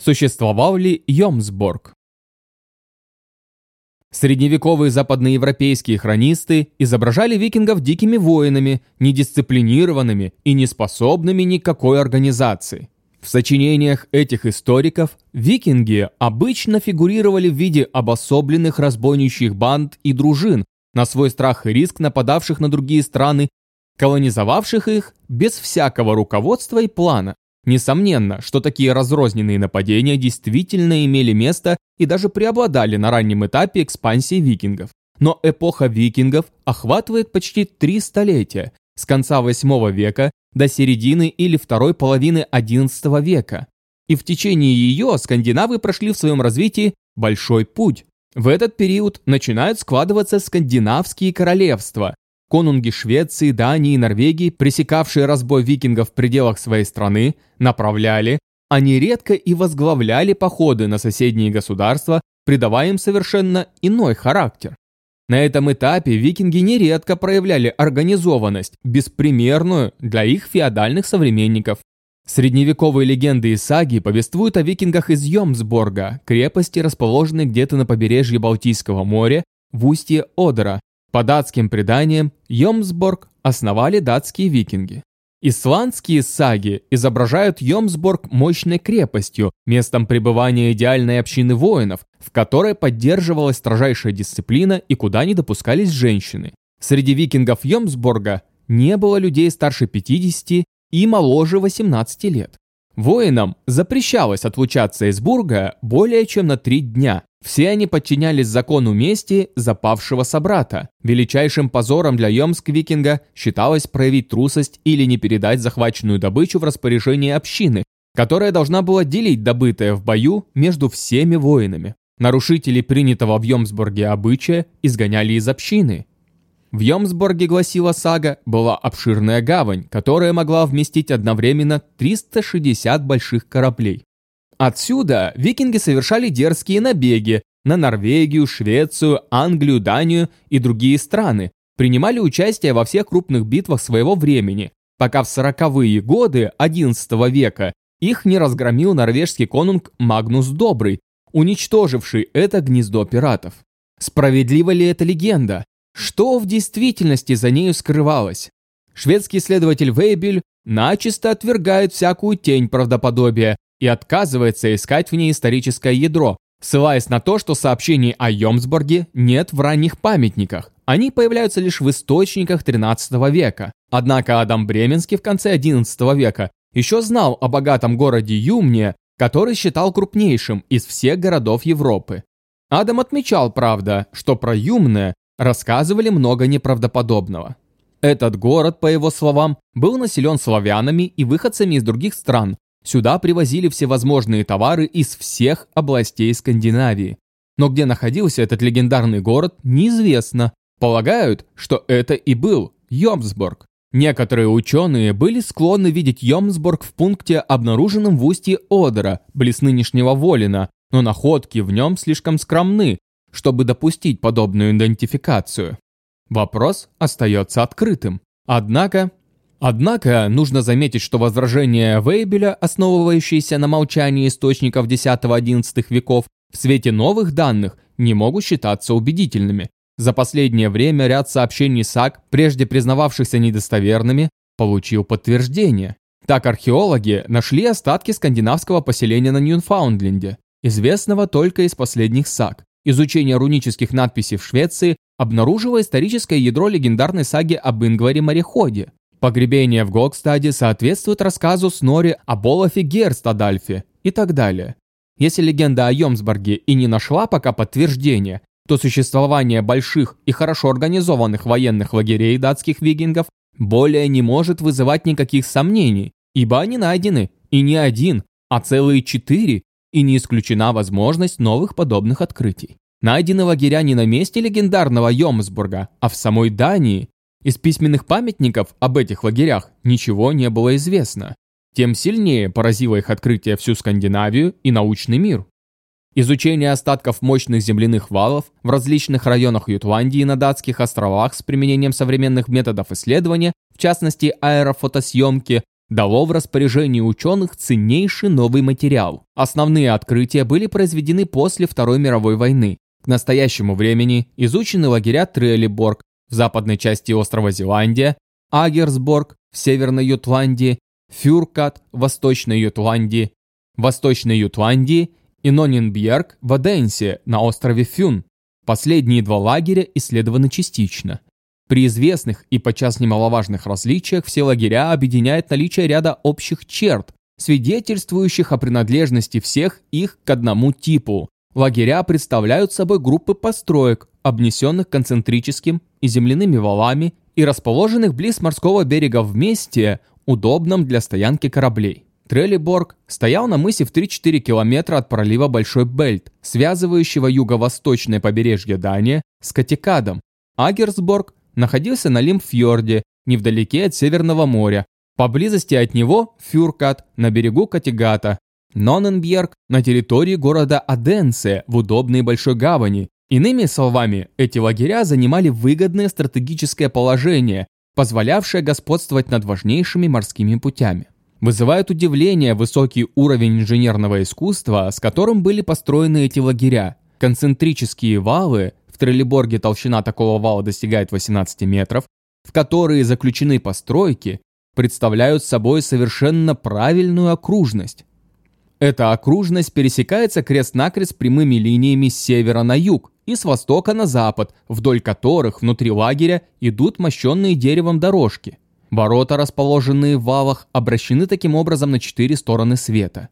существовал ли Йомсборг. Средневековые западноевропейские хронисты изображали викингов дикими воинами, недисциплинированными и неспособными ни к какой организации. В сочинениях этих историков викинги обычно фигурировали в виде обособленных разбойничьих банд и дружин, на свой страх и риск нападавших на другие страны, колонизовавших их без всякого руководства и плана. Несомненно, что такие разрозненные нападения действительно имели место и даже преобладали на раннем этапе экспансии викингов. Но эпоха викингов охватывает почти три столетия, с конца VIII века до середины или второй половины XI века. И в течение ее скандинавы прошли в своем развитии большой путь. В этот период начинают складываться скандинавские королевства, Конунги Швеции, Дании и Норвегии, пресекавшие разбой викингов в пределах своей страны, направляли, а нередко и возглавляли походы на соседние государства, придавая им совершенно иной характер. На этом этапе викинги нередко проявляли организованность, беспримерную для их феодальных современников. Средневековые легенды и саги повествуют о викингах из Йомсборга, крепости, расположенной где-то на побережье Балтийского моря, в устье Одера, по датским преданиям, Йомсборг основали датские викинги. Исландские саги изображают Йомсборг мощной крепостью, местом пребывания идеальной общины воинов, в которой поддерживалась строжайшая дисциплина и куда не допускались женщины. Среди викингов Йомсборга не было людей старше 50 и моложе 18 лет. Воинам запрещалось отлучаться из Бурга более чем на три дня. Все они подчинялись закону мести запавшего собрата. Величайшим позором для Йомск-викинга считалось проявить трусость или не передать захваченную добычу в распоряжение общины, которая должна была делить добытое в бою между всеми воинами. Нарушителей принятого в Йомсбурге обычая изгоняли из общины. В Йомсборге, гласила сага, была обширная гавань, которая могла вместить одновременно 360 больших кораблей. Отсюда викинги совершали дерзкие набеги на Норвегию, Швецию, Англию, Данию и другие страны, принимали участие во всех крупных битвах своего времени, пока в сороковые годы XI века их не разгромил норвежский конунг Магнус Добрый, уничтоживший это гнездо пиратов. Справедлива ли эта легенда? Что в действительности за нею скрывалось? Шведский исследователь Вейбель начисто отвергает всякую тень правдоподобия и отказывается искать в ней историческое ядро, ссылаясь на то, что сообщений о Йомсборге нет в ранних памятниках. Они появляются лишь в источниках XIII века. Однако Адам Бременский в конце XI века еще знал о богатом городе Юмне, который считал крупнейшим из всех городов Европы. Адам отмечал, правда, что про Юмне рассказывали много неправдоподобного. Этот город, по его словам, был населен славянами и выходцами из других стран. Сюда привозили всевозможные товары из всех областей Скандинавии. Но где находился этот легендарный город, неизвестно. Полагают, что это и был Йомсборг. Некоторые ученые были склонны видеть Йомсборг в пункте, обнаруженном в устье Одера, близ нынешнего Волина, но находки в нем слишком скромны, чтобы допустить подобную идентификацию. Вопрос остается открытым. Однако, однако нужно заметить, что возражения Вейбеля, основывающиеся на молчании источников X-XI веков, в свете новых данных не могут считаться убедительными. За последнее время ряд сообщений САК, прежде признававшихся недостоверными, получил подтверждение. Так археологи нашли остатки скандинавского поселения на Ньюнфаундленде, известного только из последних САК. Изучение рунических надписей в Швеции обнаружило историческое ядро легендарной саги об Ингваре-мореходе. Погребение в Гокстаде соответствует рассказу Снори об Олафе Герстадальфе и так далее. Если легенда о Йомсборге и не нашла пока подтверждения, то существование больших и хорошо организованных военных лагерей датских викингов более не может вызывать никаких сомнений, ибо они найдены и не один, а целые четыре и не исключена возможность новых подобных открытий. Найдены лагеря не на месте легендарного Йомсбурга, а в самой Дании. Из письменных памятников об этих лагерях ничего не было известно. Тем сильнее поразило их открытие всю Скандинавию и научный мир. Изучение остатков мощных земляных валов в различных районах Ютландии на датских островах с применением современных методов исследования, в частности аэрофотосъемки, дало в распоряжение ученых ценнейший новый материал. Основные открытия были произведены после Второй мировой войны. К настоящему времени изучены лагеря Треллиборг в западной части острова Зеландия, Агерсборг в Северной Ютландии, Фюркат в Восточной Ютландии, Восточной Ютландии и Ноненбьерг в Аденсе на острове Фюн. Последние два лагеря исследованы частично. При известных и подчас немаловажных различиях все лагеря объединяет наличие ряда общих черт, свидетельствующих о принадлежности всех их к одному типу. Лагеря представляют собой группы построек, обнесенных концентрическим и земляными валами и расположенных близ морского берега вместе, удобном для стоянки кораблей. Треллиборг стоял на мысе в 3-4 километра от пролива Большой Бельт, связывающего юго-восточное побережье Дании с Катикадом. Агерсборг находился на Лимфьорде, невдалеке от Северного моря. Поблизости от него Фюркат на берегу Катигата. Ноненбьерг на территории города Аденсе в удобной большой гавани. Иными словами, эти лагеря занимали выгодное стратегическое положение, позволявшее господствовать над важнейшими морскими путями. Вызывает удивление высокий уровень инженерного искусства, с которым были построены эти лагеря. Концентрические валы, в Трелеборге толщина такого вала достигает 18 метров, в которые заключены постройки, представляют собой совершенно правильную окружность. Эта окружность пересекается крест-накрест прямыми линиями с севера на юг и с востока на запад, вдоль которых внутри лагеря идут мощенные деревом дорожки. Ворота, расположенные в валах, обращены таким образом на четыре стороны света.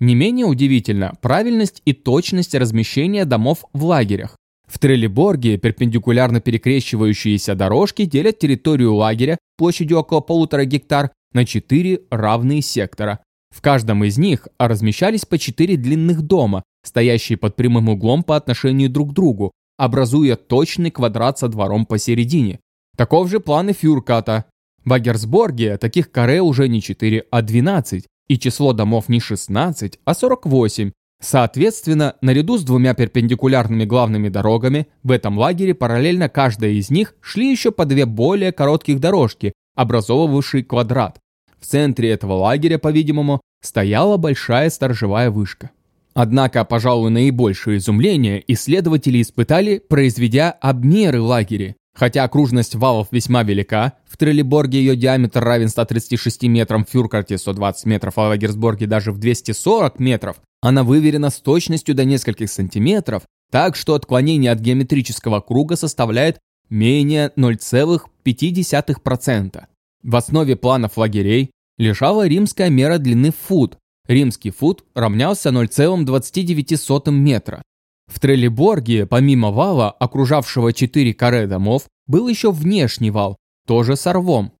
Не менее удивительно правильность и точность размещения домов в лагерях. В Трелеборге перпендикулярно перекрещивающиеся дорожки делят территорию лагеря площадью около полутора гектар на четыре равные сектора. В каждом из них размещались по четыре длинных дома, стоящие под прямым углом по отношению друг к другу, образуя точный квадрат со двором посередине. Таков же план и Фюрката. В Агерсборге таких каре уже не 4, а 12, и число домов не 16, а 48. Соответственно, наряду с двумя перпендикулярными главными дорогами, в этом лагере параллельно каждой из них шли еще по две более коротких дорожки, образовывавшие квадрат. В центре этого лагеря, по-видимому, стояла большая сторожевая вышка. Однако, пожалуй, наибольшее изумление исследователи испытали, произведя обмеры лагеря. Хотя окружность валов весьма велика, в Трелеборге ее диаметр равен 136 метрам, в Фюркарте 120 метров, а в Лагерсборге даже в 240 метров, она выверена с точностью до нескольких сантиметров, так что отклонение от геометрического круга составляет менее 0,5%. В основе планов лагерей лежала римская мера длины фут. Римский фут равнялся 0,29 метра. В Трелеборге, помимо вала, окружавшего четыре каре домов, был еще внешний вал, тоже с орвом.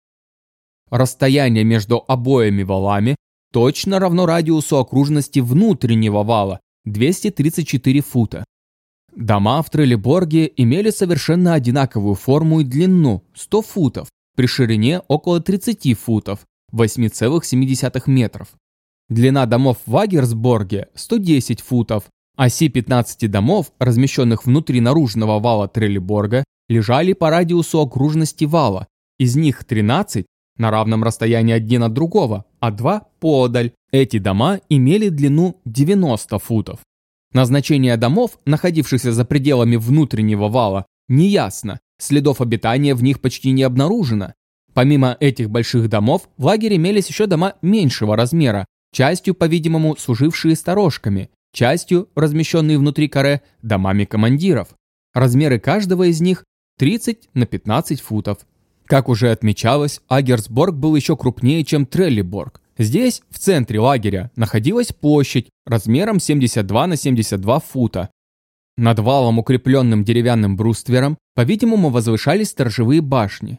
Расстояние между обоими валами точно равно радиусу окружности внутреннего вала – 234 фута. Дома в Трелеборге имели совершенно одинаковую форму и длину – 100 футов, при ширине около 30 футов – 8,7 метров. Длина домов в Вагерсборге – 110 футов, Оси 15 домов, размещенных внутри наружного вала Трелеборга, лежали по радиусу окружности вала. Из них 13 на равном расстоянии один от другого, а два подаль. Эти дома имели длину 90 футов. Назначение домов, находившихся за пределами внутреннего вала, неясно, следов обитания в них почти не обнаружено. Помимо этих больших домов, в лагере имелись еще дома меньшего размера, частью, по-видимому, служившие сторожками частью, размещенные внутри каре, домами командиров. Размеры каждого из них 30 на 15 футов. Как уже отмечалось, Агерсборг был еще крупнее, чем Треллиборг. Здесь, в центре лагеря, находилась площадь размером 72 на 72 фута. Над валом, укрепленным деревянным бруствером, по-видимому, возвышались сторожевые башни.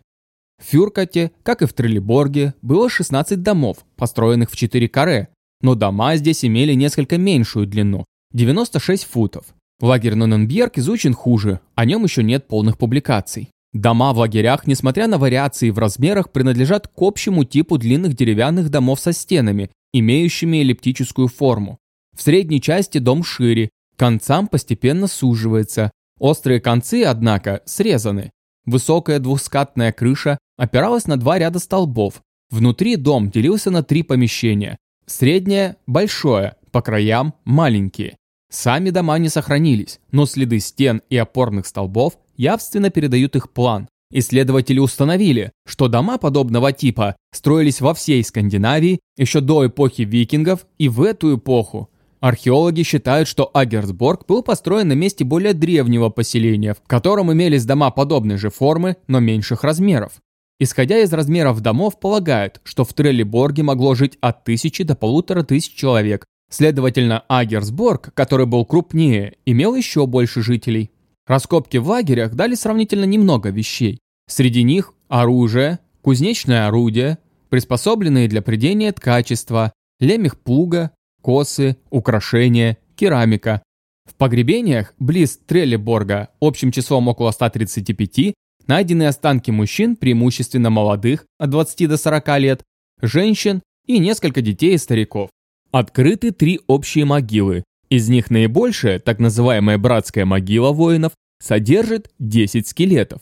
В Фюркате, как и в Треллиборге, было 16 домов, построенных в 4 каре, но дома здесь имели несколько меньшую длину – 96 футов. Лагерь Ноненберг изучен хуже, о нем еще нет полных публикаций. Дома в лагерях, несмотря на вариации в размерах, принадлежат к общему типу длинных деревянных домов со стенами, имеющими эллиптическую форму. В средней части дом шире, концам постепенно суживается. Острые концы, однако, срезаны. Высокая двухскатная крыша опиралась на два ряда столбов, Внутри дом делился на три помещения. Среднее – большое, по краям – маленькие. Сами дома не сохранились, но следы стен и опорных столбов явственно передают их план. Исследователи установили, что дома подобного типа строились во всей Скандинавии еще до эпохи викингов и в эту эпоху. Археологи считают, что Агерсборг был построен на месте более древнего поселения, в котором имелись дома подобной же формы, но меньших размеров. Исходя из размеров домов, полагают, что в Треллиборге могло жить от тысячи до полутора тысяч человек. Следовательно, Агерсборг, который был крупнее, имел еще больше жителей. Раскопки в лагерях дали сравнительно немного вещей. Среди них оружие, кузнечное орудие, приспособленные для придения ткачества, лемех плуга, косы, украшения, керамика. В погребениях близ Треллеборга общим числом около 135 найдены останки мужчин, преимущественно молодых, от 20 до 40 лет, женщин и несколько детей и стариков. Открыты три общие могилы, из них наибольшая, так называемая братская могила воинов, содержит 10 скелетов.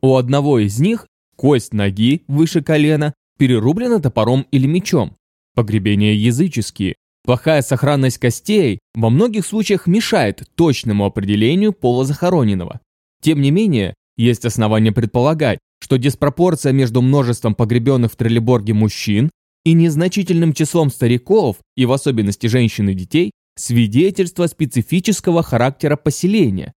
У одного из них кость ноги выше колена перерублена топором или мечом. Погребения языческие. Плохая сохранность костей во многих случаях мешает точному определению пола захороненного. Тем не менее, есть основания предполагать, что диспропорция между множеством погребенных в Трелеборге мужчин и незначительным числом стариков, и в особенности женщин и детей, свидетельство специфического характера поселения.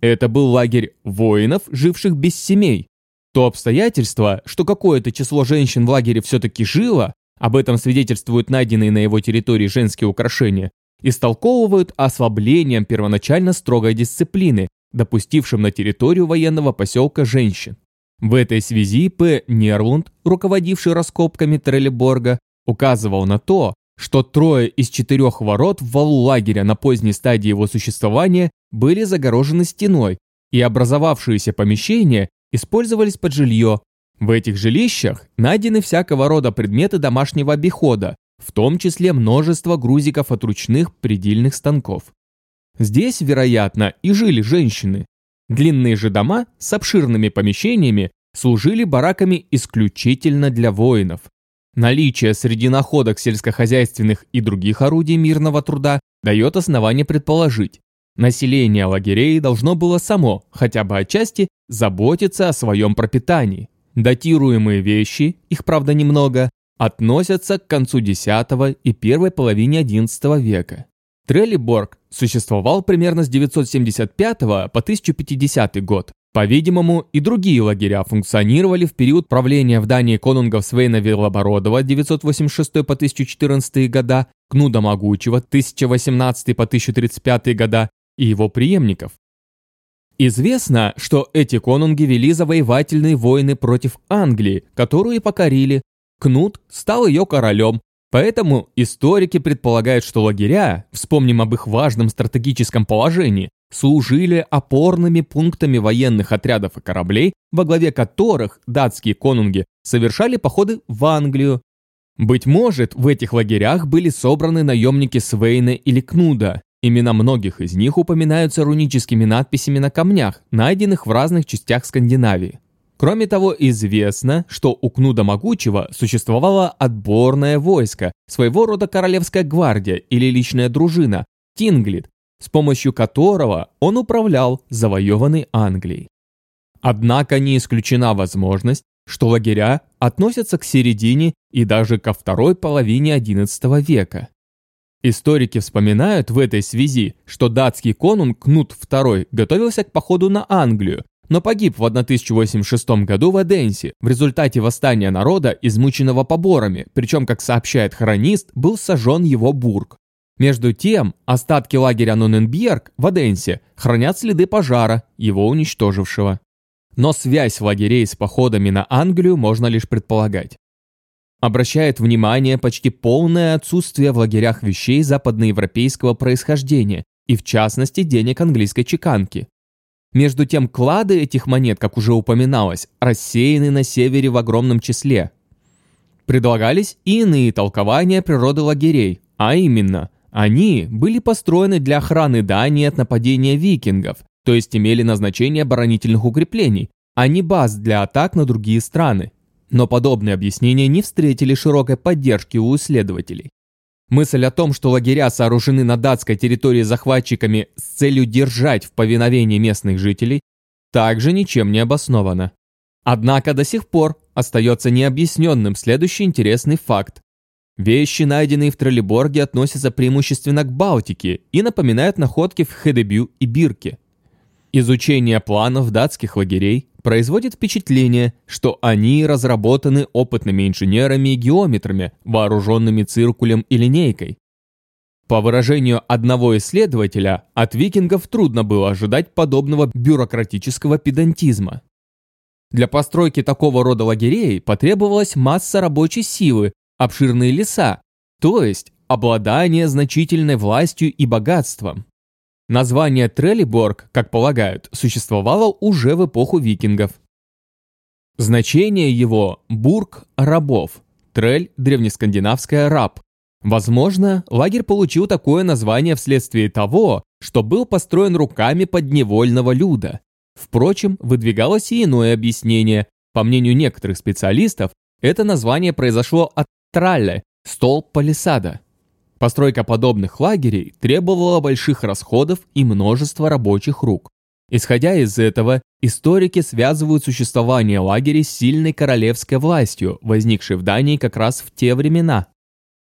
Это был лагерь воинов, живших без семей. То обстоятельство, что какое-то число женщин в лагере все-таки жило, об этом свидетельствуют найденные на его территории женские украшения, истолковывают ослаблением первоначально строгой дисциплины, допустившим на территорию военного поселка женщин. В этой связи П. Нерлунд, руководивший раскопками Трелеборга, указывал на то, что трое из четырех ворот в валу лагеря на поздней стадии его существования были загорожены стеной, и образовавшиеся помещения использовались под жилье. В этих жилищах найдены всякого рода предметы домашнего обихода, в том числе множество грузиков от ручных предельных станков. Здесь, вероятно, и жили женщины. Длинные же дома с обширными помещениями служили бараками исключительно для воинов. Наличие среди находок сельскохозяйственных и других орудий мирного труда дает основание предположить, население лагерей должно было само, хотя бы отчасти, заботиться о своем пропитании. Датируемые вещи, их правда немного, относятся к концу X и первой половине XI века. Треллиборг существовал примерно с 975 по 1050 год. По-видимому, и другие лагеря функционировали в период правления в Дании конунгов Свейна Вилобородова 986 по 1014 года, Кнуда Могучего 1018 по 1035 года и его преемников. Известно, что эти конунги вели завоевательные войны против Англии, которую покорили. Кнут стал ее королем, поэтому историки предполагают, что лагеря, вспомним об их важном стратегическом положении, служили опорными пунктами военных отрядов и кораблей, во главе которых датские конунги совершали походы в Англию. Быть может, в этих лагерях были собраны наемники Свейна или Кнуда. Имена многих из них упоминаются руническими надписями на камнях, найденных в разных частях Скандинавии. Кроме того, известно, что у Кнуда Могучего существовало отборное войско, своего рода королевская гвардия или личная дружина, Тинглит, с помощью которого он управлял завоеванной Англией. Однако не исключена возможность, что лагеря относятся к середине и даже ко второй половине XI века. Историки вспоминают в этой связи, что датский конунг Кнут II готовился к походу на Англию, но погиб в 1086 году в Эденсе в результате восстания народа, измученного поборами, причем, как сообщает хронист, был сожжен его бург. Между тем, остатки лагеря Ноненберг в Аденсе хранят следы пожара, его уничтожившего. Но связь лагерей с походами на Англию можно лишь предполагать. Обращает внимание почти полное отсутствие в лагерях вещей западноевропейского происхождения и в частности денег английской чеканки. Между тем клады этих монет, как уже упоминалось, рассеяны на севере в огромном числе. Предлагались и иные толкования природы лагерей, а именно – они были построены для охраны Дании от нападения викингов, то есть имели назначение оборонительных укреплений, а не баз для атак на другие страны. Но подобные объяснения не встретили широкой поддержки у исследователей. Мысль о том, что лагеря сооружены на датской территории захватчиками с целью держать в повиновении местных жителей, также ничем не обоснована. Однако до сих пор остается необъясненным следующий интересный факт. Вещи, найденные в Троллиборге, относятся преимущественно к Балтике и напоминают находки в Хедебю и Бирке. Изучение планов датских лагерей производит впечатление, что они разработаны опытными инженерами и геометрами, вооруженными циркулем и линейкой. По выражению одного исследователя, от викингов трудно было ожидать подобного бюрократического педантизма. Для постройки такого рода лагерей потребовалась масса рабочей силы, обширные леса, то есть обладание значительной властью и богатством. Название Треллиборг, как полагают, существовало уже в эпоху викингов. Значение его – бург рабов, трель – древнескандинавская раб. Возможно, лагерь получил такое название вследствие того, что был построен руками подневольного люда. Впрочем, выдвигалось и иное объяснение. По мнению некоторых специалистов, это название произошло от тралле – столб палисада. Постройка подобных лагерей требовала больших расходов и множества рабочих рук. Исходя из этого, историки связывают существование лагерей с сильной королевской властью, возникшей в Дании как раз в те времена.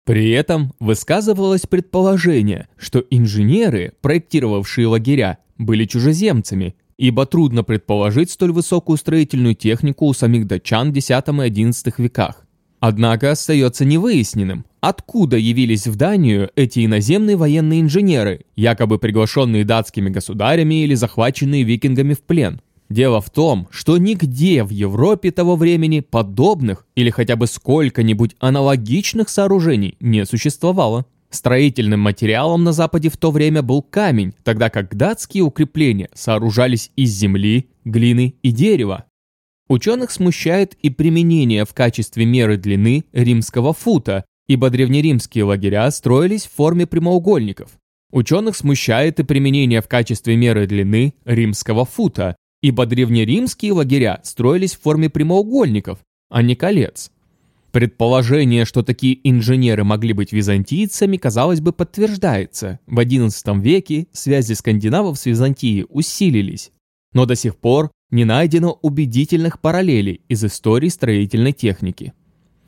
При этом высказывалось предположение, что инженеры, проектировавшие лагеря, были чужеземцами, ибо трудно предположить столь высокую строительную технику у самих датчан в X и XI веках. Однако остается невыясненным, откуда явились в Данию эти иноземные военные инженеры, якобы приглашенные датскими государями или захваченные викингами в плен. Дело в том, что нигде в Европе того времени подобных или хотя бы сколько-нибудь аналогичных сооружений не существовало. Строительным материалом на Западе в то время был камень, тогда как датские укрепления сооружались из земли, глины и дерева. Ученых смущает и применение в качестве меры длины римского фута, ибо древнеримские лагеря строились в форме прямоугольников. Ученых смущает и применение в качестве меры длины римского фута, ибо древнеримские лагеря строились в форме прямоугольников, а не колец. Предположение, что такие инженеры могли быть византийцами, казалось бы, подтверждается. В XI веке связи скандинавов с Византией усилились. Но до сих пор не найдено убедительных параллелей из истории строительной техники.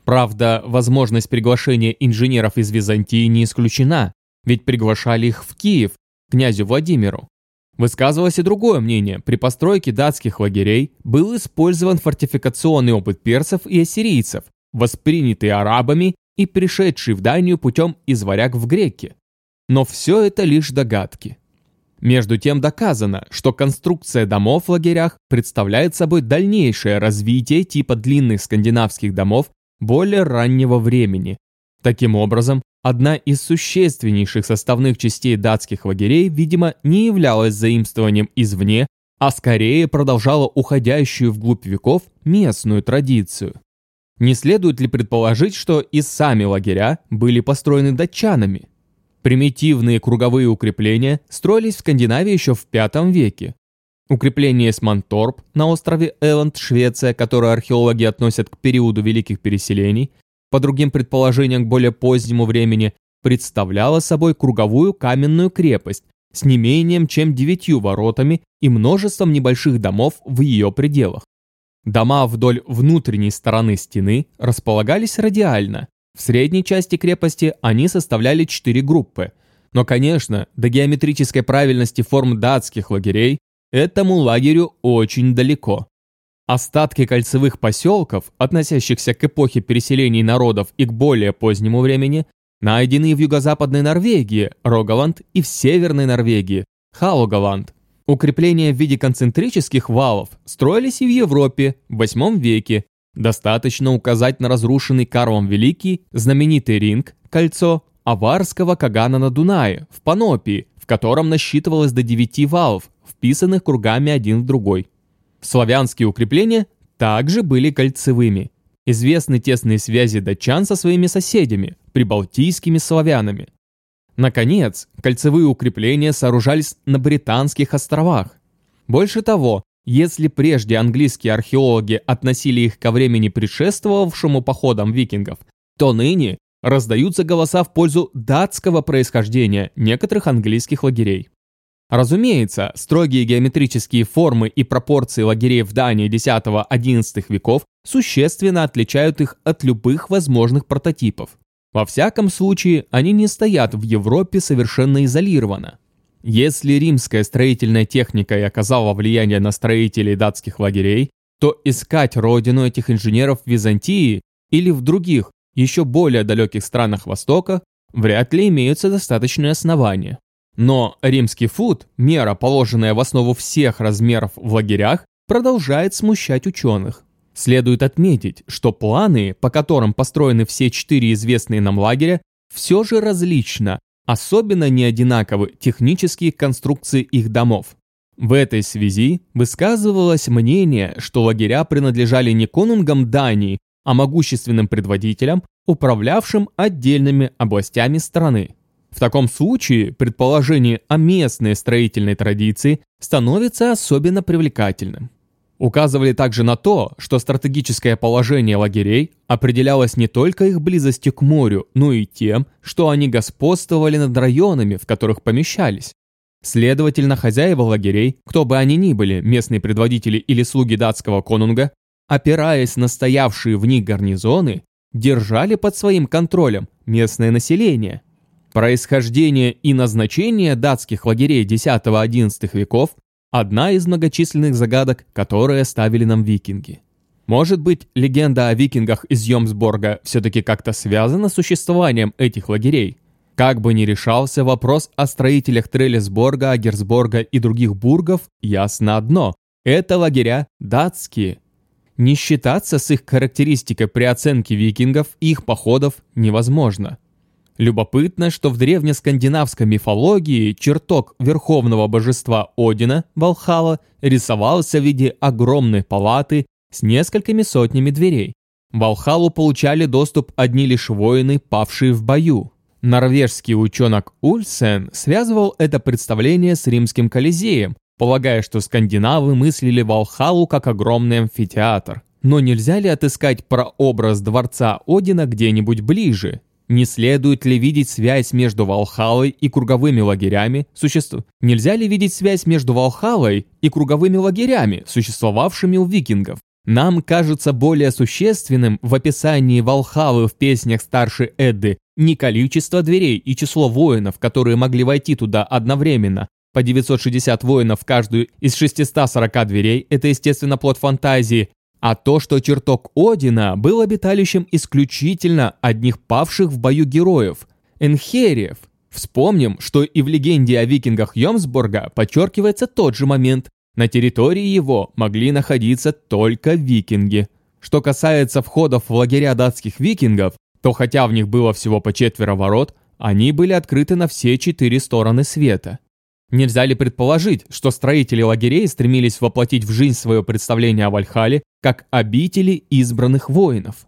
Правда, возможность приглашения инженеров из Византии не исключена, ведь приглашали их в Киев, князю Владимиру. Высказывалось и другое мнение. При постройке датских лагерей был использован фортификационный опыт персов и ассирийцев, воспринятый арабами и пришедший в Данию путем из варяг в греки. Но все это лишь догадки. Между тем доказано, что конструкция домов в лагерях представляет собой дальнейшее развитие типа длинных скандинавских домов более раннего времени. Таким образом, одна из существеннейших составных частей датских лагерей, видимо, не являлась заимствованием извне, а скорее продолжала уходящую вглубь веков местную традицию. Не следует ли предположить, что и сами лагеря были построены датчанами – Примитивные круговые укрепления строились в Скандинавии еще в V веке. Укрепление Сманторп на острове Элленд, Швеция, которое археологи относят к периоду великих переселений, по другим предположениям к более позднему времени, представляло собой круговую каменную крепость с не менее чем девятью воротами и множеством небольших домов в ее пределах. Дома вдоль внутренней стороны стены располагались радиально, в средней части крепости они составляли четыре группы. Но, конечно, до геометрической правильности форм датских лагерей этому лагерю очень далеко. Остатки кольцевых поселков, относящихся к эпохе переселений народов и к более позднему времени, найдены в юго-западной Норвегии, Рогаланд, и в северной Норвегии, Халогаланд. Укрепления в виде концентрических валов строились и в Европе в VIII веке, Достаточно указать на разрушенный Карлом Великий знаменитый ринг, кольцо аварского Кагана на Дунае, в Панопии, в котором насчитывалось до 9 валов, вписанных кругами один в другой. Славянские укрепления также были кольцевыми. Известны тесные связи датчан со своими соседями, прибалтийскими славянами. Наконец, кольцевые укрепления сооружались на Британских островах. Больше того, Если прежде английские археологи относили их ко времени предшествовавшему походам викингов, то ныне раздаются голоса в пользу датского происхождения некоторых английских лагерей. Разумеется, строгие геометрические формы и пропорции лагерей в Дании X-XI веков существенно отличают их от любых возможных прототипов. Во всяком случае, они не стоят в Европе совершенно изолированно. Если римская строительная техника и оказала влияние на строителей датских лагерей, то искать родину этих инженеров в Византии или в других, еще более далеких странах Востока, вряд ли имеются достаточные основания. Но римский фут, мера, положенная в основу всех размеров в лагерях, продолжает смущать ученых. Следует отметить, что планы, по которым построены все четыре известные нам лагеря, все же различно, особенно не одинаковы технические конструкции их домов. В этой связи высказывалось мнение, что лагеря принадлежали не конунгам Дании, а могущественным предводителям, управлявшим отдельными областями страны. В таком случае предположение о местной строительной традиции становится особенно привлекательным. Указывали также на то, что стратегическое положение лагерей определялось не только их близостью к морю, но и тем, что они господствовали над районами, в которых помещались. Следовательно, хозяева лагерей, кто бы они ни были, местные предводители или слуги датского конунга, опираясь на стоявшие в них гарнизоны, держали под своим контролем местное население – Происхождение и назначение датских лагерей X-XI веков – одна из многочисленных загадок, которые оставили нам викинги. Может быть, легенда о викингах из Йомсборга все-таки как-то связана с существованием этих лагерей? Как бы ни решался вопрос о строителях Трелесборга, Агерсборга и других бургов, ясно одно – это лагеря датские. Не считаться с их характеристикой при оценке викингов и их походов невозможно. Любопытно, что в древнескандинавской мифологии чертог верховного божества Одина, Валхала, рисовался в виде огромной палаты с несколькими сотнями дверей. Валхалу получали доступ одни лишь воины, павшие в бою. Норвежский ученик Ульсен связывал это представление с римским Колизеем, полагая, что скандинавы мыслили Валхалу как огромный амфитеатр. Но нельзя ли отыскать прообраз дворца Одина где-нибудь ближе? Не следует ли видеть связь между Валхалой и круговыми лагерями, существ... Нельзя ли видеть связь между Валхалой и круговыми лагерями, существовавшими у викингов? Нам кажется более существенным в описании Валхалы в песнях старшей Эдды не количество дверей и число воинов, которые могли войти туда одновременно. По 960 воинов в каждую из 640 дверей – это, естественно, плод фантазии, а то, что чертог Одина был обиталищем исключительно одних павших в бою героев – энхериев. Вспомним, что и в легенде о викингах Йомсбурга подчеркивается тот же момент. На территории его могли находиться только викинги. Что касается входов в лагеря датских викингов, то хотя в них было всего по четверо ворот, они были открыты на все четыре стороны света. Нельзя ли предположить, что строители лагерей стремились воплотить в жизнь свое представление о Вальхале как обители избранных воинов?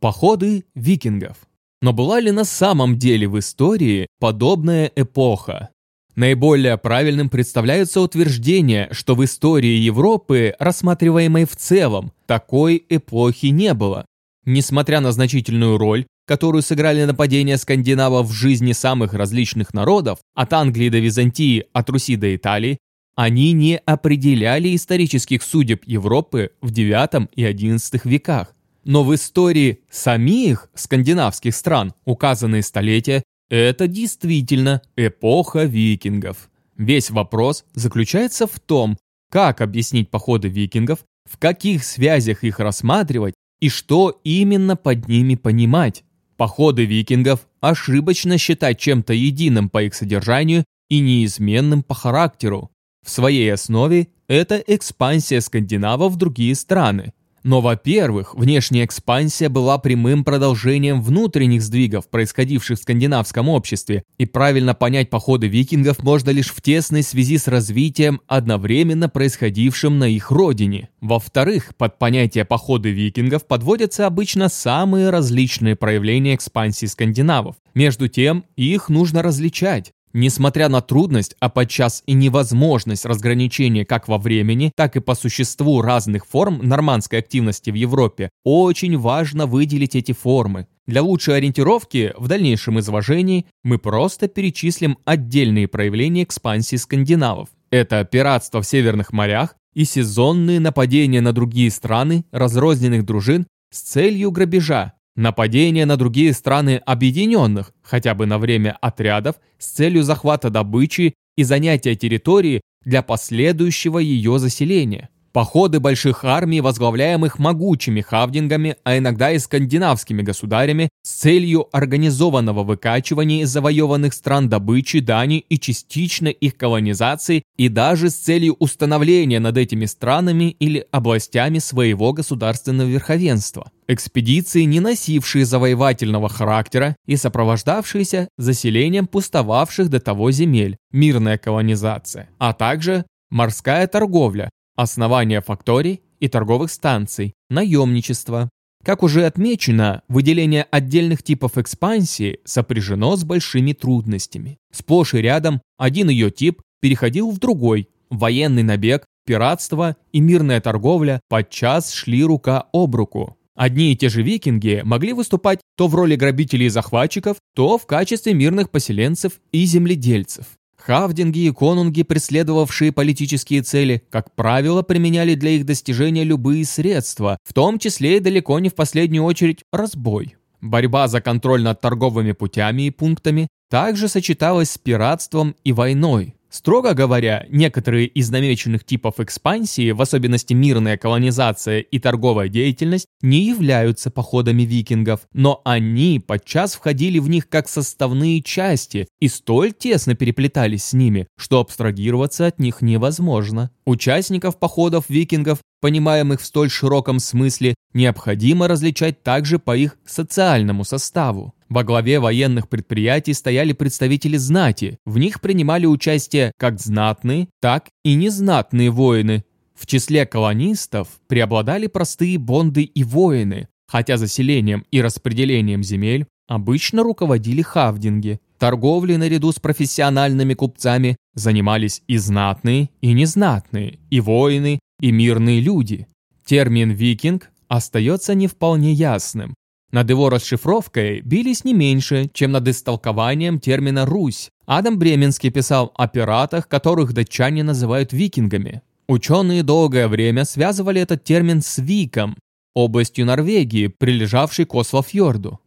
Походы викингов. Но была ли на самом деле в истории подобная эпоха? Наиболее правильным представляется утверждение, что в истории Европы, рассматриваемой в целом, такой эпохи не было. Несмотря на значительную роль, которую сыграли нападения скандинавов в жизни самых различных народов, от Англии до Византии, от Руси до Италии, они не определяли исторических судеб Европы в IX и XI веках. Но в истории самих скандинавских стран указанные столетия – это действительно эпоха викингов. Весь вопрос заключается в том, как объяснить походы викингов, в каких связях их рассматривать и что именно под ними понимать. Походы викингов ошибочно считать чем-то единым по их содержанию и неизменным по характеру. В своей основе это экспансия скандинавов в другие страны, но, во-первых, внешняя экспансия была прямым продолжением внутренних сдвигов, происходивших в скандинавском обществе, и правильно понять походы викингов можно лишь в тесной связи с развитием, одновременно происходившим на их родине. Во-вторых, под понятие походы викингов подводятся обычно самые различные проявления экспансии скандинавов. Между тем, их нужно различать. Несмотря на трудность, а подчас и невозможность разграничения как во времени, так и по существу разных форм нормандской активности в Европе, очень важно выделить эти формы. Для лучшей ориентировки в дальнейшем изложении мы просто перечислим отдельные проявления экспансии скандинавов. Это пиратство в северных морях и сезонные нападения на другие страны разрозненных дружин с целью грабежа, Нападение на другие страны объединенных, хотя бы на время отрядов, с целью захвата добычи и занятия территории для последующего ее заселения. Походы больших армий, возглавляемых могучими хавдингами, а иногда и скандинавскими государями, с целью организованного выкачивания из завоеванных стран добычи, дани и частично их колонизации, и даже с целью установления над этими странами или областями своего государственного верховенства. Экспедиции, не носившие завоевательного характера и сопровождавшиеся заселением пустовавших до того земель, мирная колонизация, а также морская торговля, основание факторий и торговых станций, наемничество. Как уже отмечено, выделение отдельных типов экспансии сопряжено с большими трудностями. Сплошь и рядом один ее тип переходил в другой. Военный набег, пиратство и мирная торговля подчас шли рука об руку. Одни и те же викинги могли выступать то в роли грабителей и захватчиков, то в качестве мирных поселенцев и земледельцев. Хавдинги и конунги, преследовавшие политические цели, как правило, применяли для их достижения любые средства, в том числе и далеко не в последнюю очередь разбой. Борьба за контроль над торговыми путями и пунктами также сочеталась с пиратством и войной. Строго говоря, некоторые из намеченных типов экспансии, в особенности мирная колонизация и торговая деятельность, не являются походами викингов, но они подчас входили в них как составные части и столь тесно переплетались с ними, что абстрагироваться от них невозможно. Участников походов викингов понимаемых в столь широком смысле, необходимо различать также по их социальному составу. Во главе военных предприятий стояли представители знати. В них принимали участие как знатные, так и незнатные воины. В числе колонистов преобладали простые бонды и воины, хотя заселением и распределением земель обычно руководили хавдинги. Торговлей наряду с профессиональными купцами занимались и знатные, и незнатные, и воины, и мирные люди. Термин «викинг» остается не вполне ясным. Над его расшифровкой бились не меньше, чем над истолкованием термина «Русь». Адам Бременский писал о пиратах, которых датчане называют викингами. Ученые долгое время связывали этот термин с Виком, областью Норвегии, прилежавшей к Ослофьорду.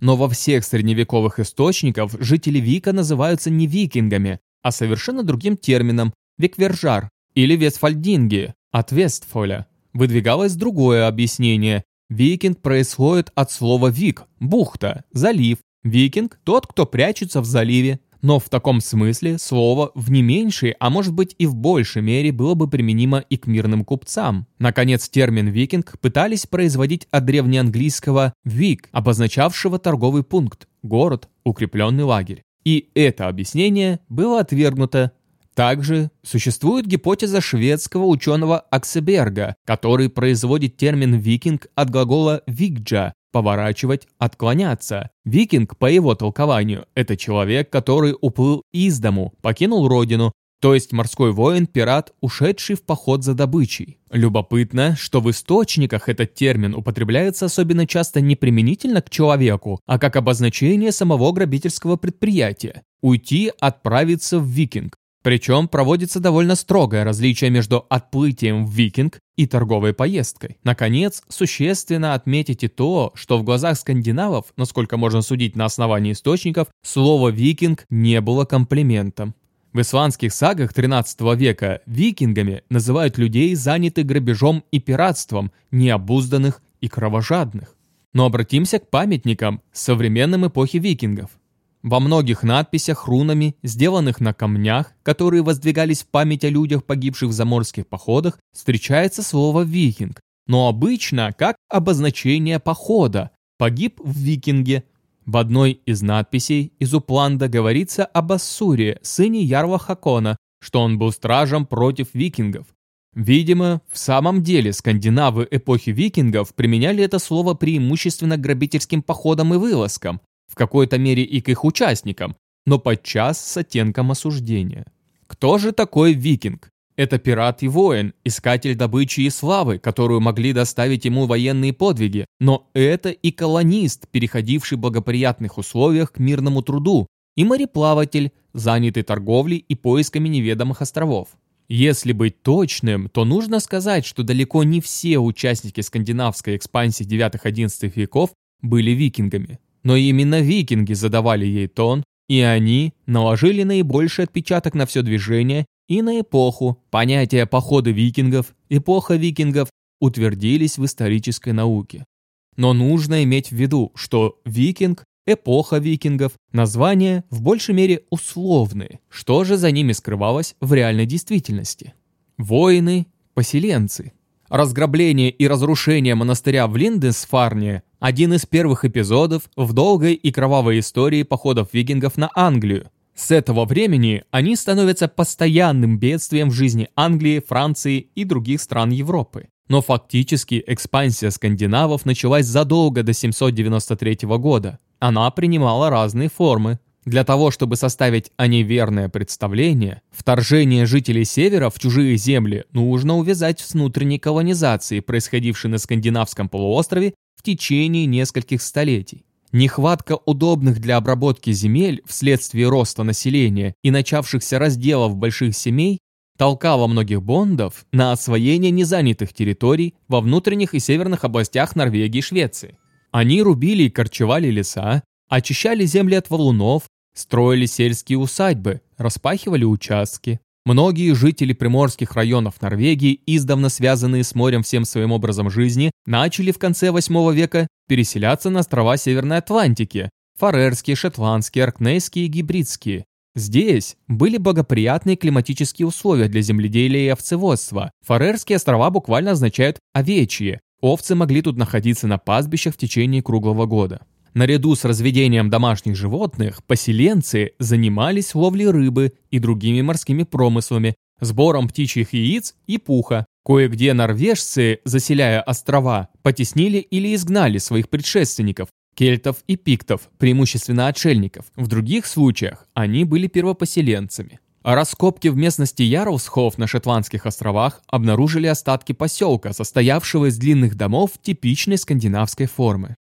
Но во всех средневековых источниках жители Вика называются не викингами, а совершенно другим термином – виквержар или вестфальдинги от Вестфоля. Выдвигалось другое объяснение Викинг происходит от слова «вик» – бухта, залив. Викинг – тот, кто прячется в заливе. Но в таком смысле слово в не меньшей, а может быть и в большей мере было бы применимо и к мирным купцам. Наконец, термин «викинг» пытались производить от древнеанглийского «вик», обозначавшего торговый пункт, город, укрепленный лагерь. И это объяснение было отвергнуто также существует гипотеза шведского ученого Аксеберга, который производит термин «викинг» от глагола «викджа» – «поворачивать», «отклоняться». Викинг, по его толкованию, это человек, который уплыл из дому, покинул родину, то есть морской воин-пират, ушедший в поход за добычей. Любопытно, что в источниках этот термин употребляется особенно часто не применительно к человеку, а как обозначение самого грабительского предприятия. Уйти, отправиться в викинг. Причем проводится довольно строгое различие между отплытием в викинг и торговой поездкой. Наконец, существенно отметить и то, что в глазах скандинавов, насколько можно судить на основании источников, слово «викинг» не было комплиментом. В исландских сагах XIII века викингами называют людей, занятых грабежом и пиратством, необузданных и кровожадных. Но обратимся к памятникам современным эпохи викингов. Во многих надписях рунами, сделанных на камнях, которые воздвигались в память о людях, погибших в заморских походах, встречается слово «викинг», но обычно как обозначение похода «погиб в викинге». В одной из надписей из Упланда говорится об Ассуре, сыне Ярла Хакона, что он был стражем против викингов. Видимо, в самом деле скандинавы эпохи викингов применяли это слово преимущественно к грабительским походам и вылазкам, в какой-то мере и к их участникам, но подчас с оттенком осуждения. Кто же такой викинг? Это пират и воин, искатель добычи и славы, которую могли доставить ему военные подвиги, но это и колонист, переходивший в благоприятных условиях к мирному труду, и мореплаватель, занятый торговлей и поисками неведомых островов. Если быть точным, то нужно сказать, что далеко не все участники скандинавской экспансии 9-11 веков были викингами. Но именно викинги задавали ей тон, и они наложили наибольший отпечаток на все движение и на эпоху. Понятия походы викингов, эпоха викингов утвердились в исторической науке. Но нужно иметь в виду, что викинг, эпоха викингов, названия в большей мере условные. Что же за ними скрывалось в реальной действительности? Воины, поселенцы. Разграбление и разрушение монастыря в Линдесфарне – один из первых эпизодов в долгой и кровавой истории походов викингов на Англию. С этого времени они становятся постоянным бедствием в жизни Англии, Франции и других стран Европы. Но фактически экспансия скандинавов началась задолго до 793 года. Она принимала разные формы, для того, чтобы составить о ней верное представление, вторжение жителей Севера в чужие земли нужно увязать с внутренней колонизацией, происходившей на скандинавском полуострове в течение нескольких столетий. Нехватка удобных для обработки земель вследствие роста населения и начавшихся разделов больших семей толкала многих бондов на освоение незанятых территорий во внутренних и северных областях Норвегии и Швеции. Они рубили и корчевали леса, очищали земли от валунов, Строили сельские усадьбы, распахивали участки. Многие жители приморских районов Норвегии, издавна связанные с морем всем своим образом жизни, начали в конце VIII века переселяться на острова Северной Атлантики – фарерские, шотландские, аркнейские и гибридские. Здесь были благоприятные климатические условия для земледелия и овцеводства. Фарерские острова буквально означают «овечьи». Овцы могли тут находиться на пастбищах в течение круглого года. Наряду с разведением домашних животных, поселенцы занимались ловлей рыбы и другими морскими промыслами, сбором птичьих яиц и пуха. Кое-где норвежцы, заселяя острова, потеснили или изгнали своих предшественников, кельтов и пиктов, преимущественно отшельников. В других случаях они были первопоселенцами. А раскопки в местности Ярлсхоф на Шотландских островах обнаружили остатки поселка, состоявшего из длинных домов типичной скандинавской формы.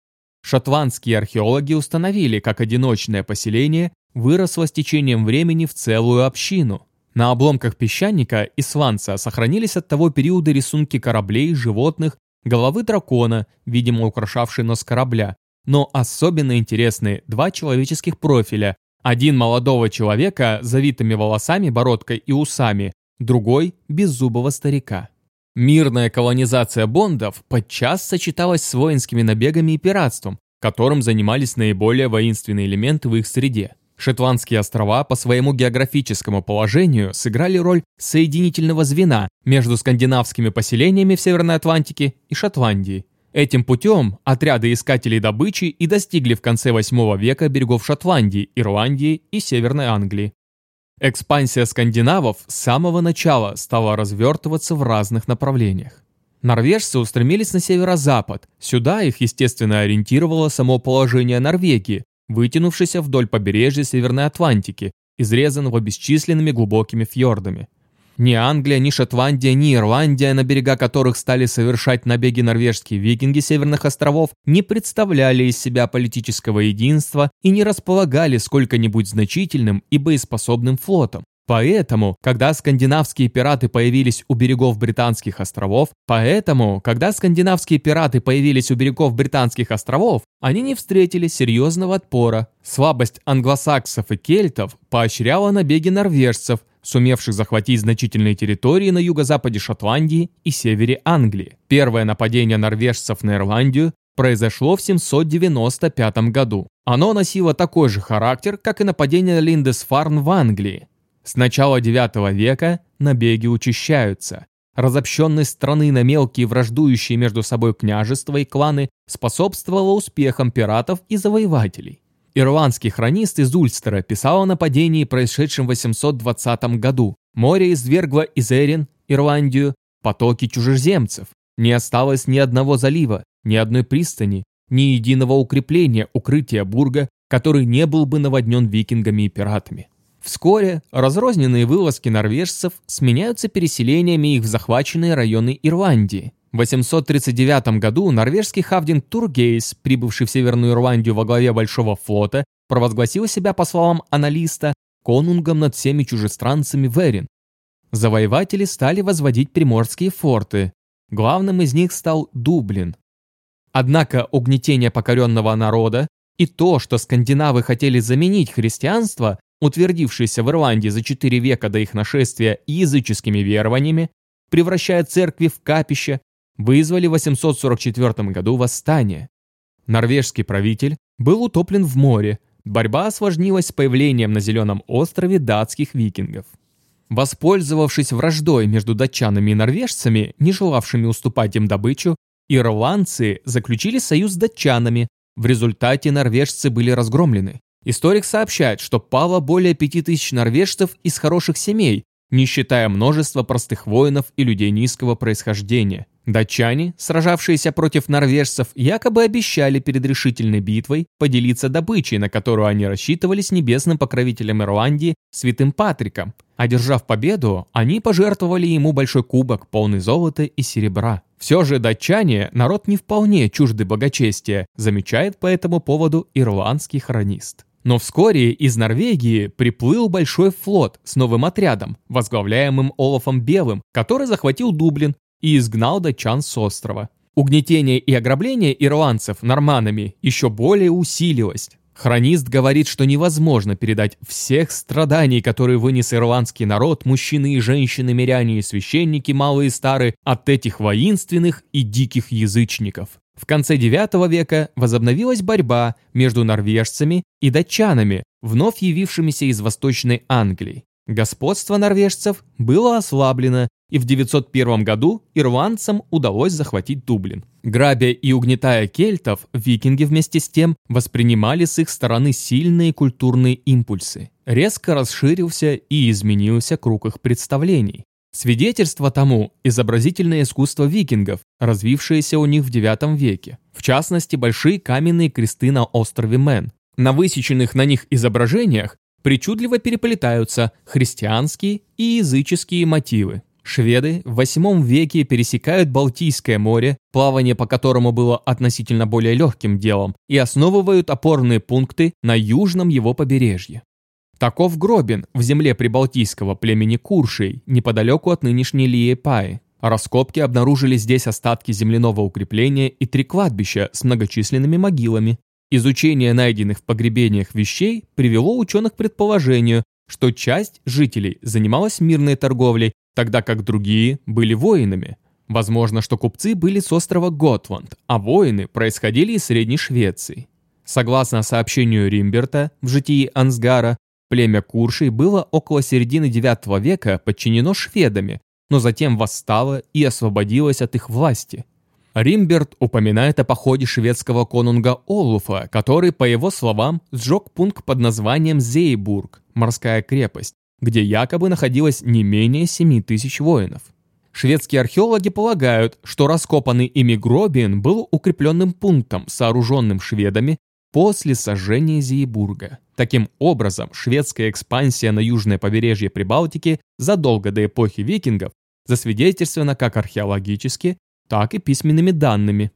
Шотландские археологи установили, как одиночное поселение выросло с течением времени в целую общину. На обломках песчаника и сванца сохранились от того периода рисунки кораблей, животных, головы дракона, видимо украшавшей нос корабля, но особенно интересны два человеческих профиля. Один молодого человека с завитыми волосами, бородкой и усами, другой – беззубого старика. Мирная колонизация бондов подчас сочеталась с воинскими набегами и пиратством, которым занимались наиболее воинственные элементы в их среде. Шотландские острова по своему географическому положению сыграли роль соединительного звена между скандинавскими поселениями в Северной Атлантике и Шотландией. Этим путем отряды искателей добычи и достигли в конце 8 века берегов Шотландии, Ирландии и Северной Англии. Экспансия скандинавов с самого начала стала развертываться в разных направлениях. Норвежцы устремились на северо-запад. Сюда их, естественно, ориентировало само положение Норвегии, вытянувшейся вдоль побережья Северной Атлантики, изрезанного бесчисленными глубокими фьордами. Ни Англия, ни Шотландия, ни Ирландия, на берега которых стали совершать набеги норвежские викинги Северных островов, не представляли из себя политического единства и не располагали сколько-нибудь значительным и боеспособным флотом. Поэтому, когда скандинавские пираты появились у берегов Британских островов, поэтому, когда скандинавские пираты появились у берегов Британских островов, они не встретили серьезного отпора. Слабость англосаксов и кельтов поощряла набеги норвежцев, сумевших захватить значительные территории на юго-западе Шотландии и севере Англии. Первое нападение норвежцев на Ирландию произошло в 795 году. Оно носило такой же характер, как и нападение Линдесфарн в Англии. С начала IX века набеги учащаются. Разобщенность страны на мелкие враждующие между собой княжества и кланы способствовала успехам пиратов и завоевателей. Ирландский хронист из Ульстера писал о нападении, происшедшем в 820 году. Море извергло из Эрин, Ирландию, потоки чужеземцев. Не осталось ни одного залива, ни одной пристани, ни единого укрепления, укрытия бурга, который не был бы наводнен викингами и пиратами. Вскоре разрозненные вылазки норвежцев сменяются переселениями их в захваченные районы Ирландии. В 839 году норвежский хавдинг Тургейс, прибывший в Северную Ирландию во главе Большого флота, провозгласил себя, по словам аналиста, конунгом над всеми чужестранцами Верин. Завоеватели стали возводить приморские форты. Главным из них стал Дублин. Однако угнетение покоренного народа и то, что скандинавы хотели заменить христианство, утвердившийся в Ирландии за четыре века до их нашествия языческими верованиями, превращая церкви в капище, вызвали в 844 году восстание. Норвежский правитель был утоплен в море, борьба осложнилась с появлением на Зеленом острове датских викингов. Воспользовавшись враждой между датчанами и норвежцами, не желавшими уступать им добычу, ирландцы заключили союз с датчанами, в результате норвежцы были разгромлены. Историк сообщает, что пало более 5000 норвежцев из хороших семей, не считая множества простых воинов и людей низкого происхождения. Датчане, сражавшиеся против норвежцев, якобы обещали перед решительной битвой поделиться добычей, на которую они рассчитывали с небесным покровителем Ирландии, святым Патриком. Одержав победу, они пожертвовали ему большой кубок, полный золота и серебра. Все же датчане – народ не вполне чужды богачестия, замечает по этому поводу ирландский хронист. Но вскоре из Норвегии приплыл большой флот с новым отрядом, возглавляемым Олафом Белым, который захватил Дублин и изгнал датчан с острова. Угнетение и ограбление ирландцев норманами еще более усилилось. Хронист говорит, что невозможно передать всех страданий, которые вынес ирландский народ, мужчины и женщины, миряне и священники, малые и старые, от этих воинственных и диких язычников. В конце IX века возобновилась борьба между норвежцами и датчанами, вновь явившимися из Восточной Англии. Господство норвежцев было ослаблено, и в 901 году ирландцам удалось захватить Дублин. Грабя и угнетая кельтов, викинги вместе с тем воспринимали с их стороны сильные культурные импульсы. Резко расширился и изменился круг их представлений. Свидетельство тому – изобразительное искусство викингов, развившееся у них в IX веке. В частности, большие каменные кресты на острове Мэн. На высеченных на них изображениях причудливо переплетаются христианские и языческие мотивы. Шведы в VIII веке пересекают Балтийское море, плавание по которому было относительно более легким делом, и основывают опорные пункты на южном его побережье. Таков Гробин в земле прибалтийского племени Куршей, неподалеку от нынешней Лиепаи. Раскопки обнаружили здесь остатки земляного укрепления и три кладбища с многочисленными могилами. Изучение найденных в погребениях вещей привело ученых к предположению, что часть жителей занималась мирной торговлей, тогда как другие были воинами. Возможно, что купцы были с острова Готланд, а воины происходили из Средней Швеции. Согласно сообщению Римберта в житии Ансгара, Племя Куршей было около середины IX века подчинено шведами, но затем восстало и освободилось от их власти. Римберт упоминает о походе шведского конунга Олуфа, который, по его словам, сжег пункт под названием Зейбург, морская крепость, где якобы находилось не менее 7 тысяч воинов. Шведские археологи полагают, что раскопанный ими Гробин был укрепленным пунктом, сооруженным шведами после сожжения Зейбурга. Таким образом, шведская экспансия на южное побережье Прибалтики задолго до эпохи викингов засвидетельствована как археологически, так и письменными данными.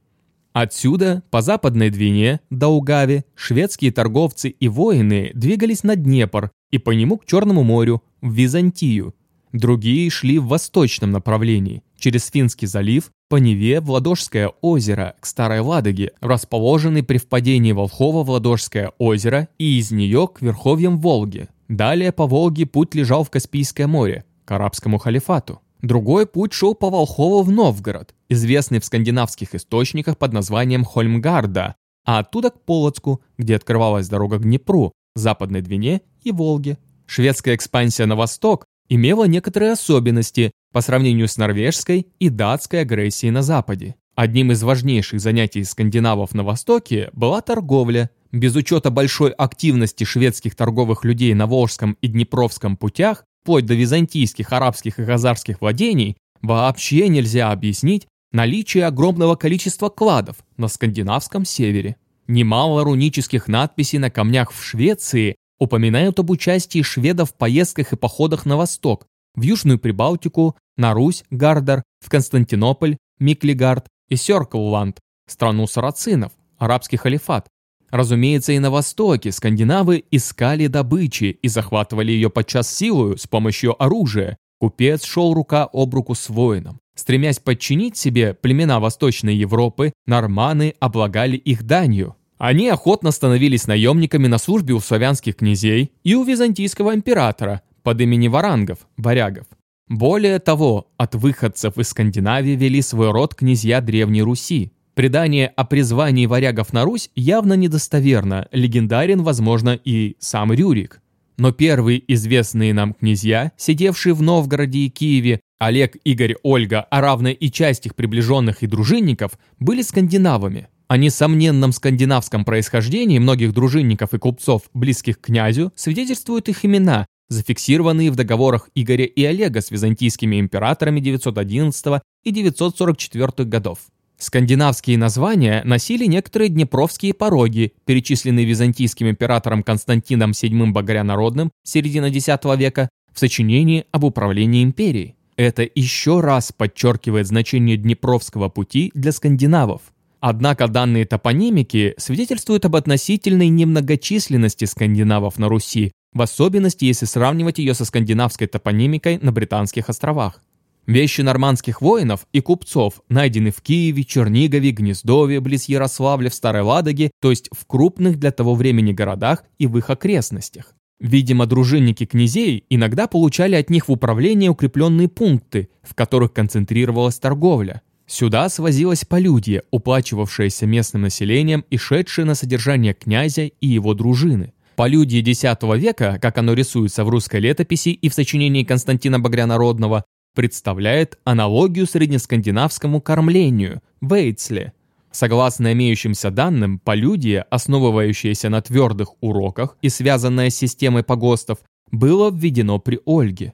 Отсюда, по западной Двине, Даугаве, шведские торговцы и воины двигались на Днепр и по нему к Черному морю, в Византию. Другие шли в восточном направлении, через Финский залив по Неве в Ладожское озеро к Старой Ладоге, расположенной при впадении Волхова в Ладожское озеро и из нее к верховьям Волги. Далее по Волге путь лежал в Каспийское море, к арабскому халифату. Другой путь шел по Волхову в Новгород, известный в скандинавских источниках под названием Хольмгарда, а оттуда к Полоцку, где открывалась дорога к Днепру, Западной Двине и Волге. Шведская экспансия на восток имела некоторые особенности по сравнению с норвежской и датской агрессией на Западе. Одним из важнейших занятий скандинавов на Востоке была торговля. Без учета большой активности шведских торговых людей на Волжском и Днепровском путях, вплоть до византийских, арабских и хазарских владений, вообще нельзя объяснить наличие огромного количества кладов на скандинавском севере. Немало рунических надписей на камнях в Швеции упоминают об участии шведов в поездках и походах на восток, в Южную Прибалтику, на Русь, Гардар, в Константинополь, Миклигард и Сёрклланд, страну сарацинов, арабский халифат. Разумеется, и на Востоке скандинавы искали добычи и захватывали ее подчас силою с помощью оружия. Купец шел рука об руку с воином. Стремясь подчинить себе племена Восточной Европы, норманы облагали их данью. Они охотно становились наемниками на службе у славянских князей и у византийского императора под именем Варангов, варягов. Более того, от выходцев из Скандинавии вели свой род князья Древней Руси. Предание о призвании варягов на Русь явно недостоверно, легендарен, возможно, и сам Рюрик. Но первые известные нам князья, сидевшие в Новгороде и Киеве, Олег, Игорь, Ольга, а равно и часть их приближенных и дружинников, были скандинавами. О несомненном скандинавском происхождении многих дружинников и купцов, близких к князю, свидетельствуют их имена, зафиксированные в договорах Игоря и Олега с византийскими императорами 911 и 944 годов. Скандинавские названия носили некоторые днепровские пороги, перечисленные византийским императором Константином VII Богорянародным середины X века в сочинении об управлении империей. Это еще раз подчеркивает значение Днепровского пути для скандинавов. Однако данные топонимики свидетельствуют об относительной немногочисленности скандинавов на Руси, в особенности если сравнивать ее со скандинавской топонимикой на Британских островах. Вещи нормандских воинов и купцов найдены в Киеве, Чернигове, Гнездове, близ Ярославля, в Старой Ладоге, то есть в крупных для того времени городах и в их окрестностях. Видимо, дружинники князей иногда получали от них в управление укрепленные пункты, в которых концентрировалась торговля. Сюда свозилось полюдье, уплачивавшееся местным населением и шедшее на содержание князя и его дружины. Полюдье X века, как оно рисуется в русской летописи и в сочинении Константина Багрянародного, представляет аналогию среднескандинавскому кормлению – вейцле. Согласно имеющимся данным, полюдие, основывающееся на твердых уроках и связанное с системой погостов, было введено при Ольге.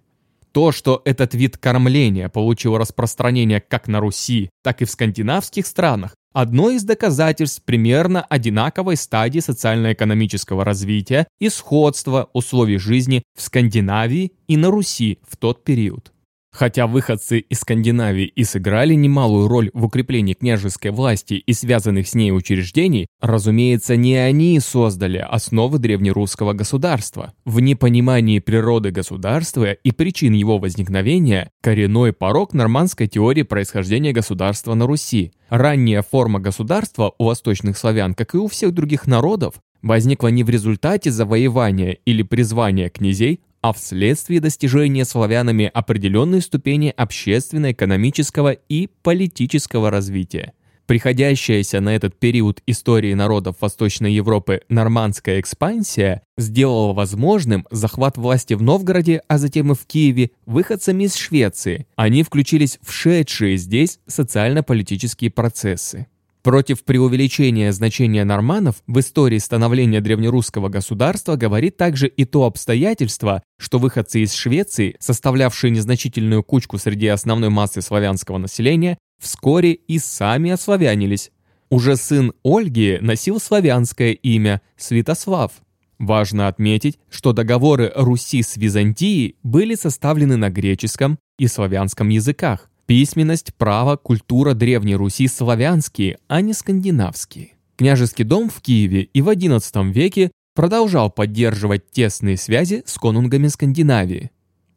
То, что этот вид кормления получил распространение как на Руси, так и в скандинавских странах, одно из доказательств примерно одинаковой стадии социально-экономического развития и сходства условий жизни в Скандинавии и на Руси в тот период. Хотя выходцы из Скандинавии и сыграли немалую роль в укреплении княжеской власти и связанных с ней учреждений, разумеется, не они создали основы древнерусского государства. В непонимании природы государства и причин его возникновения коренной порог нормандской теории происхождения государства на Руси. Ранняя форма государства у восточных славян, как и у всех других народов, возникла не в результате завоевания или призвания князей, а вследствие достижения славянами определенной ступени общественно-экономического и политического развития. Приходящаяся на этот период истории народов Восточной Европы нормандская экспансия сделала возможным захват власти в Новгороде, а затем и в Киеве, выходцами из Швеции. Они включились в шедшие здесь социально-политические процессы. Против преувеличения значения норманов в истории становления древнерусского государства говорит также и то обстоятельство, что выходцы из Швеции, составлявшие незначительную кучку среди основной массы славянского населения, вскоре и сами ославянились. Уже сын Ольги носил славянское имя Святослав. Важно отметить, что договоры Руси с Византией были составлены на греческом и славянском языках. Письменность, право, культура Древней Руси славянские, а не скандинавские. Княжеский дом в Киеве и в XI веке продолжал поддерживать тесные связи с конунгами Скандинавии.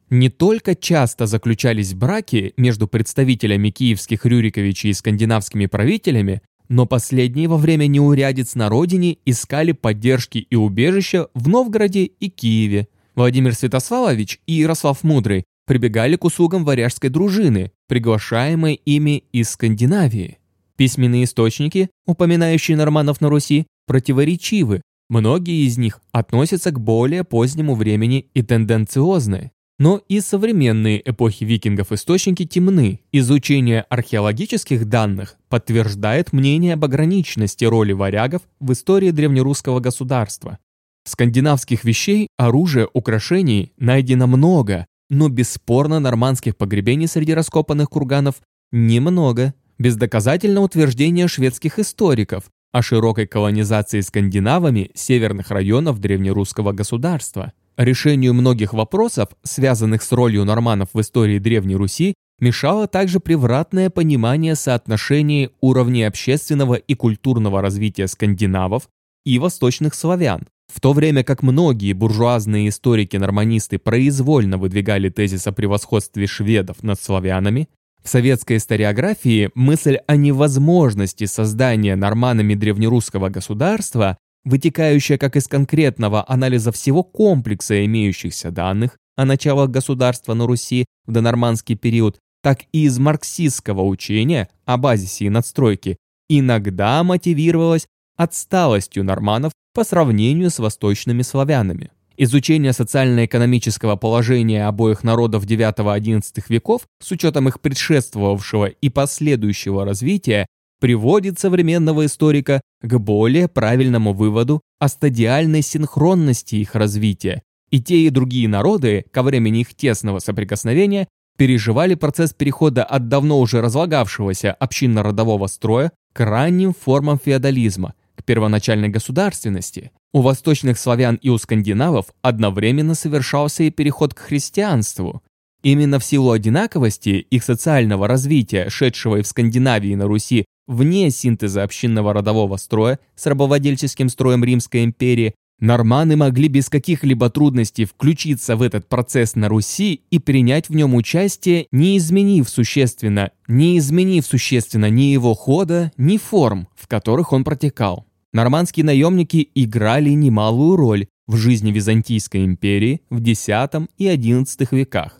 Не только часто заключались браки между представителями киевских Рюриковичей и скандинавскими правителями, но последние во время неурядиц на родине искали поддержки и убежища в Новгороде и Киеве. Владимир Святославович и Ярослав Мудрый прибегали к услугам варяжской дружины, приглашаемой ими из Скандинавии. Письменные источники, упоминающие норманов на Руси, противоречивы. Многие из них относятся к более позднему времени и тенденциозны. Но и современные эпохи викингов источники темны. Изучение археологических данных подтверждает мнение об ограниченности роли варягов в истории древнерусского государства. Скандинавских вещей, оружия, украшений найдено много, но бесспорно нормандских погребений среди раскопанных курганов немного. Бездоказательно утверждение шведских историков, о широкой колонизации скандинавами северных районов древнерусского государства. Решению многих вопросов, связанных с ролью норманов в истории Древней Руси, мешало также превратное понимание соотношений уровней общественного и культурного развития скандинавов и восточных славян, в то время как многие буржуазные историки-норманисты произвольно выдвигали тезис о превосходстве шведов над славянами, в советской историографии мысль о невозможности создания норманами древнерусского государства, вытекающая как из конкретного анализа всего комплекса имеющихся данных о началах государства на Руси в донорманский период, так и из марксистского учения о базисе и надстройке, иногда мотивировалась отсталостью норманов по сравнению с восточными славянами. Изучение социально-экономического положения обоих народов IX-XI веков с учетом их предшествовавшего и последующего развития приводит современного историка к более правильному выводу о стадиальной синхронности их развития, и те и другие народы ко времени их тесного соприкосновения переживали процесс перехода от давно уже разлагавшегося общинно-родового строя к ранним формам феодализма, к первоначальной государственности. У восточных славян и у скандинавов одновременно совершался и переход к христианству. Именно в силу одинаковости их социального развития, шедшего и в Скандинавии и на Руси вне синтеза общинного родового строя с рабовладельческим строем Римской империи, норманы могли без каких-либо трудностей включиться в этот процесс на Руси и принять в нем участие, не изменив существенно, не изменив существенно ни его хода, ни форм, в которых он протекал. Нормандские наемники играли немалую роль в жизни Византийской империи в X и XI веках.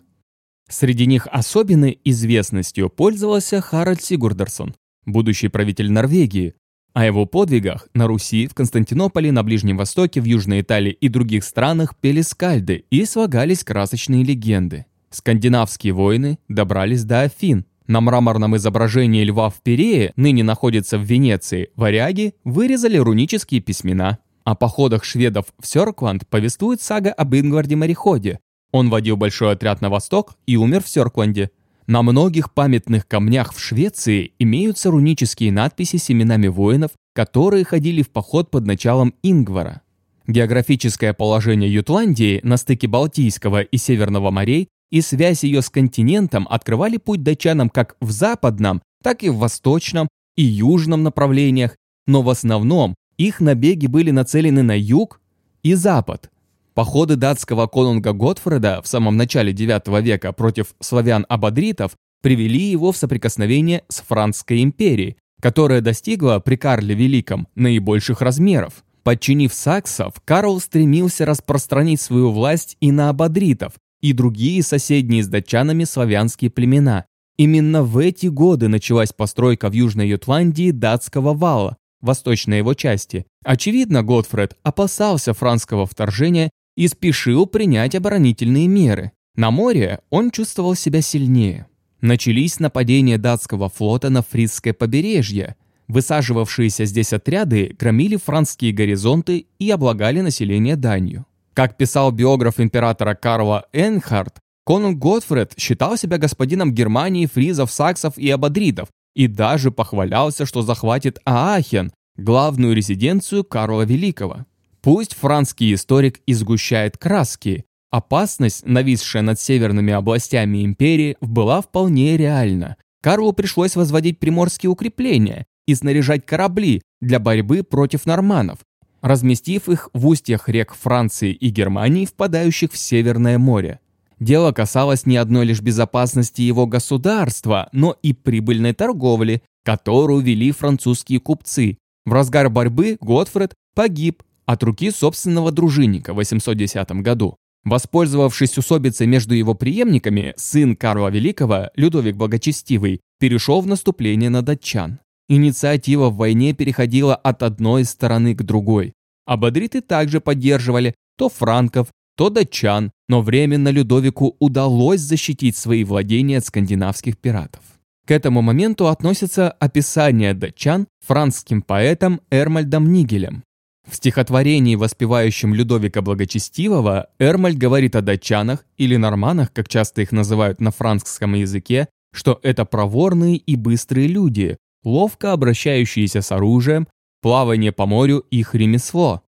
Среди них особенной известностью пользовался Харальд Сигурдерсон, будущий правитель Норвегии. О его подвигах на Руси, в Константинополе, на Ближнем Востоке, в Южной Италии и других странах пели скальды и слагались красочные легенды. Скандинавские воины добрались до Афин, на мраморном изображении льва в Перее, ныне находится в Венеции, варяги вырезали рунические письмена. О походах шведов в Сёркланд повествует сага об Ингварде-мореходе. Он водил большой отряд на восток и умер в Сёркланде. На многих памятных камнях в Швеции имеются рунические надписи с именами воинов, которые ходили в поход под началом Ингвара. Географическое положение Ютландии на стыке Балтийского и Северного морей и связь ее с континентом открывали путь датчанам как в западном, так и в восточном и южном направлениях, но в основном их набеги были нацелены на юг и запад. Походы датского конунга Готфреда в самом начале IX века против славян-абадритов привели его в соприкосновение с Франкской империей, которая достигла при Карле Великом наибольших размеров. Подчинив саксов, Карл стремился распространить свою власть и на абадритов, и другие соседние с датчанами славянские племена. Именно в эти годы началась постройка в Южной Ютландии датского вала, восточной его части. Очевидно, Готфред опасался франского вторжения и спешил принять оборонительные меры. На море он чувствовал себя сильнее. Начались нападения датского флота на фризское побережье. Высаживавшиеся здесь отряды громили франские горизонты и облагали население данью. Как писал биограф императора Карла Энхард, конунг Готфред считал себя господином Германии, фризов, саксов и абадридов и даже похвалялся, что захватит Аахен, главную резиденцию Карла Великого. Пусть францкий историк изгущает краски, опасность, нависшая над северными областями империи, была вполне реальна. Карлу пришлось возводить приморские укрепления и снаряжать корабли для борьбы против норманов, разместив их в устьях рек Франции и Германии, впадающих в Северное море. Дело касалось не одной лишь безопасности его государства, но и прибыльной торговли, которую вели французские купцы. В разгар борьбы Готфред погиб от руки собственного дружинника в 810 году. Воспользовавшись усобицей между его преемниками, сын Карла Великого, Людовик Благочестивый, перешел в наступление на датчан. Инициатива в войне переходила от одной стороны к другой. Абадриты также поддерживали то франков, то датчан, но временно Людовику удалось защитить свои владения от скандинавских пиратов. К этому моменту относится описание датчан франкским поэтом Эрмальдом Нигелем. В стихотворении, воспевающем Людовика Благочестивого, Эрмальд говорит о датчанах или норманах, как часто их называют на франкском языке, что это проворные и быстрые люди, ловко обращающиеся с оружием, плавание по морю их ремесло.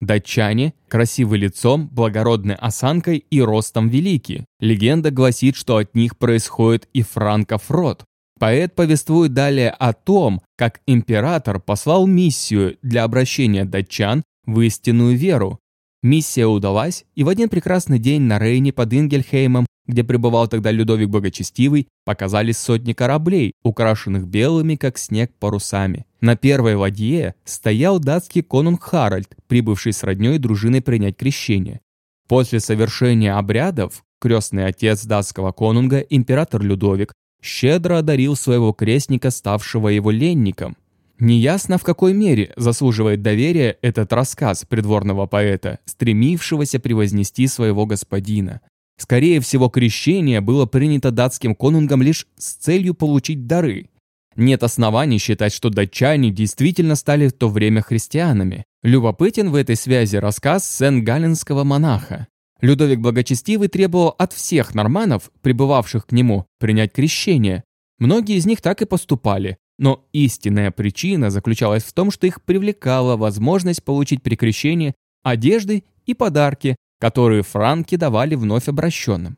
Датчане красивы лицом, благородной осанкой и ростом велики. Легенда гласит, что от них происходит и франков род. Поэт повествует далее о том, как император послал миссию для обращения датчан в истинную веру. Миссия удалась, и в один прекрасный день на Рейне под Ингельхеймом, где пребывал тогда Людовик Богочестивый, показались сотни кораблей, украшенных белыми, как снег, парусами. На первой ладье стоял датский конунг Харальд, прибывший с роднёй дружиной принять крещение. После совершения обрядов крестный отец датского конунга, император Людовик, щедро одарил своего крестника, ставшего его ленником. Неясно, в какой мере заслуживает доверия этот рассказ придворного поэта, стремившегося превознести своего господина. Скорее всего, крещение было принято датским конунгом лишь с целью получить дары. Нет оснований считать, что датчане действительно стали в то время христианами. Любопытен в этой связи рассказ сен-галленского монаха. Людовик Благочестивый требовал от всех норманов, прибывавших к нему, принять крещение. Многие из них так и поступали, но истинная причина заключалась в том, что их привлекала возможность получить при крещении одежды и подарки, которые франки давали вновь обращенным.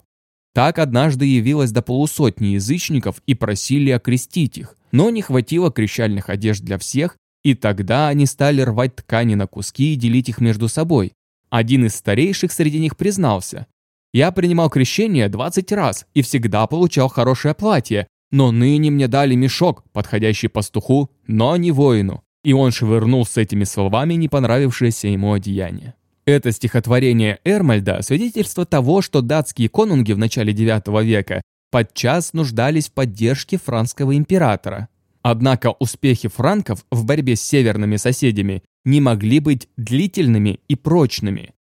Так однажды явилось до полусотни язычников и просили окрестить их, но не хватило крещальных одежд для всех, и тогда они стали рвать ткани на куски и делить их между собой, один из старейших среди них признался. «Я принимал крещение 20 раз и всегда получал хорошее платье, но ныне мне дали мешок, подходящий пастуху, но не воину». И он швырнул с этими словами не понравившееся ему одеяние. Это стихотворение Эрмальда – свидетельство того, что датские конунги в начале IX века подчас нуждались в поддержке франского императора. Однако успехи франков в борьбе с северными соседями не могли быть длительными и прочными.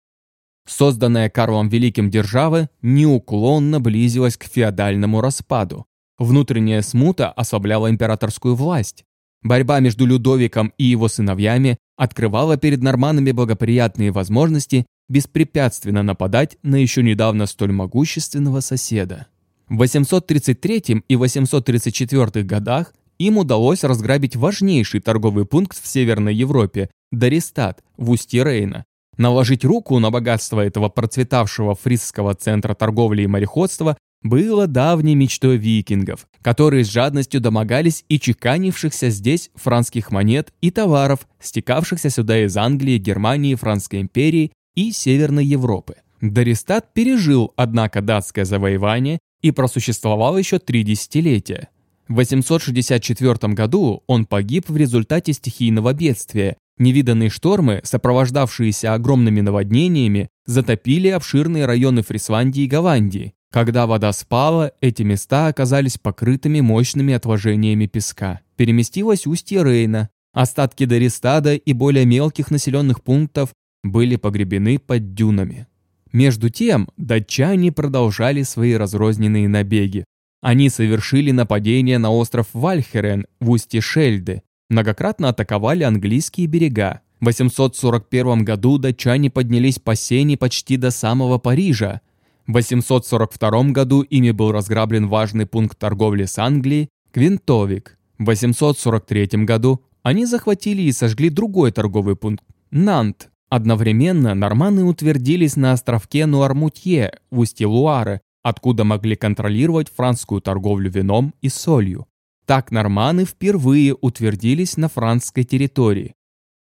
Созданная Карлом Великим держава неуклонно близилась к феодальному распаду. Внутренняя смута ослабляла императорскую власть. Борьба между Людовиком и его сыновьями открывала перед норманами благоприятные возможности беспрепятственно нападать на еще недавно столь могущественного соседа. В 833 и 834 годах им удалось разграбить важнейший торговый пункт в Северной Европе Даристат в устье Рейна. Наложить руку на богатство этого процветавшего фрисского центра торговли и мореходства было давней мечтой викингов, которые с жадностью домогались и чеканившихся здесь франских монет и товаров, стекавшихся сюда из Англии, Германии, Франской империи и Северной Европы. Даристат пережил, однако, датское завоевание и просуществовал еще три десятилетия. В 864 году он погиб в результате стихийного бедствия. Невиданные штормы, сопровождавшиеся огромными наводнениями, затопили обширные районы Фрисландии и Голландии. Когда вода спала, эти места оказались покрытыми мощными отложениями песка. Переместилось устье Рейна. Остатки Дористада и более мелких населенных пунктов были погребены под дюнами. Между тем, датчане продолжали свои разрозненные набеги. Они совершили нападение на остров Вальхерен в устье Шельды, многократно атаковали английские берега. В 841 году датчане поднялись по Сене почти до самого Парижа. В 842 году ими был разграблен важный пункт торговли с Англией – Квинтовик. В 843 году они захватили и сожгли другой торговый пункт – Нант. Одновременно норманы утвердились на островке Нуармутье в устье Луары, откуда могли контролировать французскую торговлю вином и солью. Так норманы впервые утвердились на французской территории.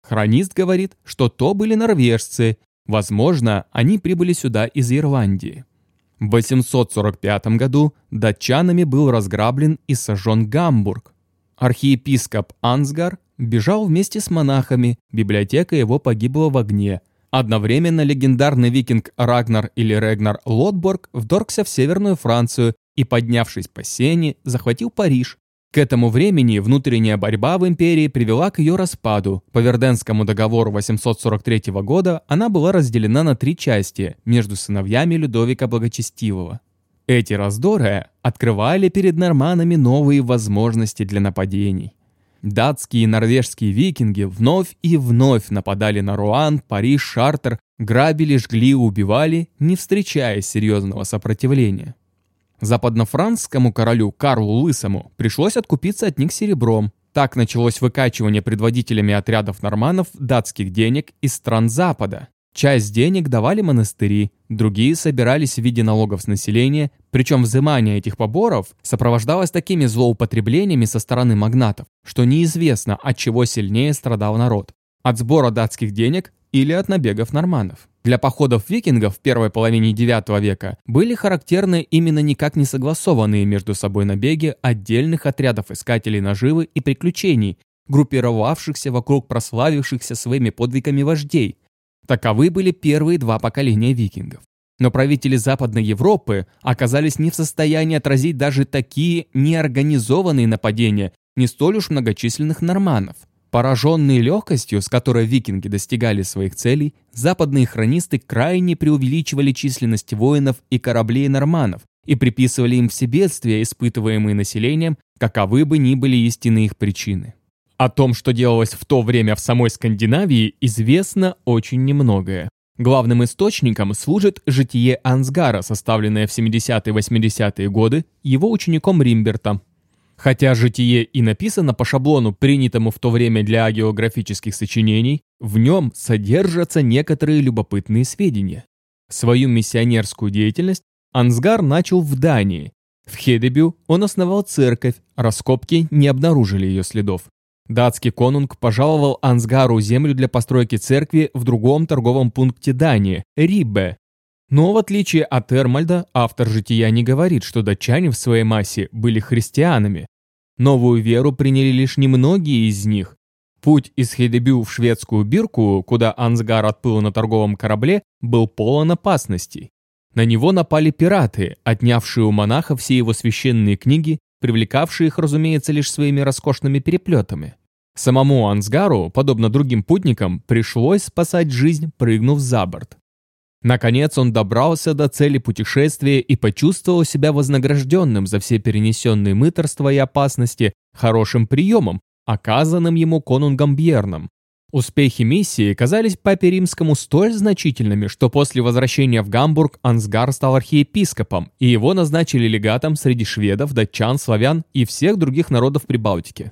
Хронист говорит, что то были норвежцы, возможно, они прибыли сюда из Ирландии. В 845 году датчанами был разграблен и сожжен Гамбург. Архиепископ Ансгар бежал вместе с монахами, библиотека его погибла в огне, Одновременно легендарный викинг Рагнар или Регнар Лотборг вторгся в Северную Францию и, поднявшись по Сене, захватил Париж. К этому времени внутренняя борьба в империи привела к ее распаду. По Верденскому договору 843 года она была разделена на три части между сыновьями Людовика Благочестивого. Эти раздоры открывали перед норманами новые возможности для нападений. Датские и норвежские викинги вновь и вновь нападали на Руан, Париж, Шартер, грабили, жгли убивали, не встречая серьезного сопротивления. Западнофранцскому королю Карлу Лысому пришлось откупиться от них серебром. Так началось выкачивание предводителями отрядов норманов датских денег из стран Запада. Часть денег давали монастыри, другие собирались в виде налогов с населения, причем взимание этих поборов сопровождалось такими злоупотреблениями со стороны магнатов, что неизвестно, от чего сильнее страдал народ – от сбора датских денег или от набегов норманов. Для походов викингов в первой половине IX века были характерны именно никак не согласованные между собой набеги отдельных отрядов искателей наживы и приключений, группировавшихся вокруг прославившихся своими подвигами вождей, Таковы были первые два поколения викингов. Но правители Западной Европы оказались не в состоянии отразить даже такие неорганизованные нападения не столь уж многочисленных норманов. Пораженные легкостью, с которой викинги достигали своих целей, западные хронисты крайне преувеличивали численность воинов и кораблей норманов и приписывали им все бедствия, испытываемые населением, каковы бы ни были истинные их причины. О том, что делалось в то время в самой Скандинавии, известно очень немногое. Главным источником служит житие Ансгара, составленное в 70-80-е годы его учеником Римбертом. Хотя житие и написано по шаблону, принятому в то время для географических сочинений, в нем содержатся некоторые любопытные сведения. Свою миссионерскую деятельность Ансгар начал в Дании. В Хедебю он основал церковь, раскопки не обнаружили ее следов. Датский конунг пожаловал Ансгару землю для постройки церкви в другом торговом пункте Дании – Риббе. Но в отличие от Эрмальда, автор «Жития» не говорит, что датчане в своей массе были христианами. Новую веру приняли лишь немногие из них. Путь из Хейдебю в шведскую Бирку, куда Ансгар отплыл на торговом корабле, был полон опасностей. На него напали пираты, отнявшие у монаха все его священные книги, привлекавшие их, разумеется, лишь своими роскошными переплетами. Самому Ансгару, подобно другим путникам, пришлось спасать жизнь, прыгнув за борт. Наконец он добрался до цели путешествия и почувствовал себя вознагражденным за все перенесенные мыторства и опасности хорошим приемом, оказанным ему конунгом Бьерном. Успехи миссии казались папе римскому столь значительными, что после возвращения в Гамбург Ансгар стал архиепископом, и его назначили легатом среди шведов, датчан, славян и всех других народов Прибалтики.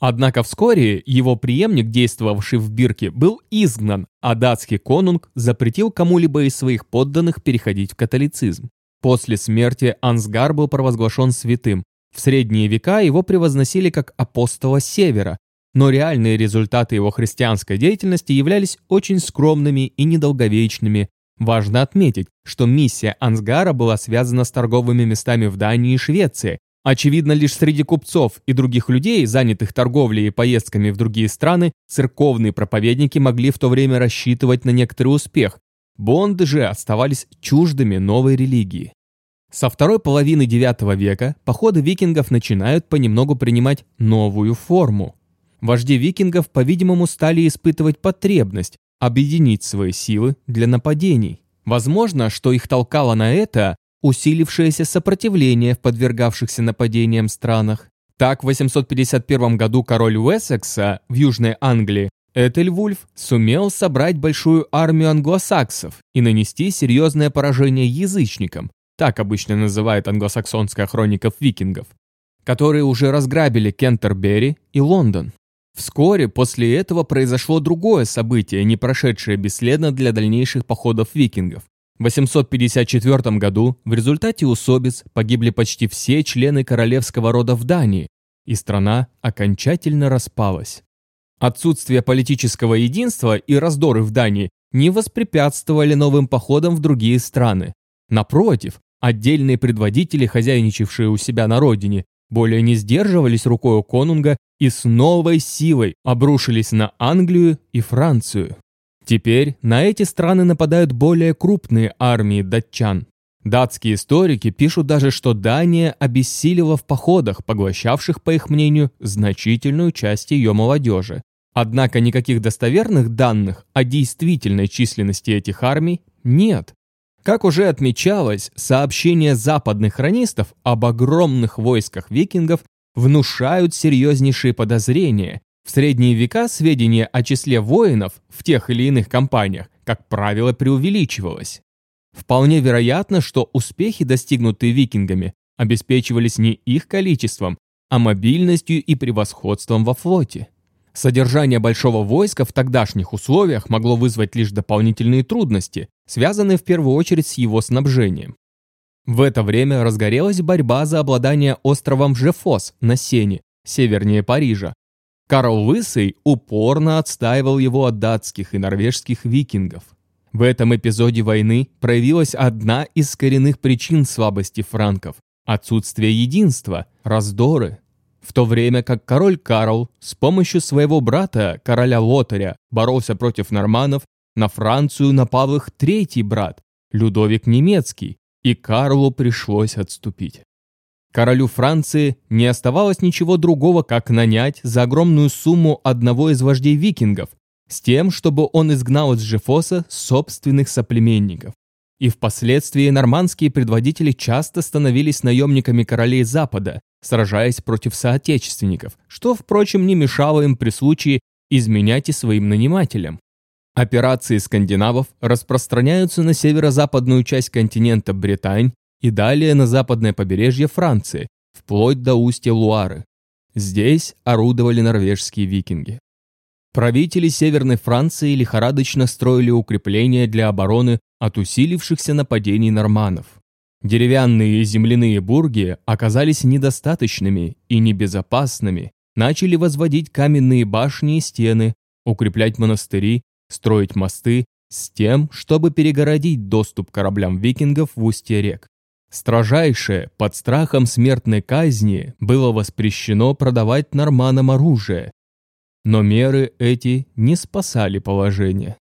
Однако вскоре его преемник, действовавший в Бирке, был изгнан, а датский конунг запретил кому-либо из своих подданных переходить в католицизм. После смерти Ансгар был провозглашен святым. В средние века его превозносили как апостола Севера, но реальные результаты его христианской деятельности являлись очень скромными и недолговечными. Важно отметить, что миссия Ансгара была связана с торговыми местами в Дании и Швеции, Очевидно, лишь среди купцов и других людей, занятых торговлей и поездками в другие страны, церковные проповедники могли в то время рассчитывать на некоторый успех. Бонды же оставались чуждыми новой религии. Со второй половины IX века походы викингов начинают понемногу принимать новую форму. Вожди викингов, по-видимому, стали испытывать потребность объединить свои силы для нападений. Возможно, что их толкало на это усилившееся сопротивление в подвергавшихся нападениям странах. Так, в 851 году король Уэссекса в Южной Англии Этельвульф сумел собрать большую армию англосаксов и нанести серьезное поражение язычникам, так обычно называет англосаксонская хроника викингов, которые уже разграбили Кентербери и Лондон. Вскоре после этого произошло другое событие, не прошедшее бесследно для дальнейших походов викингов. В 854 году в результате усобиц погибли почти все члены королевского рода в Дании, и страна окончательно распалась. Отсутствие политического единства и раздоры в Дании не воспрепятствовали новым походам в другие страны. Напротив, отдельные предводители, хозяйничавшие у себя на родине, более не сдерживались рукой у конунга и с новой силой обрушились на Англию и Францию. Теперь на эти страны нападают более крупные армии датчан. Датские историки пишут даже, что Дания обессилила в походах, поглощавших, по их мнению, значительную часть ее молодежи. Однако никаких достоверных данных о действительной численности этих армий нет. Как уже отмечалось, сообщения западных хронистов об огромных войсках викингов внушают серьезнейшие подозрения, в средние века сведения о числе воинов в тех или иных компаниях, как правило, преувеличивалось. Вполне вероятно, что успехи, достигнутые викингами, обеспечивались не их количеством, а мобильностью и превосходством во флоте. Содержание большого войска в тогдашних условиях могло вызвать лишь дополнительные трудности, связанные в первую очередь с его снабжением. В это время разгорелась борьба за обладание островом Жефос на Сене, севернее Парижа. Карл Лысый упорно отстаивал его от датских и норвежских викингов. В этом эпизоде войны проявилась одна из коренных причин слабости франков – отсутствие единства, раздоры. В то время как король Карл с помощью своего брата, короля Лотаря, боролся против норманнов, на Францию напал их третий брат, Людовик Немецкий, и Карлу пришлось отступить. Королю Франции не оставалось ничего другого, как нанять за огромную сумму одного из вождей викингов, с тем, чтобы он изгнал из Жефоса собственных соплеменников. И впоследствии нормандские предводители часто становились наемниками королей Запада, сражаясь против соотечественников, что, впрочем, не мешало им при случае изменять и своим нанимателям. Операции скандинавов распространяются на северо-западную часть континента Британь и далее на западное побережье Франции, вплоть до устья Луары. Здесь орудовали норвежские викинги. Правители Северной Франции лихорадочно строили укрепления для обороны от усилившихся нападений норманов. Деревянные и земляные бурги оказались недостаточными и небезопасными, начали возводить каменные башни и стены, укреплять монастыри, строить мосты с тем, чтобы перегородить доступ кораблям викингов в устье рек. Строжайшее, под страхом смертной казни, было воспрещено продавать норманам оружие, но меры эти не спасали положение.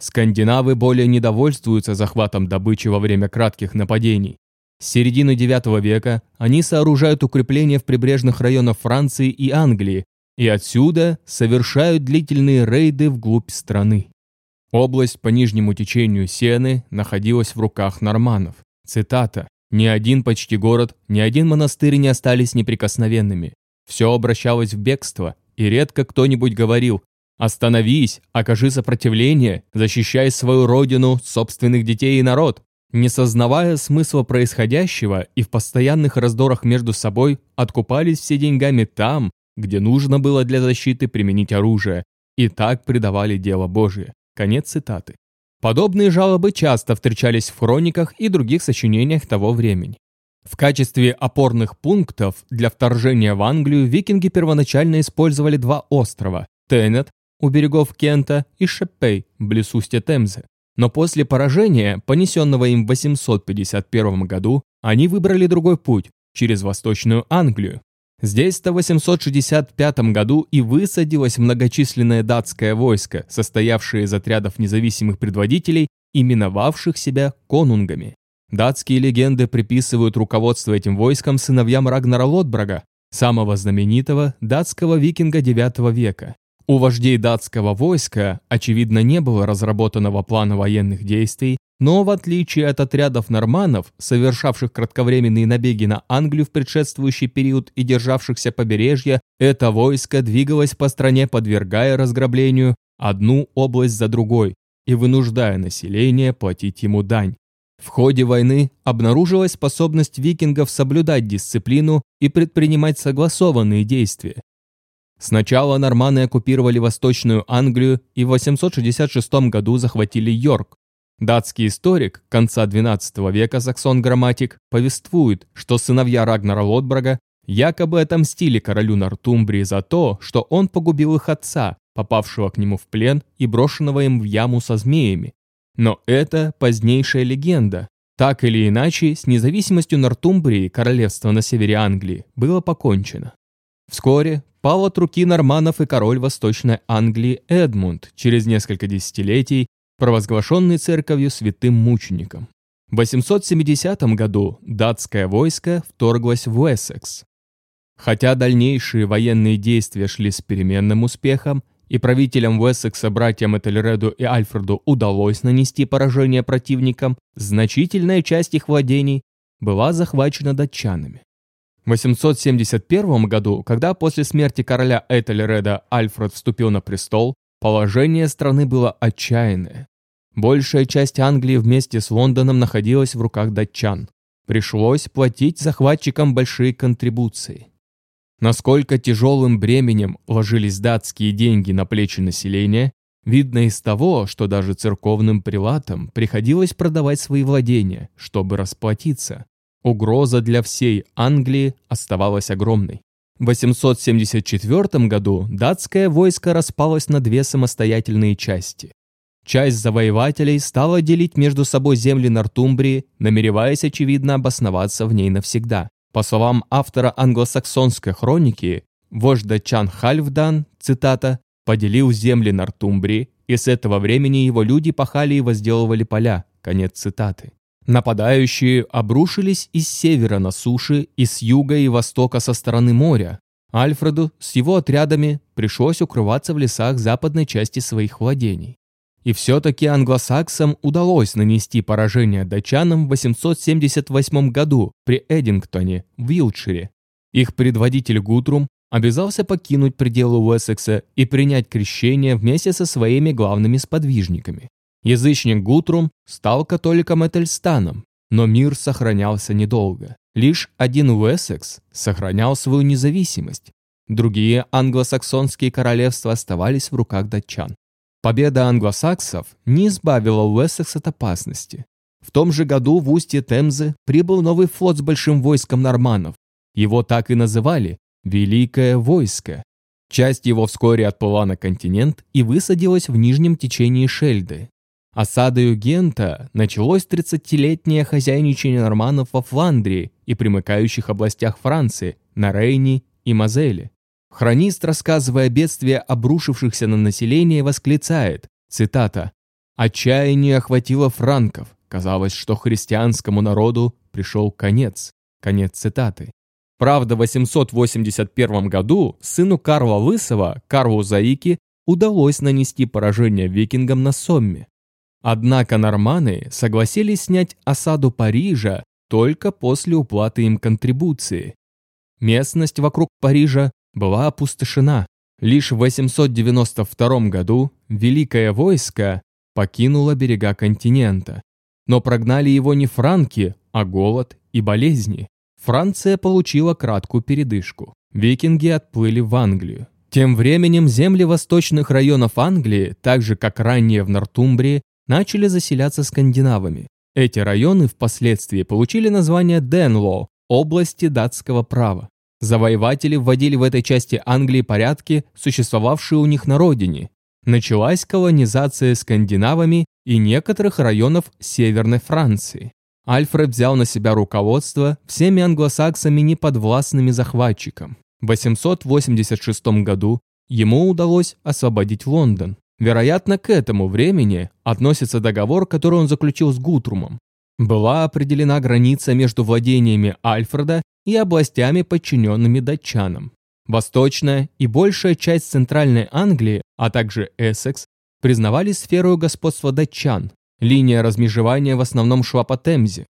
Скандинавы более не довольствуются захватом добычи во время кратких нападений. С середины IX века они сооружают укрепления в прибрежных районах Франции и Англии и отсюда совершают длительные рейды вглубь страны. Область по нижнему течению Сены находилась в руках норманов. Цитата. «Ни один почти город, ни один монастырь не остались неприкосновенными. Все обращалось в бегство, и редко кто-нибудь говорил «Остановись, окажи сопротивление, защищай свою родину, собственных детей и народ». Не сознавая смысла происходящего и в постоянных раздорах между собой, откупались все деньгами там, где нужно было для защиты применить оружие, и так предавали дело Божие. Конец цитаты. Подобные жалобы часто встречались в хрониках и других сочинениях того времени. В качестве опорных пунктов для вторжения в Англию викинги первоначально использовали два острова – Теннет у берегов Кента и Шеппей близ устья Темзы. Но после поражения, понесенного им в 851 году, они выбрали другой путь – через Восточную Англию. Здесь-то в 865 году и высадилось многочисленное датское войско, состоявшее из отрядов независимых предводителей, именовавших себя конунгами. Датские легенды приписывают руководство этим войском сыновьям Рагнара Лотбрага, самого знаменитого датского викинга IX века. У вождей датского войска, очевидно, не было разработанного плана военных действий, но в отличие от отрядов норманов, совершавших кратковременные набеги на Англию в предшествующий период и державшихся побережья, это войско двигалось по стране, подвергая разграблению одну область за другой и вынуждая население платить ему дань. В ходе войны обнаружилась способность викингов соблюдать дисциплину и предпринимать согласованные действия. Сначала норманы оккупировали Восточную Англию и в 866 году захватили Йорк. Датский историк конца XII века Саксон Грамматик повествует, что сыновья Рагнара Лотбрага якобы отомстили королю Нортумбрии за то, что он погубил их отца, попавшего к нему в плен и брошенного им в яму со змеями. Но это позднейшая легенда. Так или иначе, с независимостью Нортумбрии, королевства на севере Англии, было покончено. Вскоре пал от руки норманов и король Восточной Англии Эдмунд, через несколько десятилетий провозглашенный церковью святым мучеником. В 870 году датское войско вторглось в Уэссекс. Хотя дальнейшие военные действия шли с переменным успехом, и правителям Уэссекса, братьям Этельреду и Альфреду удалось нанести поражение противникам, значительная часть их владений была захвачена датчанами. В 871 году, когда после смерти короля Этельреда Альфред вступил на престол, положение страны было отчаянное. Большая часть Англии вместе с Лондоном находилась в руках датчан. Пришлось платить захватчикам большие контрибуции. Насколько тяжелым бременем ложились датские деньги на плечи населения, видно из того, что даже церковным прилатам приходилось продавать свои владения, чтобы расплатиться. Угроза для всей Англии оставалась огромной. В 874 году датское войско распалось на две самостоятельные части. Часть завоевателей стала делить между собой земли Нортумбрии, намереваясь, очевидно, обосноваться в ней навсегда. По словам автора англосаксонской хроники, вождь датчан Хальфдан, цитата, «поделил земли Нортумбрии, и с этого времени его люди пахали и возделывали поля». Конец цитаты. Нападающие обрушились из севера на суше и с юга и востока со стороны моря. Альфреду с его отрядами пришлось укрываться в лесах западной части своих владений. И все-таки англосаксам удалось нанести поражение датчанам в 878 году при Эдингтоне в Вилтшире. Их предводитель Гутрум обязался покинуть пределы Уэссекса и принять крещение вместе со своими главными сподвижниками. Язычник Гутрум стал католиком Этельстаном, но мир сохранялся недолго. Лишь один Уэссекс сохранял свою независимость. Другие англосаксонские королевства оставались в руках датчан. Победа англосаксов не избавила Уэссекс от опасности. В том же году в устье Темзы прибыл новый флот с большим войском норманов. Его так и называли «Великое войско». Часть его вскоре отплыла на континент и высадилась в нижнем течении Шельды. Осадою Гента началось 30-летнее хозяйничание норманов во Фландрии и примыкающих областях Франции, на Рейне и Мозеле. Хронист, рассказывая о бедствии обрушившихся на население, восклицает, цитата, «Отчаяние охватило франков. Казалось, что христианскому народу пришел конец». Конец цитаты. Правда, в 881 году сыну Карла Лысого, Карлу Заики, удалось нанести поражение викингам на Сомме. Однако норманы согласились снять осаду Парижа только после уплаты им контрибуции. Местность вокруг Парижа была опустошена. Лишь в 892 году Великое войско покинуло берега континента. Но прогнали его не франки, а голод и болезни. Франция получила краткую передышку. Викинги отплыли в Англию. Тем временем земли восточных районов Англии, так же как ранее в Нортумбрии, начали заселяться скандинавами. Эти районы впоследствии получили название Денло – области датского права. Завоеватели вводили в этой части Англии порядки, существовавшие у них на родине. Началась колонизация скандинавами и некоторых районов Северной Франции. Альфред взял на себя руководство всеми англосаксами неподвластными захватчикам. В 886 году ему удалось освободить Лондон. Вероятно, к этому времени относится договор, который он заключил с Гутрумом. Была определена граница между владениями Альфреда и областями, подчиненными датчанам. Восточная и большая часть Центральной Англии, а также Эссекс, признавали сферу господства датчан. Линия размежевания в основном шла по Темзе.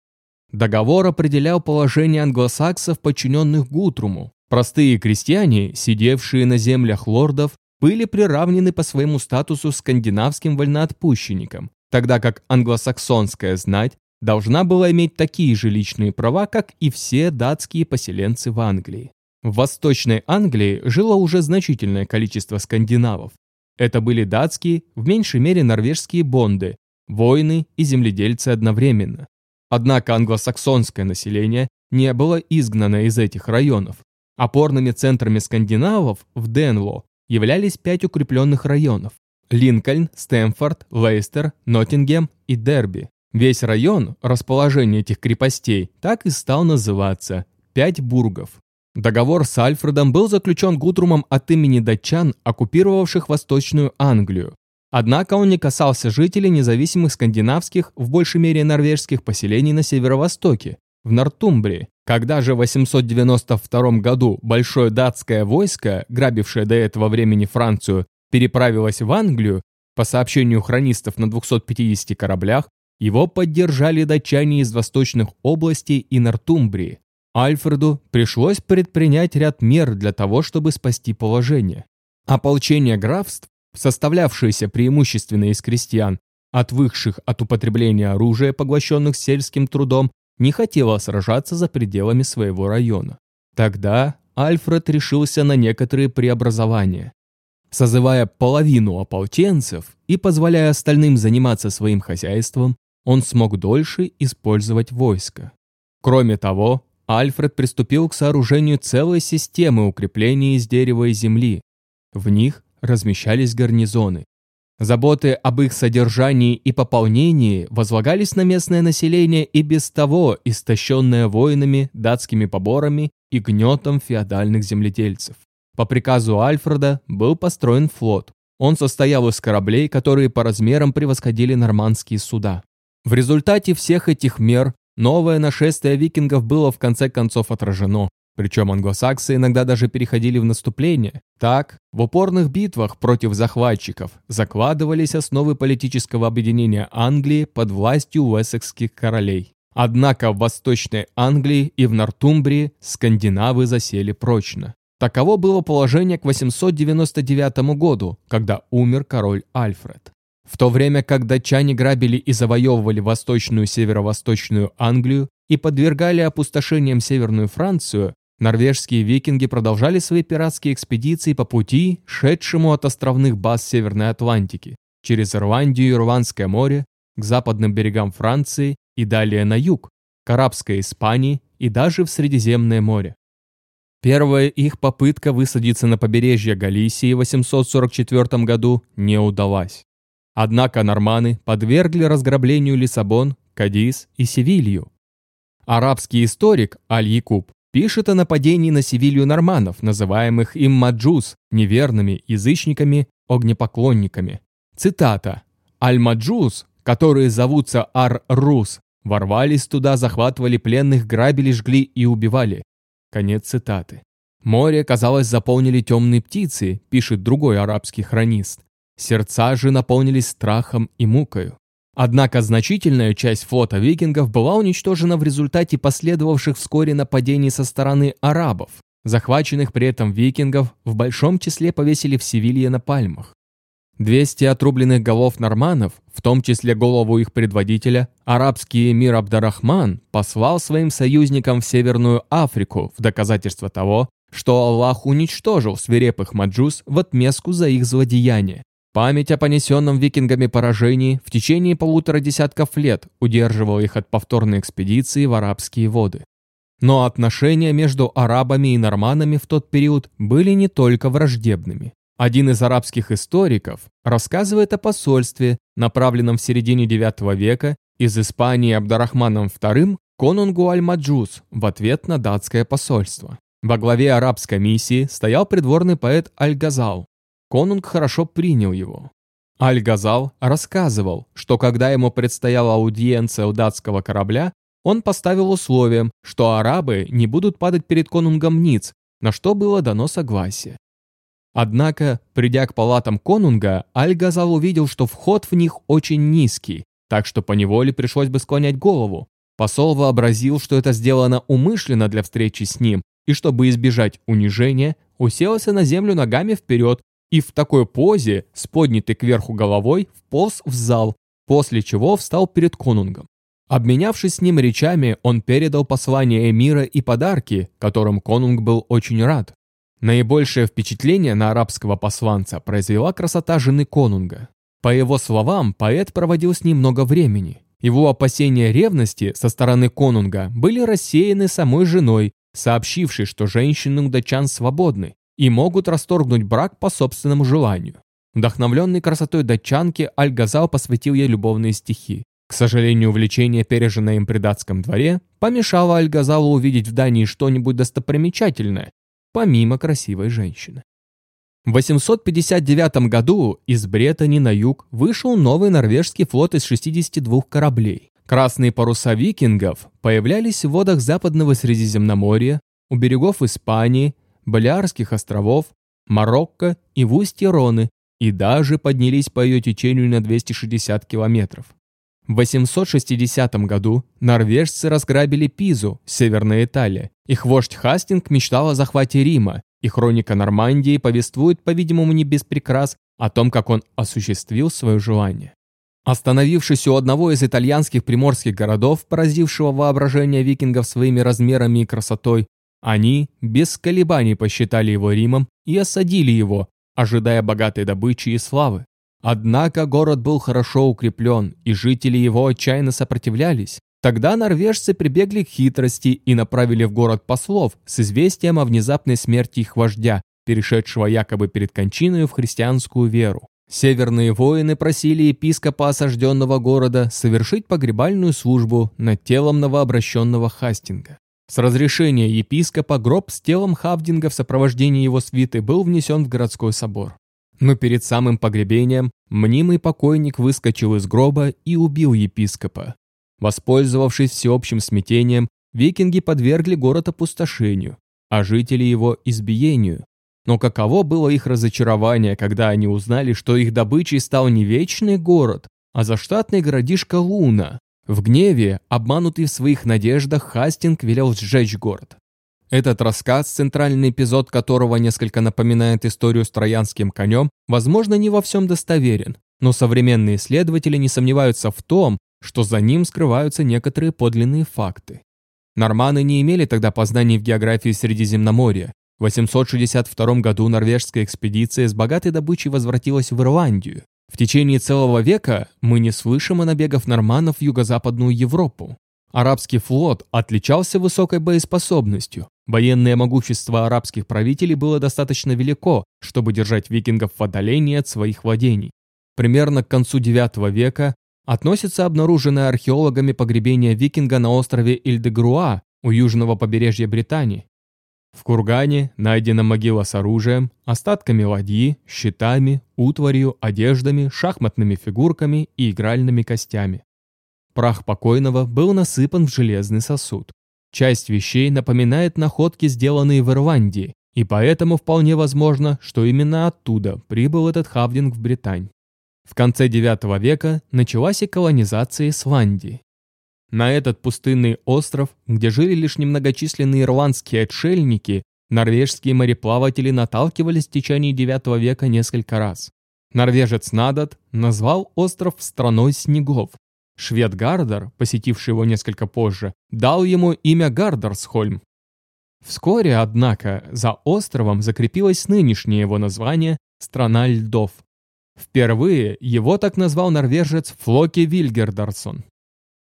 Договор определял положение англосаксов, подчиненных Гутруму. Простые крестьяне, сидевшие на землях лордов, были приравнены по своему статусу скандинавским вольноотпущенникам, тогда как англосаксонская знать должна была иметь такие же личные права, как и все датские поселенцы в Англии. В Восточной Англии жило уже значительное количество скандинавов. Это были датские, в меньшей мере норвежские бонды, воины и земледельцы одновременно. Однако англосаксонское население не было изгнано из этих районов. Опорными центрами скандинавов в Денло являлись пять укрепленных районов – Линкольн, Стэмфорд, Лейстер, Ноттингем и Дерби. Весь район, расположение этих крепостей, так и стал называться «Пять бургов». Договор с Альфредом был заключен Гутрумом от имени датчан, оккупировавших Восточную Англию. Однако он не касался жителей независимых скандинавских, в большей мере норвежских поселений на северо-востоке, в Нортумбрии. Когда же в 892 году большое датское войско, грабившее до этого времени Францию, переправилось в Англию, по сообщению хронистов на 250 кораблях, его поддержали датчане из восточных областей и Нортумбрии. Альфреду пришлось предпринять ряд мер для того, чтобы спасти положение. Ополчение графств, составлявшееся преимущественно из крестьян, отвыкших от употребления оружия, поглощенных сельским трудом, не хотело сражаться за пределами своего района. Тогда Альфред решился на некоторые преобразования. Созывая половину ополченцев и позволяя остальным заниматься своим хозяйством, он смог дольше использовать войско. Кроме того, Альфред приступил к сооружению целой системы укреплений из дерева и земли. В них размещались гарнизоны. Заботы об их содержании и пополнении возлагались на местное население и без того истощенное воинами, датскими поборами и гнетом феодальных земледельцев. По приказу Альфреда был построен флот. Он состоял из кораблей, которые по размерам превосходили нормандские суда. В результате всех этих мер новое нашествие викингов было в конце концов отражено. Причем англосаксы иногда даже переходили в наступление. Так, в упорных битвах против захватчиков закладывались основы политического объединения Англии под властью уэссекских королей. Однако в Восточной Англии и в Нортумбрии скандинавы засели прочно. Таково было положение к 899 году, когда умер король Альфред. В то время как датчане грабили и завоевывали восточную северо-восточную Англию и подвергали опустошениям Северную Францию, норвежские викинги продолжали свои пиратские экспедиции по пути, шедшему от островных баз Северной Атлантики, через Ирландию и Ирландское море, к западным берегам Франции и далее на юг, к Арабской Испании и даже в Средиземное море. Первая их попытка высадиться на побережье Галисии в 844 году не удалась. Однако норманны подвергли разграблению Лиссабон, Кадис и Севилью. Арабский историк Аль-Якуб пишет о нападении на Севилью норманнов, называемых им маджус, неверными язычниками, огнепоклонниками. Цитата. «Аль-Маджус, которые зовутся Ар-Рус, ворвались туда, захватывали пленных, грабили, жгли и убивали». Конец цитаты. Море, казалось, заполнили темные птицы, пишет другой арабский хронист. Сердца же наполнились страхом и мукою. Однако значительная часть флота викингов была уничтожена в результате последовавших вскоре нападений со стороны арабов. Захваченных при этом викингов в большом числе повесили в Севилье на пальмах. 200 отрубленных голов норманов, в том числе голову их предводителя, арабский эмир Абдарахман послал своим союзникам в Северную Африку в доказательство того, что Аллах уничтожил свирепых маджус в отместку за их злодеяния. Память о понесенном викингами поражении в течение полутора десятков лет удерживала их от повторной экспедиции в арабские воды. Но отношения между арабами и норманами в тот период были не только враждебными. Один из арабских историков рассказывает о посольстве, направленном в середине IX века из Испании Абдарахманом II конунгу Аль-Маджус в ответ на датское посольство. Во главе арабской миссии стоял придворный поэт Аль-Газал, Конунг хорошо принял его. Аль-Газал рассказывал, что когда ему предстояла аудиенция у датского корабля, он поставил условием, что арабы не будут падать перед конунгом ниц, на что было дано согласие. Однако, придя к палатам конунга, Аль-Газал увидел, что вход в них очень низкий, так что поневоле пришлось бы склонять голову. Посол вообразил, что это сделано умышленно для встречи с ним, и чтобы избежать унижения, уселся на землю ногами вперед и в такой позе, с поднятой кверху головой, вполз в зал, после чего встал перед конунгом. Обменявшись с ним речами, он передал послание эмира и подарки, которым конунг был очень рад. Наибольшее впечатление на арабского посланца произвела красота жены конунга. По его словам, поэт проводил с ним много времени. Его опасения ревности со стороны конунга были рассеяны самой женой, сообщившей, что женщины у датчан свободны, и могут расторгнуть брак по собственному желанию. Вдохновленный красотой датчанки, Аль-Газал посвятил ей любовные стихи. К сожалению, увлечение, переженное им при датском дворе, помешало Аль-Газалу увидеть в Дании что-нибудь достопримечательное, помимо красивой женщины. В 859 году из Бретани на юг вышел новый норвежский флот из 62 кораблей. Красные паруса викингов появлялись в водах западного Средиземноморья, у берегов Испании, Балиарских островов, Марокко и в устье Роны и даже поднялись по ее течению на 260 километров. В 860 году норвежцы разграбили Пизу, Северная Италия. Их вождь Хастинг мечтал о захвате Рима, и хроника Нормандии повествует, по-видимому, не без прикрас, о том, как он осуществил свое желание. Остановившись у одного из итальянских приморских городов, поразившего воображение викингов своими размерами и красотой, Они без колебаний посчитали его Римом и осадили его, ожидая богатой добычи и славы. Однако город был хорошо укреплен, и жители его отчаянно сопротивлялись. Тогда норвежцы прибегли к хитрости и направили в город послов с известием о внезапной смерти их вождя, перешедшего якобы перед кончиной в христианскую веру. Северные воины просили епископа осажденного города совершить погребальную службу над телом новообращенного Хастинга. С разрешения епископа гроб с телом Хавдинга в сопровождении его свиты был внесен в городской собор. Но перед самым погребением мнимый покойник выскочил из гроба и убил епископа. Воспользовавшись всеобщим смятением, викинги подвергли город опустошению, а жители его – избиению. Но каково было их разочарование, когда они узнали, что их добычей стал не вечный город, а заштатный городишко Луна. В гневе, обманутый в своих надеждах, Хастинг велел сжечь город. Этот рассказ, центральный эпизод которого несколько напоминает историю с троянским конем, возможно, не во всем достоверен, но современные исследователи не сомневаются в том, что за ним скрываются некоторые подлинные факты. Норманы не имели тогда познаний в географии Средиземноморья, в 862 году норвежская экспедиция с богатой добычей возвратилась в Ирландию. В течение целого века мы не слышим о набегах норманнов в юго-западную Европу. Арабский флот отличался высокой боеспособностью. Военное могущество арабских правителей было достаточно велико, чтобы держать викингов в отдалении от своих владений. Примерно к концу IX века относится обнаруженное археологами погребение викинга на острове Ильдегруа у южного побережья Британии. В кургане найдена могила с оружием, остатками ладьи, щитами, утварью, одеждами, шахматными фигурками и игральными костями. Прах покойного был насыпан в железный сосуд. Часть вещей напоминает находки, сделанные в Ирландии, и поэтому вполне возможно, что именно оттуда прибыл этот хавдинг в Британь. В конце IX века началась и колонизация Исландии. На этот пустынный остров, где жили лишь немногочисленные ирландские отшельники, норвежские мореплаватели наталкивались в течение IX века несколько раз. Норвежец Надат назвал остров «страной снегов». Швед Гардер, посетивший его несколько позже, дал ему имя Гардерсхольм. Вскоре, однако, за островом закрепилось нынешнее его название «Страна льдов». Впервые его так назвал норвежец Флоке Вильгердарсон.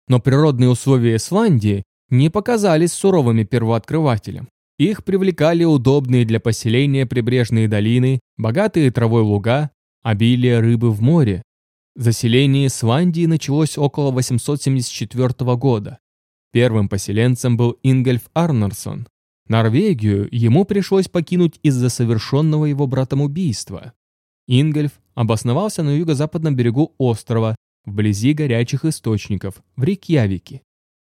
Но природные условия Исландии не показались суровыми первооткрывателям. Их привлекали удобные для поселения прибрежные долины, богатые травой луга, обилие рыбы в море. Заселение Исландии началось около 874 года. Первым поселенцем был Ингельф Арнерсон. Норвегию ему пришлось покинуть из-за совершенного его братом убийства. Ингельф обосновался на юго-западном берегу острова, вблизи горячих источников, в Рейкьявике.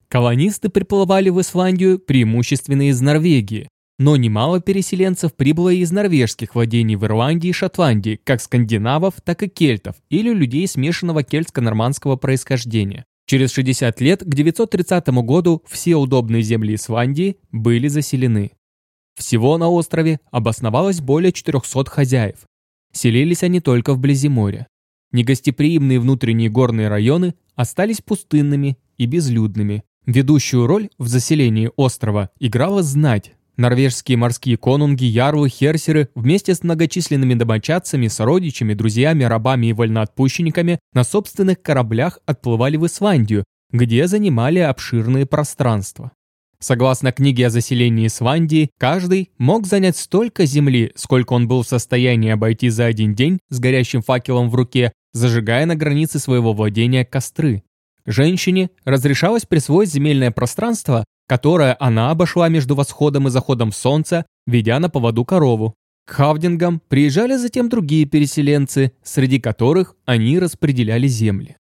Колонисты приплывали в Исландию преимущественно из Норвегии, но немало переселенцев прибыло из норвежских владений в Ирландии и Шотландии, как скандинавов, так и кельтов или людей смешанного кельтско-нормандского происхождения. Через 60 лет, к 930 году, все удобные земли Исландии были заселены. Всего на острове обосновалось более 400 хозяев. Селились они только вблизи моря. Негостеприимные внутренние горные районы остались пустынными и безлюдными. Ведущую роль в заселении острова играла знать. Норвежские морские конунги, ярлы, херсеры вместе с многочисленными домочадцами, сородичами, друзьями, рабами и вольноотпущенниками на собственных кораблях отплывали в Исландию, где занимали обширные пространства. Согласно книге о заселении Исландии, каждый мог занять столько земли, сколько он был в состоянии обойти за один день с горящим факелом в руке зажигая на границе своего владения костры. Женщине разрешалось присвоить земельное пространство, которое она обошла между восходом и заходом солнца, ведя на поводу корову. К Хавдингам приезжали затем другие переселенцы, среди которых они распределяли земли.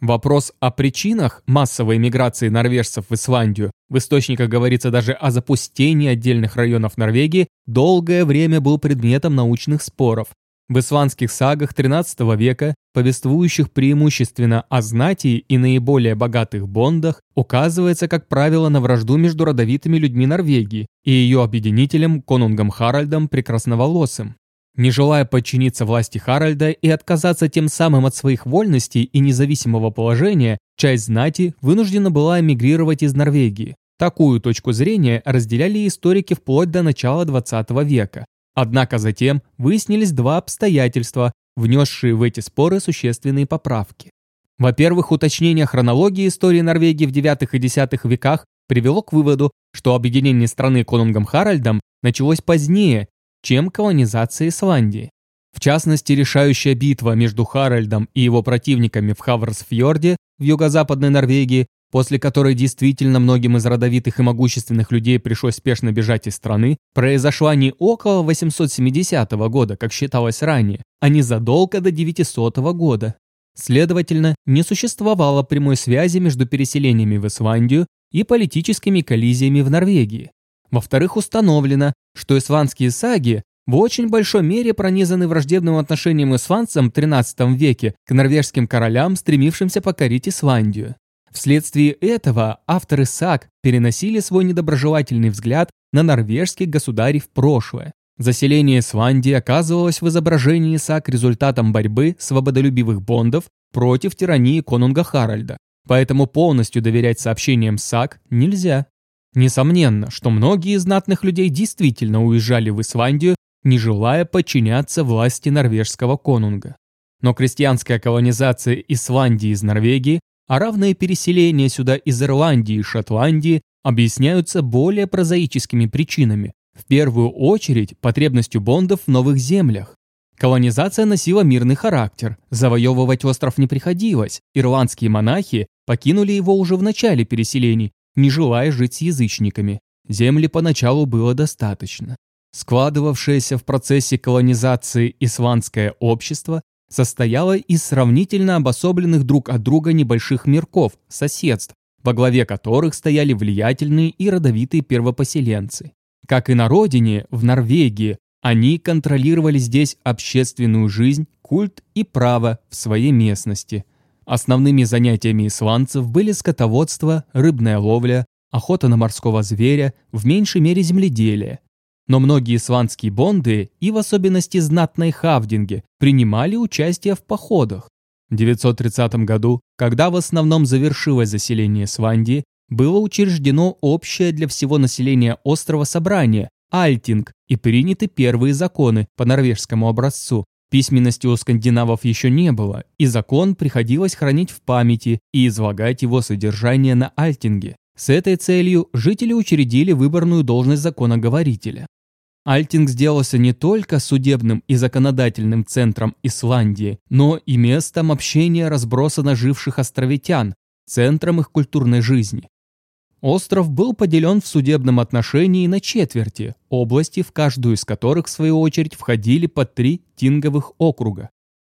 Вопрос о причинах массовой миграции норвежцев в Исландию, в источниках говорится даже о запустении отдельных районов Норвегии, долгое время был предметом научных споров, в исландских сагах XIII века, повествующих преимущественно о знати и наиболее богатых бондах, указывается, как правило, на вражду между родовитыми людьми Норвегии и ее объединителем конунгом Харальдом Прекрасноволосым. Не желая подчиниться власти Харальда и отказаться тем самым от своих вольностей и независимого положения, часть знати вынуждена была эмигрировать из Норвегии. Такую точку зрения разделяли историки вплоть до начала XX века. Однако затем выяснились два обстоятельства, внесшие в эти споры существенные поправки. Во-первых, уточнение хронологии истории Норвегии в IX и X веках привело к выводу, что объединение страны конунгом Харальдом началось позднее, чем колонизация Исландии. В частности, решающая битва между Харальдом и его противниками в Хаврсфьорде в юго-западной Норвегии, после которой действительно многим из родовитых и могущественных людей пришлось спешно бежать из страны, произошла не около 870 года, как считалось ранее, а незадолго до 900 года. Следовательно, не существовало прямой связи между переселениями в Исландию и политическими коллизиями в Норвегии. Во-вторых, установлено, что исландские саги в очень большой мере пронизаны враждебным отношением исландцам в XIII веке к норвежским королям, стремившимся покорить Исландию. Вследствие этого авторы саг переносили свой недоброжелательный взгляд на норвежских государей в прошлое. Заселение Исландии оказывалось в изображении саг результатом борьбы свободолюбивых бондов против тирании конунга Харальда, поэтому полностью доверять сообщениям саг нельзя. Несомненно, что многие знатных людей действительно уезжали в Исландию, не желая подчиняться власти норвежского конунга. Но крестьянская колонизация Исландии из Норвегии, а равное переселение сюда из Ирландии и Шотландии объясняются более прозаическими причинами, в первую очередь потребностью бондов в новых землях. Колонизация носила мирный характер, завоевывать остров не приходилось, ирландские монахи покинули его уже в начале переселений, не желая жить с язычниками. Земли поначалу было достаточно. Складывавшееся в процессе колонизации исландское общество состояло из сравнительно обособленных друг от друга небольших мирков, соседств, во главе которых стояли влиятельные и родовитые первопоселенцы. Как и на родине, в Норвегии, они контролировали здесь общественную жизнь, культ и право в своей местности – Основными занятиями исландцев были скотоводство, рыбная ловля, охота на морского зверя, в меньшей мере земледелие. Но многие исландские бонды, и в особенности знатные хавдинги, принимали участие в походах. В 930 году, когда в основном завершилось заселение Исландии, было учреждено общее для всего населения острова собрание – Альтинг, и приняты первые законы по норвежскому образцу, Письменности у скандинавов еще не было, и закон приходилось хранить в памяти и излагать его содержание на альтинге. С этой целью жители учредили выборную должность законоговорителя. Альтинг сделался не только судебным и законодательным центром Исландии, но и местом общения разбросанно живших островитян, центром их культурной жизни. Остров был поделен в судебном отношении на четверти, области, в каждую из которых, в свою очередь, входили по три тинговых округа.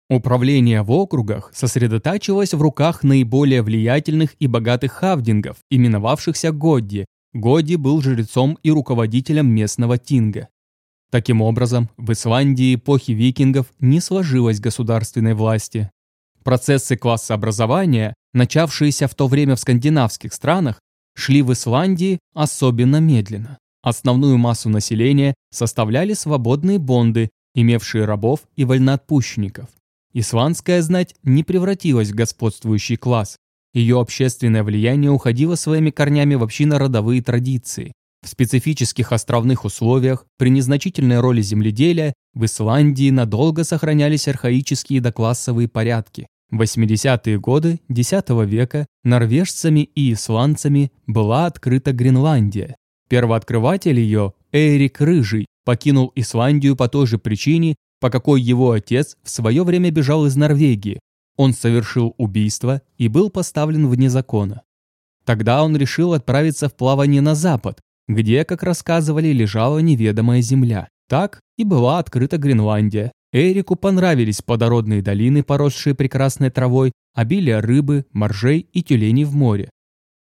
Управление в округах сосредотачивалось в руках наиболее влиятельных и богатых хавдингов, именовавшихся Годди. Годди был жрецом и руководителем местного тинга. Таким образом, в Исландии эпохи викингов не сложилось государственной власти. Процессы классообразования, начавшиеся в то время в скандинавских странах, шли в Исландии особенно медленно. Основную массу населения составляли свободные бонды, имевшие рабов и вольноотпущенников. Исландская знать не превратилась в господствующий класс. Ее общественное влияние уходило своими корнями в общинно-родовые традиции. В специфических островных условиях, при незначительной роли земледелия, в Исландии надолго сохранялись архаические доклассовые порядки. В 80-е годы X века норвежцами и исландцами была открыта Гренландия. Первооткрыватель ее, Эрик Рыжий, покинул Исландию по той же причине, по какой его отец в свое время бежал из Норвегии. Он совершил убийство и был поставлен вне закона. Тогда он решил отправиться в плавание на запад, где, как рассказывали, лежала неведомая земля. Так и была открыта Гренландия, Эрику понравились плодородные долины, поросшие прекрасной травой, обилие рыбы, моржей и тюленей в море.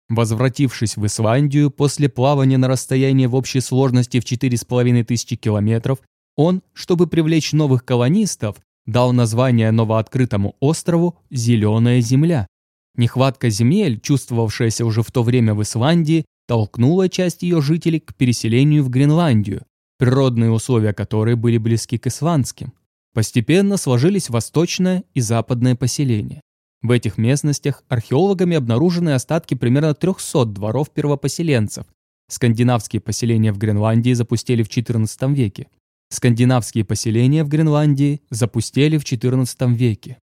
Возвратившись в Исландию после плавания на расстоянии в общей сложности в 4,5 тысячи километров, он, чтобы привлечь новых колонистов, дал название новооткрытому острову «Зеленая земля». Нехватка земель, чувствовавшаяся уже в то время в Исландии, толкнула часть ее жителей к переселению в Гренландию, природные условия которой были близки к исландским. Постепенно сложились восточное и западное поселения. В этих местностях археологами обнаружены остатки примерно 300 дворов первопоселенцев. Скандинавские поселения в Гренландии запустили в XIV веке. Скандинавские поселения в Гренландии запустили в XIV веке.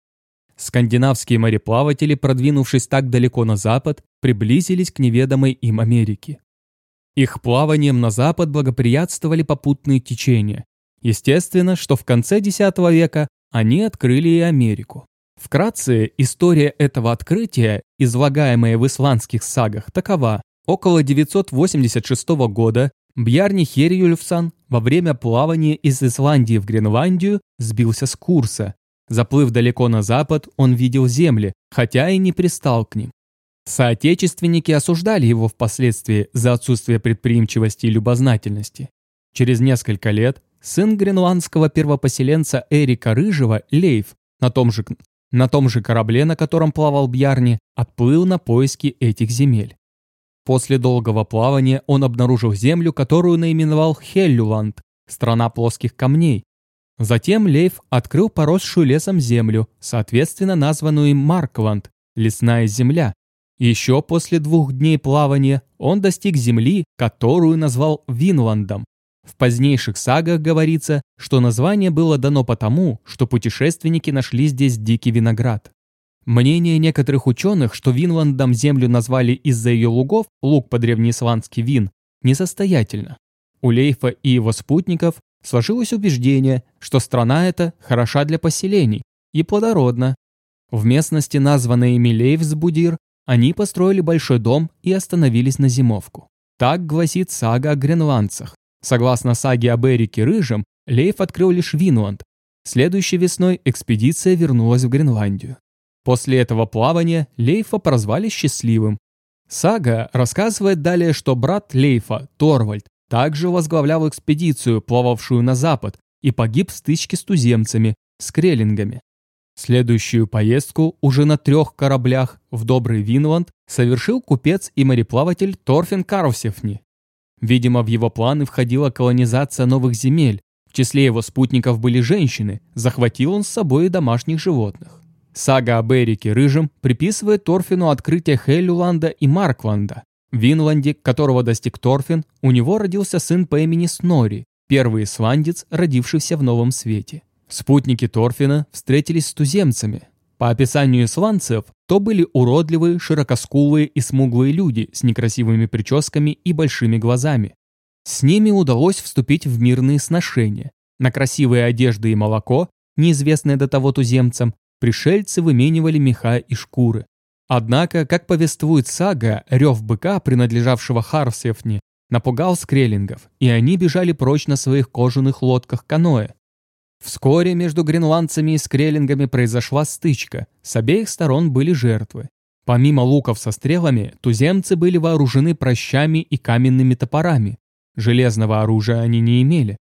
Скандинавские мореплаватели, продвинувшись так далеко на запад, приблизились к неведомой им Америке. Их плаванием на запад благоприятствовали попутные течения. Естественно, что в конце X века они открыли и Америку. Вкратце, история этого открытия, излагаемая в исландских сагах, такова. Около 986 года Бьярни Херюльфсан во время плавания из Исландии в Гренландию сбился с курса. Заплыв далеко на запад, он видел земли, хотя и не пристал к ним. Соотечественники осуждали его впоследствии за отсутствие предприимчивости и любознательности. Через несколько лет сын гренландского первопоселенца Эрика Рыжего, Лейф, на том же, на том же корабле, на котором плавал Бьярни, отплыл на поиски этих земель. После долгого плавания он обнаружил землю, которую наименовал Хеллюланд, страна плоских камней. Затем Лейф открыл поросшую лесом землю, соответственно названную им Маркланд, лесная земля, еще после двух дней плавания он достиг земли, которую назвал Винландом. В позднейших сагах говорится, что название было дано потому, что путешественники нашли здесь дикий виноград. Мнение некоторых ученых, что Винландом землю назвали из-за ее лугов, луг по-древнеисландски вин, несостоятельно. У Лейфа и его спутников сложилось убеждение, что страна эта хороша для поселений и плодородна. В местности, названной ими Лейфсбудир, они построили большой дом и остановились на зимовку. Так гласит сага о гренландцах. Согласно саге об Эрике Рыжем, Лейф открыл лишь Винланд. Следующей весной экспедиция вернулась в Гренландию. После этого плавания Лейфа прозвали счастливым. Сага рассказывает далее, что брат Лейфа, Торвальд, также возглавлял экспедицию, плававшую на запад, и погиб в стычке с туземцами, скреллингами. Следующую поездку уже на трех кораблях в Добрый Винланд совершил купец и мореплаватель Торфин Карусевни. Видимо, в его планы входила колонизация новых земель. В числе его спутников были женщины, захватил он с собой и домашних животных. Сага об Эрике Рыжем приписывает Торфину открытие Хеллюланда и Маркванда. В Винланде, которого достиг Торфин, у него родился сын по имени Снори, первый исландец, родившийся в Новом Свете. Спутники Торфина встретились с туземцами. По описанию исландцев, то были уродливые, широкоскулые и смуглые люди с некрасивыми прическами и большими глазами. С ними удалось вступить в мирные сношения. На красивые одежды и молоко, неизвестные до того туземцам, пришельцы выменивали меха и шкуры. Однако, как повествует сага, рев быка, принадлежавшего Харсефне, напугал скреллингов, и они бежали прочь на своих кожаных лодках-каноэ, Вскоре между гренландцами и скреллингами произошла стычка, с обеих сторон были жертвы. Помимо луков со стрелами, туземцы были вооружены прощами и каменными топорами. Железного оружия они не имели.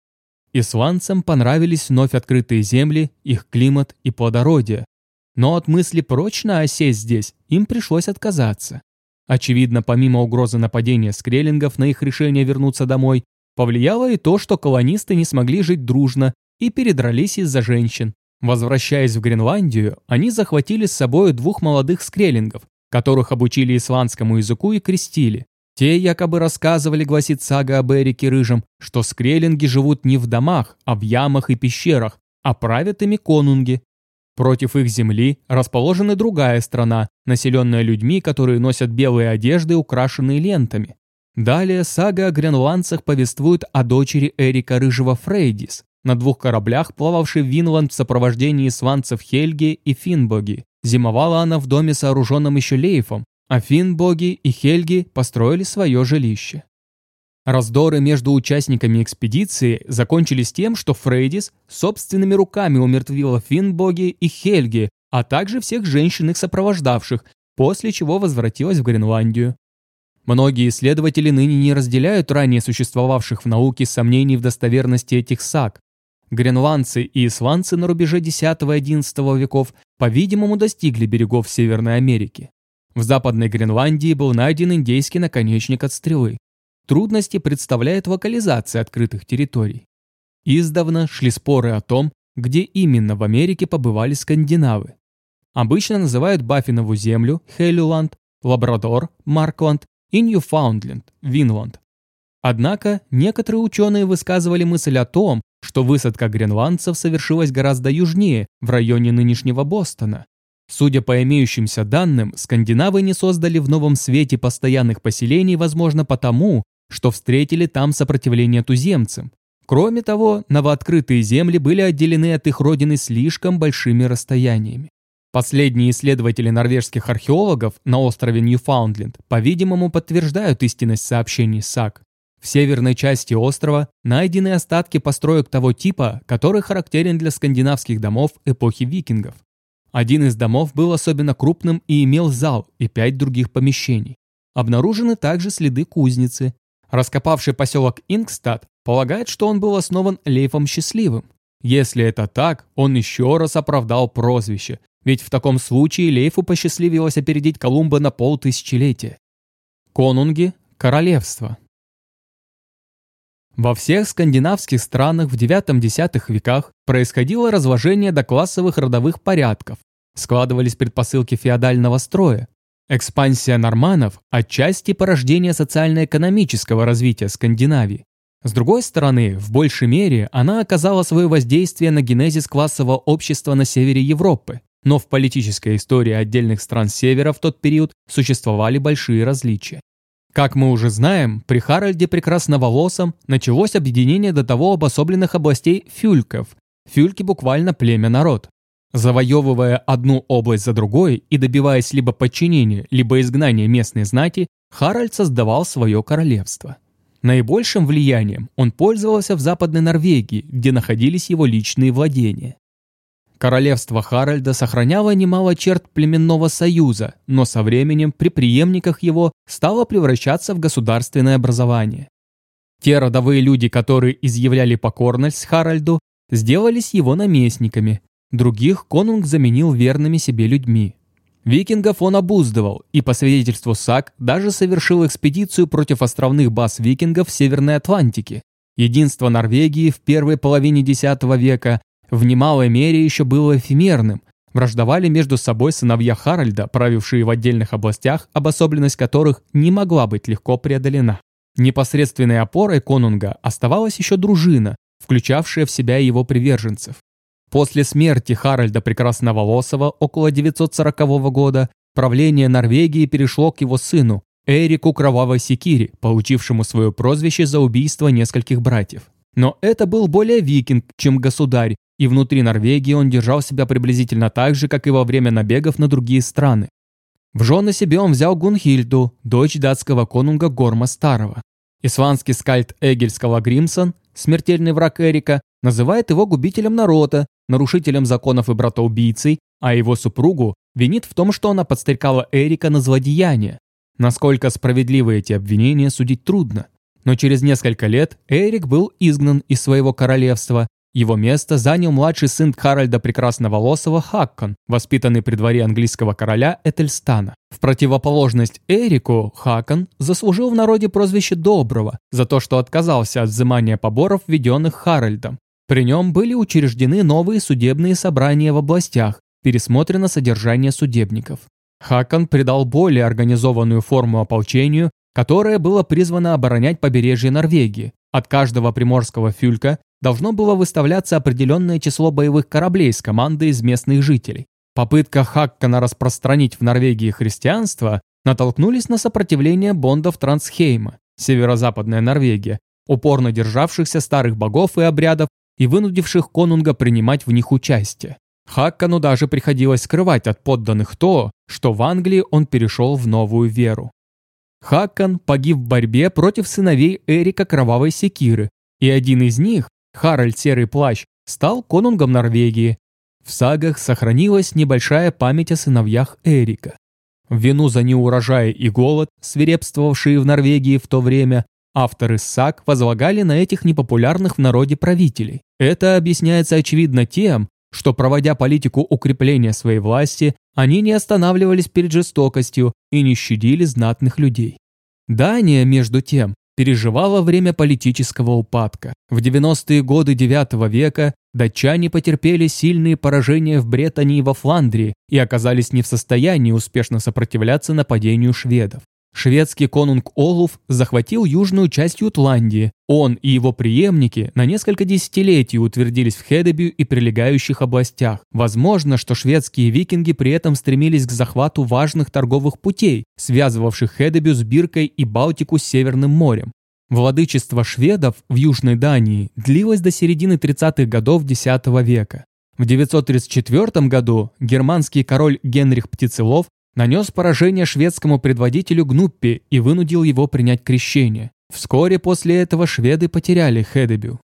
Исландцам понравились вновь открытые земли, их климат и плодородие. Но от мысли прочно осесть здесь им пришлось отказаться. Очевидно, помимо угрозы нападения скреллингов на их решение вернуться домой, повлияло и то, что колонисты не смогли жить дружно и передрались из-за женщин. Возвращаясь в Гренландию, они захватили с собой двух молодых скреллингов, которых обучили исландскому языку и крестили. Те якобы рассказывали, гласит сага об Эрике Рыжем, что скреллинги живут не в домах, а в ямах и пещерах, а правят ими конунги. Против их земли расположена другая страна, населенная людьми, которые носят белые одежды, украшенные лентами. Далее сага о гренландцах повествует о дочери Эрика Рыжего Фрейдис, на двух кораблях, плававший в Винланд в сопровождении сванцев Хельги и Финбоги. Зимовала она в доме, сооруженном еще Лейфом, а Финбоги и Хельги построили свое жилище. Раздоры между участниками экспедиции закончились тем, что Фрейдис собственными руками умертвила Финбоги и Хельги, а также всех женщин их сопровождавших, после чего возвратилась в Гренландию. Многие исследователи ныне не разделяют ранее существовавших в науке сомнений в достоверности этих саг, Гренландцы и исландцы на рубеже X-XI веков, по-видимому, достигли берегов Северной Америки. В Западной Гренландии был найден индейский наконечник от стрелы. Трудности представляет локализация открытых территорий. Издавна шли споры о том, где именно в Америке побывали скандинавы. обычно называют Баффинову землю, Хелюланд, Лабрадор, Маркланд и Ньюфаундленд, Винланд. Однако некоторые ученые высказывали мысль о том, что высадка гренландцев совершилась гораздо южнее, в районе нынешнего Бостона. Судя по имеющимся данным, скандинавы не создали в Новом Свете постоянных поселений, возможно, потому, что встретили там сопротивление туземцам. Кроме того, новооткрытые земли были отделены от их родины слишком большими расстояниями. Последние исследователи норвежских археологов на острове Ньюфаундленд, по-видимому, подтверждают истинность сообщений САК. В северной части острова найдены остатки построек того типа, который характерен для скандинавских домов эпохи викингов. Один из домов был особенно крупным и имел зал и пять других помещений. Обнаружены также следы кузницы. Раскопавший поселок Ингстад полагает, что он был основан Лейфом Счастливым. Если это так, он еще раз оправдал прозвище, ведь в таком случае Лейфу посчастливилось опередить Колумба на полтысячелетия. Конунги – королевство. Во всех скандинавских странах в IX-X веках происходило разложение до классовых родовых порядков, складывались предпосылки феодального строя. Экспансия норманов – отчасти порождение социально-экономического развития Скандинавии. С другой стороны, в большей мере она оказала свое воздействие на генезис классового общества на севере Европы. Но в политической истории отдельных стран севера в тот период существовали большие различия. Как мы уже знаем, при Харальде Прекрасноволосом началось объединение до того обособленных областей фюльков. Фюльки буквально племя-народ. Завоевывая одну область за другой и добиваясь либо подчинения, либо изгнания местной знати, Харальд создавал свое королевство. Наибольшим влиянием он пользовался в Западной Норвегии, где находились его личные владения. Королевство Харальда сохраняло немало черт племенного союза, но со временем при преемниках его стало превращаться в государственное образование. Те родовые люди, которые изъявляли покорность Харальду, сделались его наместниками, других конунг заменил верными себе людьми. Викингов он обуздывал и, по свидетельству САК, даже совершил экспедицию против островных баз викингов в Северной Атлантике. Единство Норвегии в первой половине X века в немалой мере еще было эфемерным. Враждовали между собой сыновья Харальда, правившие в отдельных областях, обособленность которых не могла быть легко преодолена. Непосредственной опорой конунга оставалась еще дружина, включавшая в себя его приверженцев. После смерти Харальда Прекрасноволосого около 940 года правление Норвегии перешло к его сыну, Эрику Кровавой Секири, получившему свое прозвище за убийство нескольких братьев. Но это был более викинг, чем государь, и внутри Норвегии он держал себя приблизительно так же, как и во время набегов на другие страны. В жены себе он взял Гунхильду, дочь датского конунга Горма Старого. Исландский скальд Эгельского Гримсон, смертельный враг Эрика, называет его губителем народа, нарушителем законов и братоубийцей, а его супругу винит в том, что она подстрекала Эрика на злодеяние. Насколько справедливы эти обвинения, судить трудно. Но через несколько лет Эрик был изгнан из своего королевства, его место занял младший сын Харальда Прекрасноволосого Хаккон, воспитанный при дворе английского короля Этельстана. В противоположность Эрику, Хакон заслужил в народе прозвище Доброго за то, что отказался от взимания поборов, введенных Харальдом. При нем были учреждены новые судебные собрания в областях, пересмотрено содержание судебников. Хакон придал более организованную форму ополчению, которое было призвано оборонять побережье Норвегии. От каждого приморского фюлька должно было выставляться определенное число боевых кораблей с командой из местных жителей. Попытка Хаккана распространить в Норвегии христианство натолкнулись на сопротивление бондов Трансхейма, северо-западная Норвегия, упорно державшихся старых богов и обрядов и вынудивших конунга принимать в них участие. Хаккану даже приходилось скрывать от подданных то, что в Англии он перешел в новую веру. Хаккан погиб в борьбе против сыновей Эрика Кровавой Секиры, и один из них, Харальд Серый Плащ стал конунгом Норвегии. В сагах сохранилась небольшая память о сыновьях Эрика. Вину за неурожай и голод, свирепствовавшие в Норвегии в то время, авторы саг возлагали на этих непопулярных в народе правителей. Это объясняется очевидно тем, что, проводя политику укрепления своей власти, они не останавливались перед жестокостью и не щадили знатных людей. Дания, между тем, переживала время политического упадка. В 90-е годы IX века датчане потерпели сильные поражения в Бретании и во Фландрии и оказались не в состоянии успешно сопротивляться нападению шведов. Шведский конунг Олуф захватил южную часть Ютландии. Он и его преемники на несколько десятилетий утвердились в Хедебю и прилегающих областях. Возможно, что шведские викинги при этом стремились к захвату важных торговых путей, связывавших Хедебю с Биркой и Балтику с Северным морем. Владычество шведов в Южной Дании длилось до середины 30-х годов X века. В 934 году германский король Генрих Птицелов нанес поражение шведскому предводителю Гнуппе и вынудил его принять крещение. Вскоре после этого шведы потеряли Хедебю.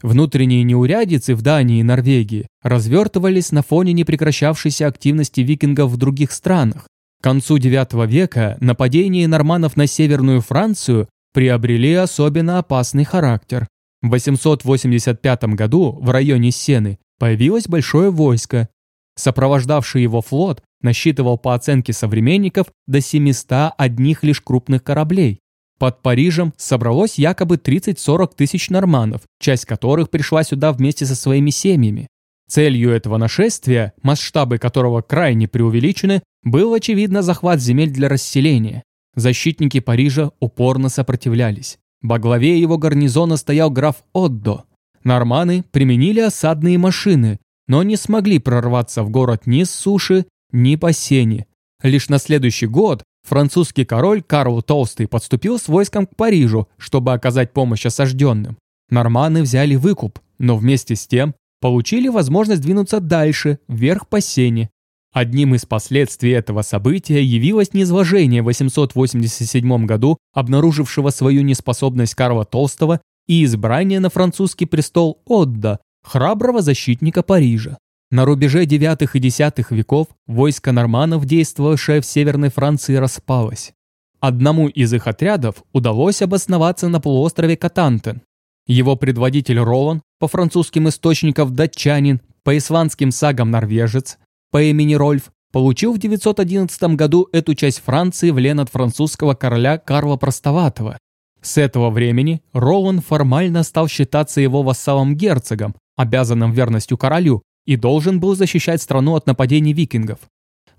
Внутренние неурядицы в Дании и Норвегии развертывались на фоне непрекращавшейся активности викингов в других странах. К концу IX века нападения норманнов на Северную Францию приобрели особенно опасный характер. В 885 году в районе Сены появилось большое войско. Сопровождавший его флот насчитывал по оценке современников до 700 одних лишь крупных кораблей. Под Парижем собралось якобы 30-40 тысяч норманов, часть которых пришла сюда вместе со своими семьями. Целью этого нашествия, масштабы которого крайне преувеличены, был, очевидно, захват земель для расселения. Защитники Парижа упорно сопротивлялись. Во главе его гарнизона стоял граф Отдо. Норманы применили осадные машины, но не смогли прорваться в город ни с суши, ни по сене. Лишь на следующий год французский король Карл Толстый подступил с войском к Парижу, чтобы оказать помощь осажденным. Норманы взяли выкуп, но вместе с тем получили возможность двинуться дальше, вверх по сене. Одним из последствий этого события явилось низвожение в 887 году, обнаружившего свою неспособность Карла Толстого и избрание на французский престол Отда, храброго защитника Парижа. На рубеже IX и X веков войско норманов, действовавшее в Северной Франции, распалось. Одному из их отрядов удалось обосноваться на полуострове Катантен. Его предводитель Ролан, по французским источникам датчанин, по исландским сагам норвежец, по имени Рольф, получил в 911 году эту часть Франции в лен от французского короля Карла Простоватого. С этого времени Ролан формально стал считаться его вассалом-герцогом, обязанным верностью королю, и должен был защищать страну от нападений викингов.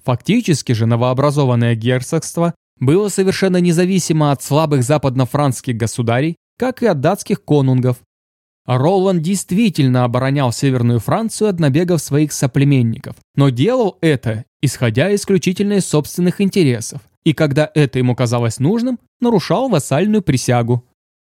Фактически же новообразованное герцогство было совершенно независимо от слабых западно-франских государей, как и от датских конунгов. Роланд действительно оборонял Северную Францию от набегов своих соплеменников, но делал это, исходя исключительно из собственных интересов, и когда это ему казалось нужным, нарушал вассальную присягу.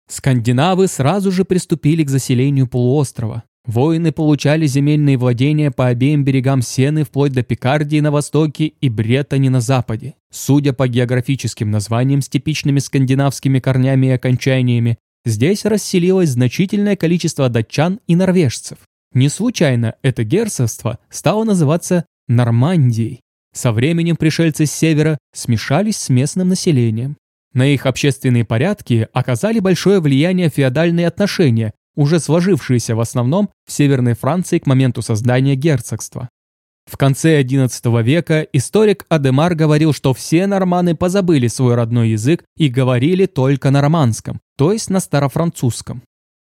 Скандинавы сразу же приступили к заселению полуострова. Воины получали земельные владения по обеим берегам Сены вплоть до Пикардии на востоке и Бретани на западе. Судя по географическим названиям с типичными скандинавскими корнями и окончаниями, здесь расселилось значительное количество датчан и норвежцев. Не случайно это герцогство стало называться Нормандией. Со временем пришельцы с севера смешались с местным населением. На их общественные порядки оказали большое влияние феодальные отношения, уже сложившиеся в основном в Северной Франции к моменту создания герцогства. В конце XI века историк Адемар говорил, что все норманы позабыли свой родной язык и говорили только на романском, то есть на старофранцузском.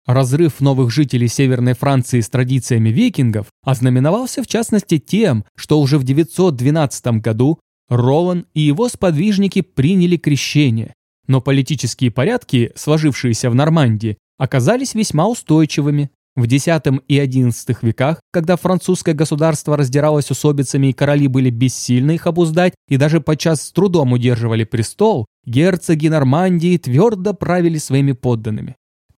Разрыв новых жителей Северной Франции с традициями викингов ознаменовался в частности тем, что уже в 912 году Ролан и его сподвижники приняли крещение, но политические порядки, сложившиеся в Нормандии, оказались весьма устойчивыми. В X и XI веках, когда французское государство раздиралось усобицами и короли были бессильны их обуздать и даже подчас с трудом удерживали престол, герцоги Нормандии твердо правили своими подданными.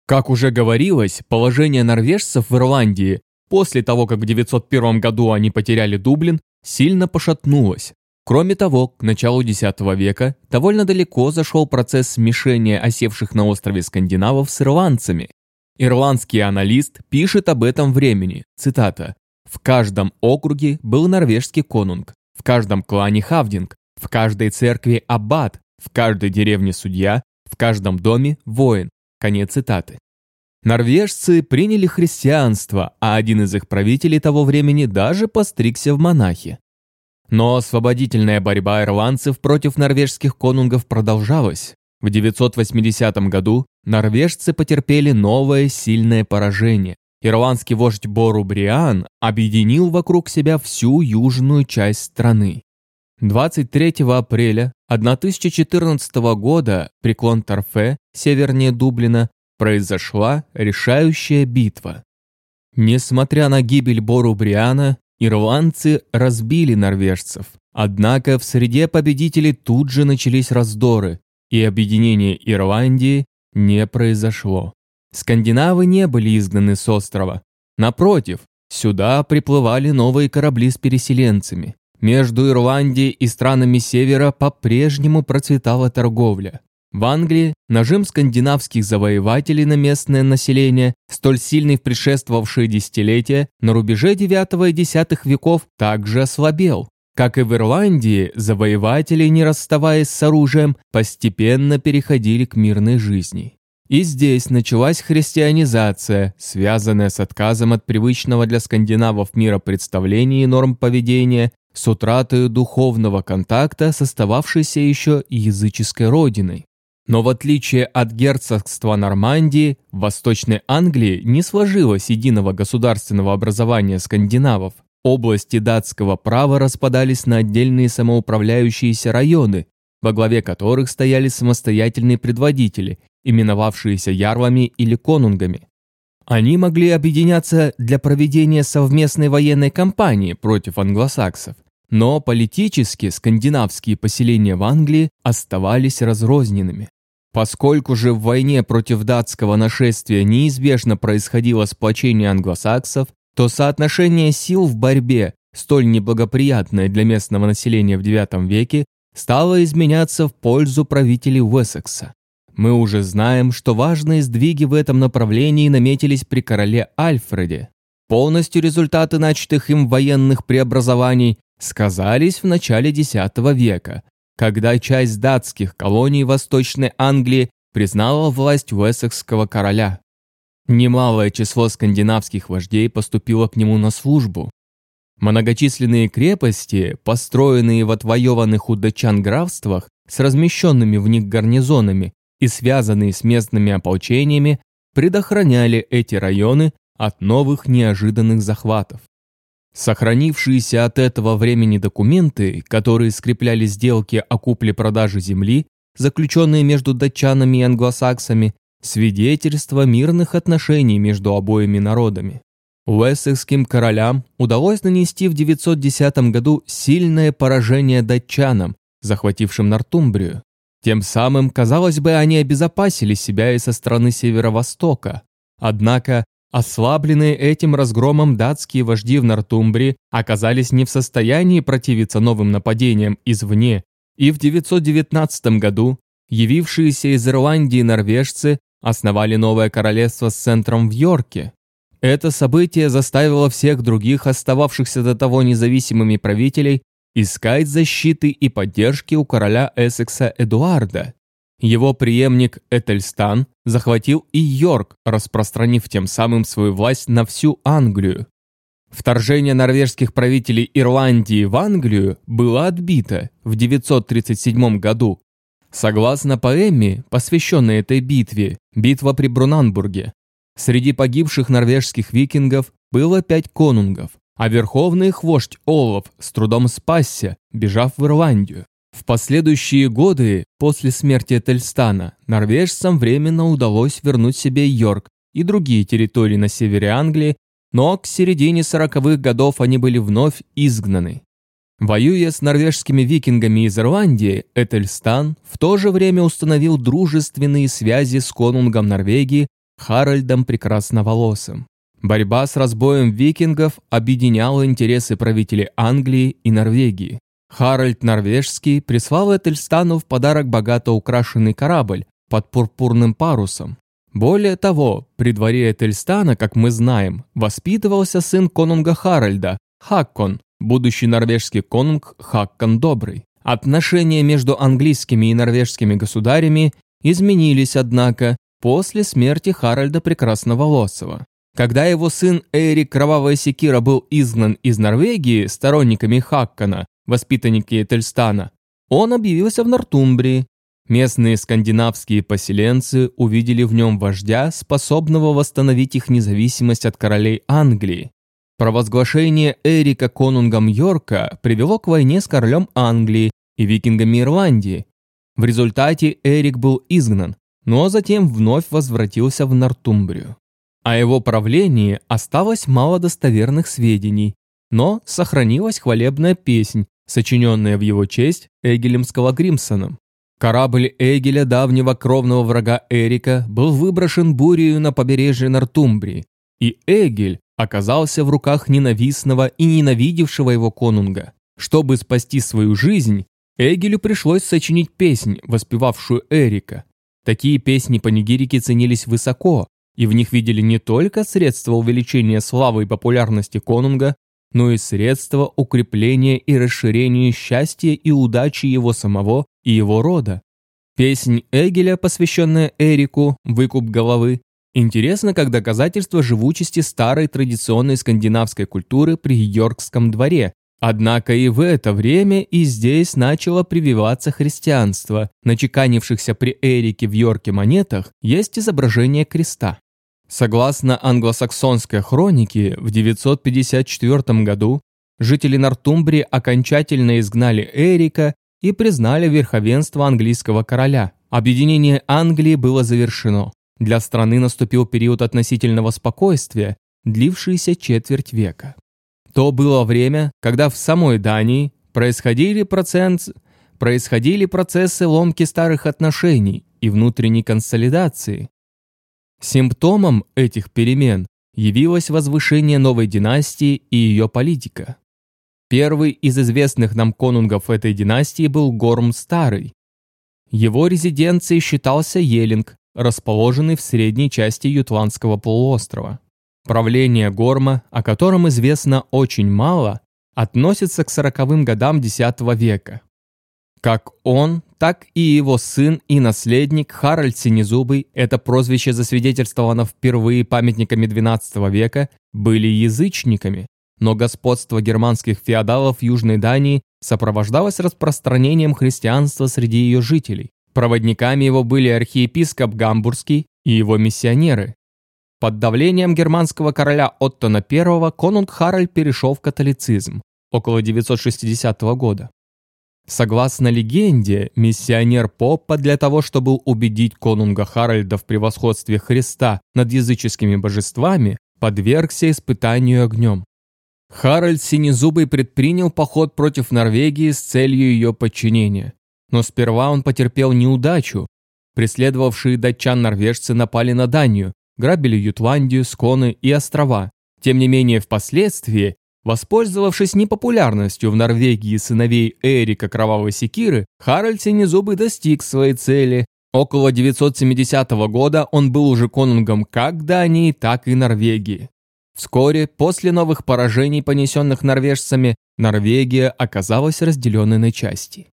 Как уже говорилось, положение норвежцев в Ирландии после того, как в 901 году они потеряли Дублин, сильно пошатнулось. Кроме того, к началу X века довольно далеко зашел процесс смешения осевших на острове скандинавов с ирландцами. Ирландский аналист пишет об этом времени, цитата, «В каждом округе был норвежский конунг, в каждом клане хавдинг, в каждой церкви аббат, в каждой деревне судья, в каждом доме воин». Конец цитаты. Норвежцы приняли христианство, а один из их правителей того времени даже постригся в монахи. Но освободительная борьба ирландцев против норвежских конунгов продолжалась. В 980 году норвежцы потерпели новое сильное поражение. Ирландский вождь Бору Бриан объединил вокруг себя всю южную часть страны. 23 апреля 1014 года при Клонтарфе, севернее Дублина, произошла решающая битва. Несмотря на гибель Бору Бриана, ирландцы разбили норвежцев. Однако в среде победителей тут же начались раздоры, и объединение Ирландии не произошло. Скандинавы не были изгнаны с острова. Напротив, сюда приплывали новые корабли с переселенцами. Между Ирландией и странами Севера по-прежнему процветала торговля. В Англии нажим скандинавских завоевателей на местное население, столь сильный в предшествовавшие десятилетия, на рубеже IX и X веков также ослабел. Как и в Ирландии, завоеватели, не расставаясь с оружием, постепенно переходили к мирной жизни. И здесь началась христианизация, связанная с отказом от привычного для скандинавов мира представлений и норм поведения, с утратой духовного контакта с остававшейся еще языческой родиной. Но в отличие от герцогства Нормандии, в Восточной Англии не сложилось единого государственного образования скандинавов. Области датского права распадались на отдельные самоуправляющиеся районы, во главе которых стояли самостоятельные предводители, именовавшиеся ярлами или конунгами. Они могли объединяться для проведения совместной военной кампании против англосаксов, но политически скандинавские поселения в Англии оставались разрозненными. Поскольку же в войне против датского нашествия неизбежно происходило сплочение англосаксов, то соотношение сил в борьбе, столь неблагоприятное для местного населения в IX веке, стало изменяться в пользу правителей Уэссекса. Мы уже знаем, что важные сдвиги в этом направлении наметились при короле Альфреде. Полностью результаты начатых им военных преобразований сказались в начале X века, когда часть датских колоний Восточной Англии признала власть Уэссекского короля. Немалое число скандинавских вождей поступило к нему на службу. Многочисленные крепости, построенные в отвоеванных у датчан графствах с размещенными в них гарнизонами и связанные с местными ополчениями, предохраняли эти районы от новых неожиданных захватов. Сохранившиеся от этого времени документы, которые скрепляли сделки о купле-продаже земли, заключенные между датчанами и англосаксами, свидетельство мирных отношений между обоими народами. Уэссекским королям удалось нанести в 910 году сильное поражение датчанам, захватившим Нортумбрию. Тем самым, казалось бы, они обезопасили себя и со стороны северо-востока. Однако, ослабленные этим разгромом датские вожди в Нортумбрии оказались не в состоянии противиться новым нападениям извне, и в 919 году явившиеся из Ирландии норвежцы основали новое королевство с центром в Йорке. Это событие заставило всех других остававшихся до того независимыми правителей искать защиты и поддержки у короля Эссекса Эдуарда. Его преемник Этельстан захватил и Йорк, распространив тем самым свою власть на всю Англию. Вторжение норвежских правителей Ирландии в Англию было отбито в 937 году Согласно поэме, посвященной этой битве, битва при Брунанбурге, среди погибших норвежских викингов было пять конунгов, а верховный их вождь с трудом спасся, бежав в Ирландию. В последующие годы, после смерти Этельстана, норвежцам временно удалось вернуть себе Йорк и другие территории на севере Англии, но к середине сороковых годов они были вновь изгнаны. Воюя с норвежскими викингами из Ирландии, Этельстан в то же время установил дружественные связи с конунгом Норвегии Харальдом Прекрасноволосым. Борьба с разбоем викингов объединяла интересы правителей Англии и Норвегии. Харальд Норвежский прислал Этельстану в подарок богато украшенный корабль под пурпурным парусом. Более того, при дворе Этельстана, как мы знаем, воспитывался сын конунга Харальда, Хаккон, будущий норвежский конунг Хаккон Добрый. Отношения между английскими и норвежскими государями изменились, однако, после смерти Харальда Прекрасноволосого. Когда его сын Эрик Кровавая Секира был изгнан из Норвегии сторонниками Хаккона, воспитанники Этельстана, он объявился в Нортумбрии. Местные скандинавские поселенцы увидели в нем вождя, способного восстановить их независимость от королей Англии. Провозглашение Эрика конунгом Йорка привело к войне с королем Англии и викингами Ирландии. В результате Эрик был изгнан, но затем вновь возвратился в Нортумбрию. О его правлении осталось мало достоверных сведений, но сохранилась хвалебная песнь, сочиненная в его честь Эгелем Скалагримсоном. Корабль Эгеля, давнего кровного врага Эрика, был выброшен бурею на побережье Нортумбрии, и Эгель оказался в руках ненавистного и ненавидевшего его конунга. Чтобы спасти свою жизнь, Эгелю пришлось сочинить песнь, воспевавшую Эрика. Такие песни по Нигирике ценились высоко, и в них видели не только средства увеличения славы и популярности конунга, но и средства укрепления и расширения счастья и удачи его самого и его рода. Песнь Эгеля, посвященная Эрику, «Выкуп головы», интересна как доказательство живучести старой традиционной скандинавской культуры при Йоркском дворе. Однако и в это время и здесь начало прививаться христианство. На чеканившихся при Эрике в Йорке монетах есть изображение креста. Согласно англосаксонской хронике, в 954 году жители Нортумбрии окончательно изгнали Эрика и признали верховенство английского короля. Объединение Англии было завершено. Для страны наступил период относительного спокойствия, длившийся четверть века. То было время, когда в самой Дании происходили, процент... происходили процессы ломки старых отношений и внутренней консолидации, Симптомом этих перемен явилось возвышение новой династии и ее политика. Первый из известных нам конунгов этой династии был Горм Старый. Его резиденцией считался Елинг, расположенный в средней части Ютландского полуострова. Правление Горма, о котором известно очень мало, относится к сороковым годам X века. Как он, так и его сын и наследник Харальд Синезубый, это прозвище засвидетельствовано впервые памятниками XII века, были язычниками, но господство германских феодалов Южной Дании сопровождалось распространением христианства среди ее жителей. Проводниками его были архиепископ Гамбургский и его миссионеры. Под давлением германского короля Оттона I конунг Харальд перешел в католицизм около 960 года. Согласно легенде, миссионер Поппа для того, чтобы убедить конунга Харальда в превосходстве Христа над языческими божествами, подвергся испытанию огнем. Харальд Синезубый предпринял поход против Норвегии с целью ее подчинения. Но сперва он потерпел неудачу. Преследовавшие датчан норвежцы напали на Данию, грабили Ютландию, Сконы и острова. Тем не менее, впоследствии Воспользовавшись непопулярностью в Норвегии сыновей Эрика Кровавой Секиры, Харальд Синезубый достиг своей цели. Около 970 года он был уже конунгом как Дании, так и Норвегии. Вскоре, после новых поражений, понесенных норвежцами, Норвегия оказалась разделенной на части.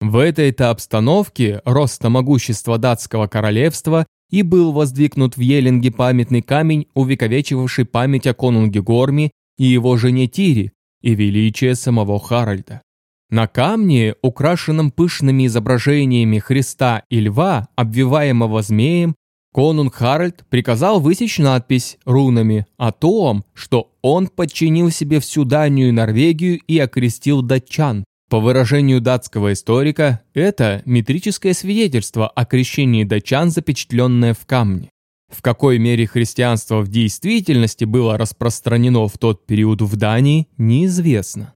В этой-то обстановке роста могущества датского королевства и был воздвигнут в Елинге памятный камень, увековечивавший память о конунге Горме и его жене Тири, и величие самого Харальда. На камне, украшенном пышными изображениями Христа и льва, обвиваемого змеем, конунг Харальд приказал высечь надпись рунами о том, что он подчинил себе всю Данию и Норвегию и окрестил датчан. По выражению датского историка, это метрическое свидетельство о крещении датчан, запечатленное в камне. В какой мере христианство в действительности было распространено в тот период в Дании, неизвестно.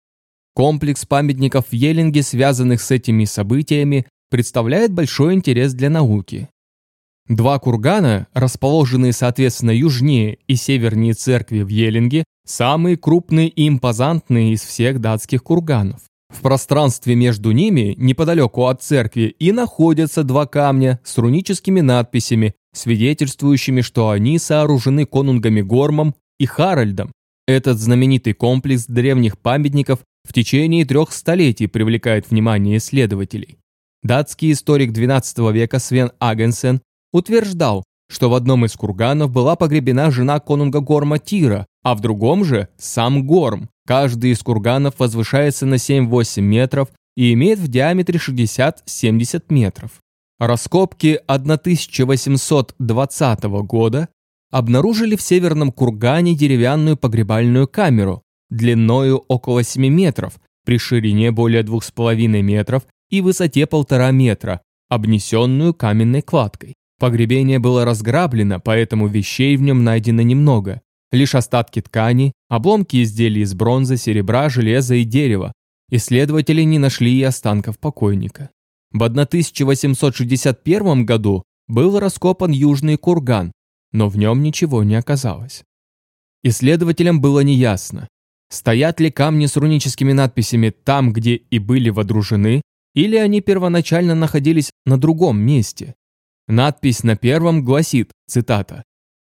Комплекс памятников в Елинге, связанных с этими событиями, представляет большой интерес для науки. Два кургана, расположенные соответственно южнее и севернее церкви в Елинге, самые крупные и импозантные из всех датских курганов. В пространстве между ними, неподалеку от церкви, и находятся два камня с руническими надписями, свидетельствующими, что они сооружены конунгами Гормом и Харальдом. Этот знаменитый комплекс древних памятников в течение трех столетий привлекает внимание исследователей. Датский историк XII века Свен Агенсен утверждал, что в одном из курганов была погребена жена конунга Горма Тира, а в другом же сам Горм. Каждый из курганов возвышается на 7-8 метров, и имеет в диаметре 60-70 метров. Раскопки 1820 года обнаружили в северном кургане деревянную погребальную камеру длиною около 7 метров, при ширине более 2,5 метров и высоте 1,5 метра, обнесенную каменной кладкой. Погребение было разграблено, поэтому вещей в нем найдено немного. Лишь остатки ткани, обломки изделий из бронзы, серебра, железа и дерева. Исследователи не нашли и останков покойника. В 1861 году был раскопан Южный курган, но в нем ничего не оказалось. Исследователям было неясно, стоят ли камни с руническими надписями там, где и были водружены, или они первоначально находились на другом месте. Надпись на первом гласит, цитата,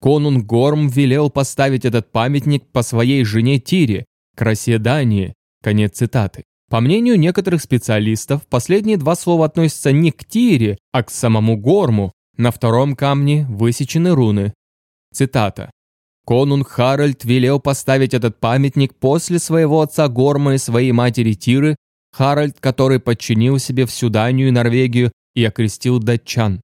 «Конунг Горм велел поставить этот памятник по своей жене Тире, красе Дании». Конец цитаты. По мнению некоторых специалистов, последние два слова относятся не к Тире, а к самому Горму. На втором камне высечены руны. Цитата. «Конунг Харальд велел поставить этот памятник после своего отца Горма и своей матери Тиры, Харальд, который подчинил себе всю Данию и Норвегию и окрестил датчан.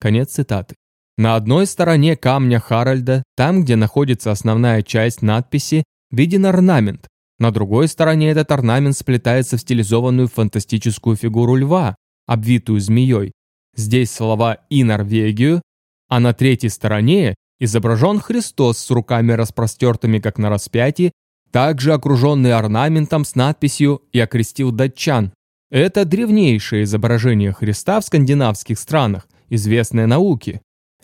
Конец цитаты. На одной стороне камня Харальда, там, где находится основная часть надписи, виден орнамент. На другой стороне этот орнамент сплетается в стилизованную фантастическую фигуру льва, обвитую змеей. Здесь слова «и Норвегию», а на третьей стороне изображен Христос с руками распростертыми, как на распятии, также окруженный орнаментом с надписью «И окрестил датчан». Это древнейшее изображение Христа в скандинавских странах – известные науки.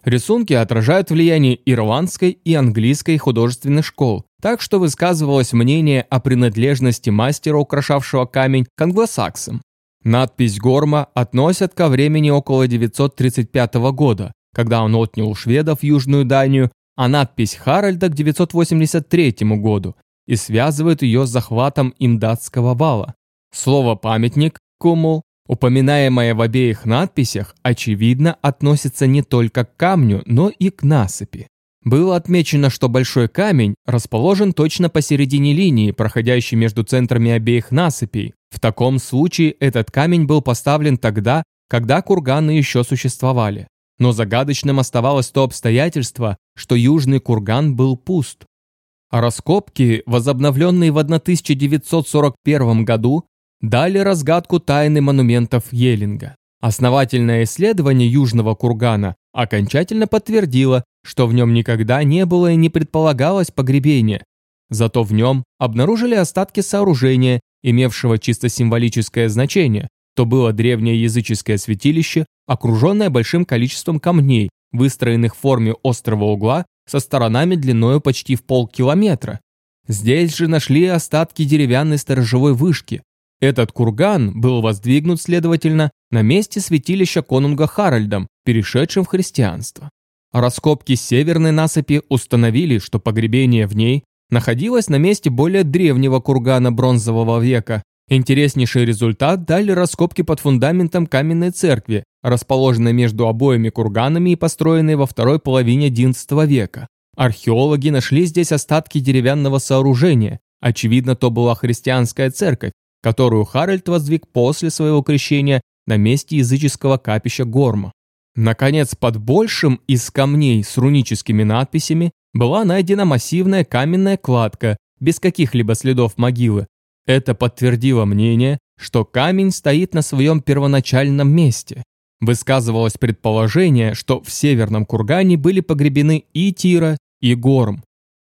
Рисунки отражают влияние ирландской и английской художественных школ, так что высказывалось мнение о принадлежности мастера, украшавшего камень, к англосаксам. Надпись Горма относят ко времени около 935 года, когда он отнял шведов Южную Данию, а надпись Харальда к 983 году и связывают ее с захватом им датского вала. Слово «памятник» кумул Упоминаемое в обеих надписях, очевидно, относится не только к камню, но и к насыпи. Было отмечено, что большой камень расположен точно посередине линии, проходящей между центрами обеих насыпей. В таком случае этот камень был поставлен тогда, когда курганы еще существовали. Но загадочным оставалось то обстоятельство, что южный курган был пуст. А раскопки, возобновленные в 1941 году, дали разгадку тайны монументов Елинга. Основательное исследование Южного кургана окончательно подтвердило, что в нем никогда не было и не предполагалось погребения. Зато в нем обнаружили остатки сооружения, имевшего чисто символическое значение. То было древнее языческое святилище, окруженное большим количеством камней, выстроенных в форме острого угла со сторонами длиною почти в полкилометра. Здесь же нашли остатки деревянной сторожевой вышки, этот курган был воздвигнут, следовательно, на месте святилища конунга Харальдом, перешедшим в христианство. Раскопки северной насыпи установили, что погребение в ней находилось на месте более древнего кургана бронзового века. Интереснейший результат дали раскопки под фундаментом каменной церкви, расположенной между обоими курганами и построенной во второй половине XI века. Археологи нашли здесь остатки деревянного сооружения. Очевидно, то была христианская церковь, которую Харальд воздвиг после своего крещения на месте языческого капища Горма. Наконец, под большим из камней с руническими надписями была найдена массивная каменная кладка без каких-либо следов могилы. Это подтвердило мнение, что камень стоит на своем первоначальном месте. Высказывалось предположение, что в северном кургане были погребены и Тира, и Горм.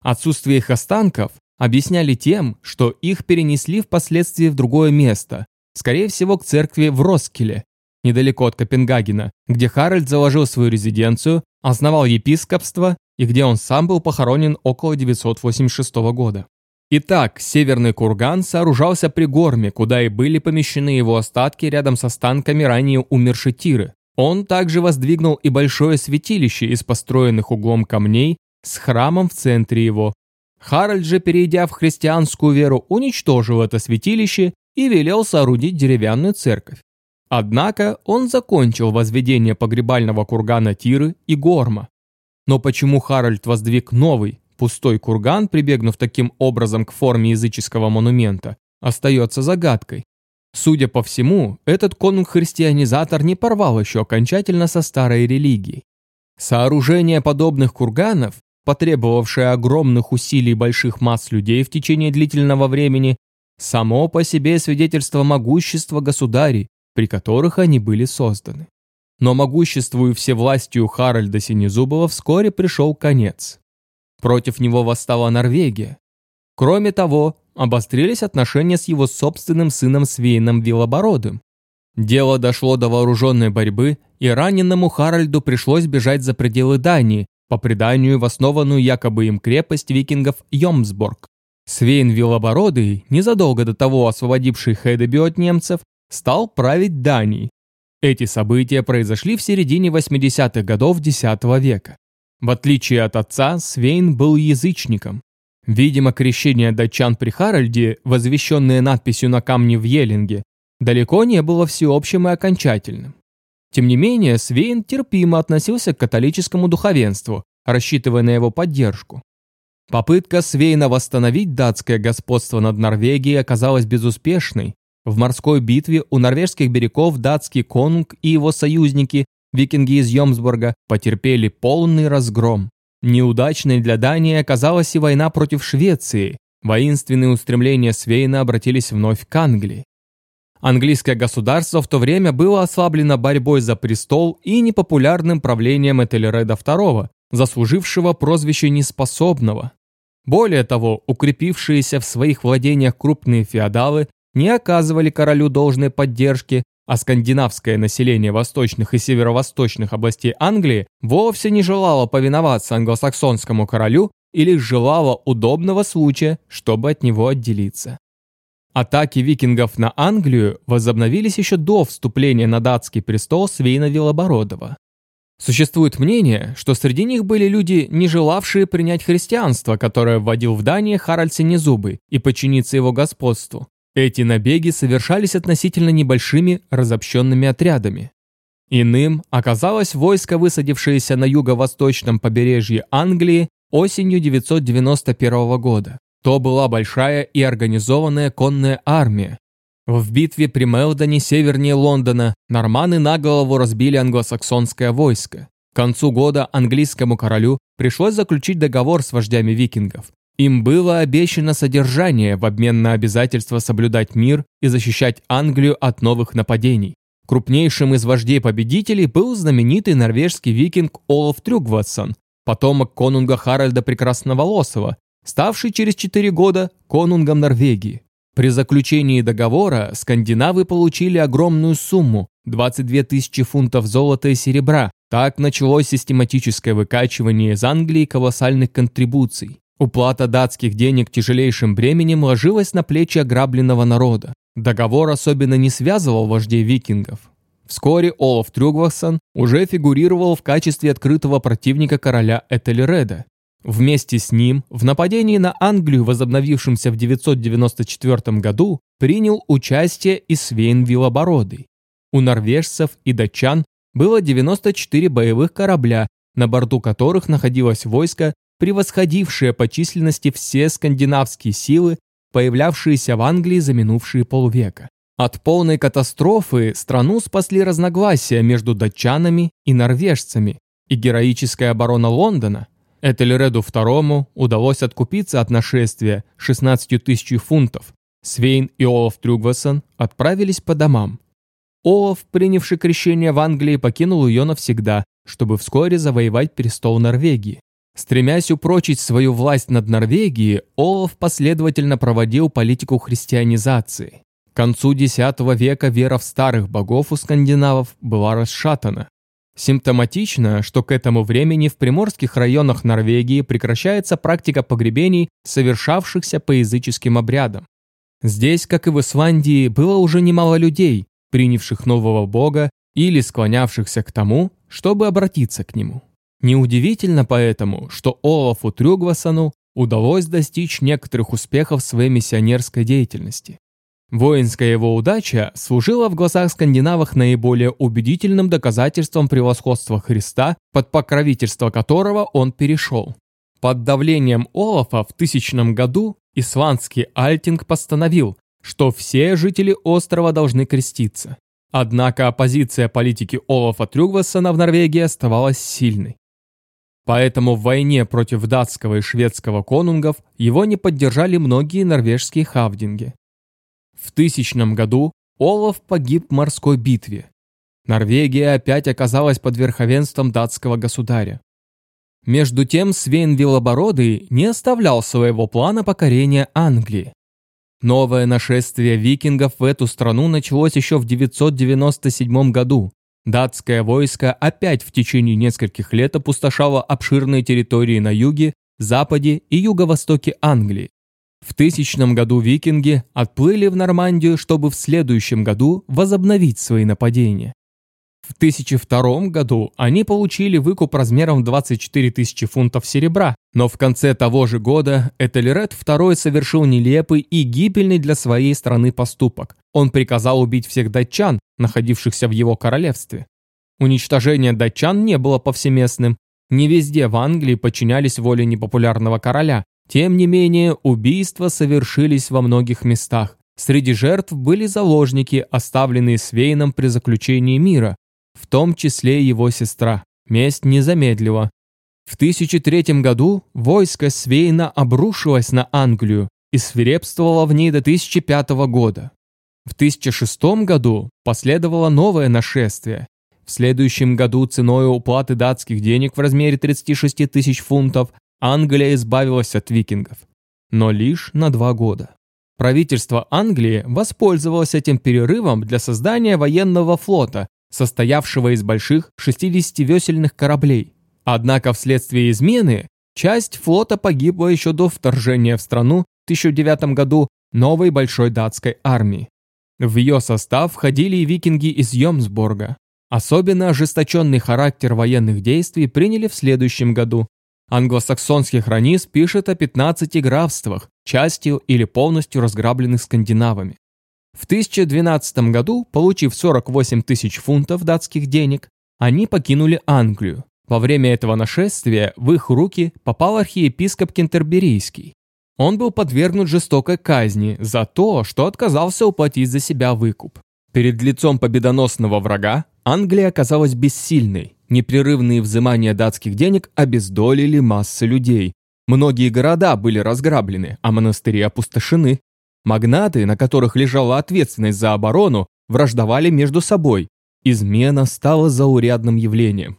Отсутствие их останков объясняли тем, что их перенесли впоследствии в другое место, скорее всего к церкви в Роскеле, недалеко от Копенгагена, где Харальд заложил свою резиденцию, основал епископство и где он сам был похоронен около 986 года. Итак, северный курган сооружался при Горме, куда и были помещены его остатки рядом с останками ранее умершей Тиры. Он также воздвигнул и большое святилище из построенных углом камней с храмом в центре его, Харальд же, перейдя в христианскую веру, уничтожил это святилище и велел соорудить деревянную церковь. Однако он закончил возведение погребального кургана Тиры и Горма. Но почему Харальд воздвиг новый, пустой курган, прибегнув таким образом к форме языческого монумента, остается загадкой. Судя по всему, этот конунг-христианизатор не порвал еще окончательно со старой религией. Сооружение подобных курганов, потребовавшее огромных усилий больших масс людей в течение длительного времени, само по себе свидетельство могущества государей, при которых они были созданы. Но могуществу и всевластию Харальда Синезубова вскоре пришел конец. Против него восстала Норвегия. Кроме того, обострились отношения с его собственным сыном Свейном Вилобородым. Дело дошло до вооруженной борьбы, и раненному Харальду пришлось бежать за пределы Дании, по преданию в основанную якобы им крепость викингов Йомсборг. Свейн Вилобородый, незадолго до того освободивший Хедеби от немцев, стал править Данией. Эти события произошли в середине 80-х годов X века. В отличие от отца, Свейн был язычником. Видимо, крещение датчан при Харальде, возвещенное надписью на камне в Елинге, далеко не было всеобщим и окончательным. Тем не менее, Свейн терпимо относился к католическому духовенству, рассчитывая на его поддержку. Попытка Свейна восстановить датское господство над Норвегией оказалась безуспешной. В морской битве у норвежских берегов датский конунг и его союзники, викинги из Йомсбурга, потерпели полный разгром. Неудачной для Дании оказалась и война против Швеции. Воинственные устремления Свейна обратились вновь к Англии. Английское государство в то время было ослаблено борьбой за престол и непопулярным правлением Этельреда II, заслужившего прозвище неспособного. Более того, укрепившиеся в своих владениях крупные феодалы не оказывали королю должной поддержки, а скандинавское население восточных и северо-восточных областей Англии вовсе не желало повиноваться англосаксонскому королю и лишь желало удобного случая, чтобы от него отделиться. Атаки викингов на Англию возобновились еще до вступления на датский престол Свейна Велобородова. Существует мнение, что среди них были люди, не желавшие принять христианство, которое вводил в Дании Харальд Синезубый, и подчиниться его господству. Эти набеги совершались относительно небольшими разобщенными отрядами. Иным оказалось войско, высадившееся на юго-восточном побережье Англии осенью 991 года. То была большая и организованная конная армия. В битве при Мелдоне севернее Лондона норманы на голову разбили англосаксонское войско. К концу года английскому королю пришлось заключить договор с вождями викингов, им было обещано содержание в обмен на обязательство соблюдать мир и защищать Англию от новых нападений. Крупнейшим из вождей-победителей был знаменитый норвежский викинг Олаф Трюгвассон, потомок конунга Харальда Прекрасноволосого, ставший через 4 года конунгом Норвегии. При заключении договора скандинавы получили огромную сумму – 22 тысячи фунтов золота и серебра. Так началось систематическое выкачивание из Англии колоссальных контрибуций. Уплата датских денег тяжелейшим бременем ложилась на плечи ограбленного народа. Договор особенно не связывал вождей викингов. Вскоре Олаф Трюгвасон уже фигурировал в качестве открытого противника короля Этельреда. Вместе с ним в нападении на Англию, возобновившемся в 994 году, принял участие и Свейн Вилобородый. У норвежцев и датчан было 94 боевых корабля, на борту которых находилось войско превосходившие по численности все скандинавские силы, появлявшиеся в Англии за минувшие полвека. От полной катастрофы страну спасли разногласия между датчанами и норвежцами, и героическая оборона Лондона. Этельреду II удалось откупиться от нашествия 16 тысяч фунтов. Свейн и Олаф Трюгвасон отправились по домам. Олаф, принявший крещение в Англии, покинул ее навсегда, чтобы вскоре завоевать престол Норвегии. Стремясь упрочить свою власть над Норвегией, Олаф последовательно проводил политику христианизации. К концу X века вера в старых богов у скандинавов была расшатана. Симптоматично, что к этому времени в приморских районах Норвегии прекращается практика погребений, совершавшихся по языческим обрядам. Здесь, как и в Исландии, было уже немало людей, принявших нового бога или склонявшихся к тому, чтобы обратиться к нему. Неудивительно поэтому, что Олафу Трюгвасону удалось достичь некоторых успехов в своей миссионерской деятельности. Воинская его удача служила в глазах скандинавов наиболее убедительным доказательством превосходства Христа, под покровительство которого он перешел. Под давлением Олафа в тысячном году исландский Альтинг постановил, что все жители острова должны креститься. Однако оппозиция политики Олафа Трюгвассона в Норвегии оставалась сильной. Поэтому в войне против датского и шведского конунгов его не поддержали многие норвежские хавдинги. В тысячном году Олаф погиб в морской битве. Норвегия опять оказалась под верховенством датского государя. Между тем Свейн Вилобородый не оставлял своего плана покорения Англии. Новое нашествие викингов в эту страну началось еще в 997 году. Датское войско опять в течение нескольких лет опустошало обширные территории на юге, западе и юго-востоке Англии. В тысячном году викинги отплыли в Нормандию, чтобы в следующем году возобновить свои нападения. В 1002 году они получили выкуп размером 24 тысячи фунтов серебра, но в конце того же года Этельред II совершил нелепый и гибельный для своей страны поступок. Он приказал убить всех датчан, находившихся в его королевстве. Уничтожение датчан не было повсеместным. Не везде в Англии подчинялись воле непопулярного короля. Тем не менее, убийства совершились во многих местах. Среди жертв были заложники, оставленные Свейном при заключении мира, в том числе его сестра. Месть не замедлила. В 1003 году войско Свейна обрушилось на Англию и свирепствовало в ней до 1005 года. В 1006 году последовало новое нашествие. В следующем году ценой уплаты датских денег в размере 36 тысяч фунтов Англия избавилась от викингов. Но лишь на два года. Правительство Англии воспользовалось этим перерывом для создания военного флота состоявшего из больших 60-весельных кораблей. Однако вследствие измены часть флота погибла еще до вторжения в страну в 1009 году новой большой датской армии. В ее состав входили и викинги из Йомсборга. Особенно ожесточенный характер военных действий приняли в следующем году. Англосаксонский хронист пишет о 15 графствах, частью или полностью разграбленных скандинавами. В 1012 году, получив 48 тысяч фунтов датских денег, они покинули Англию. Во время этого нашествия в их руки попал архиепископ Кентерберийский. Он был подвергнут жестокой казни за то, что отказался уплатить за себя выкуп. Перед лицом победоносного врага Англия оказалась бессильной. Непрерывные взимания датских денег обездолили массы людей. Многие города были разграблены, а монастыри опустошены. Магнаты, на которых лежала ответственность за оборону, враждовали между собой. Измена стала заурядным явлением.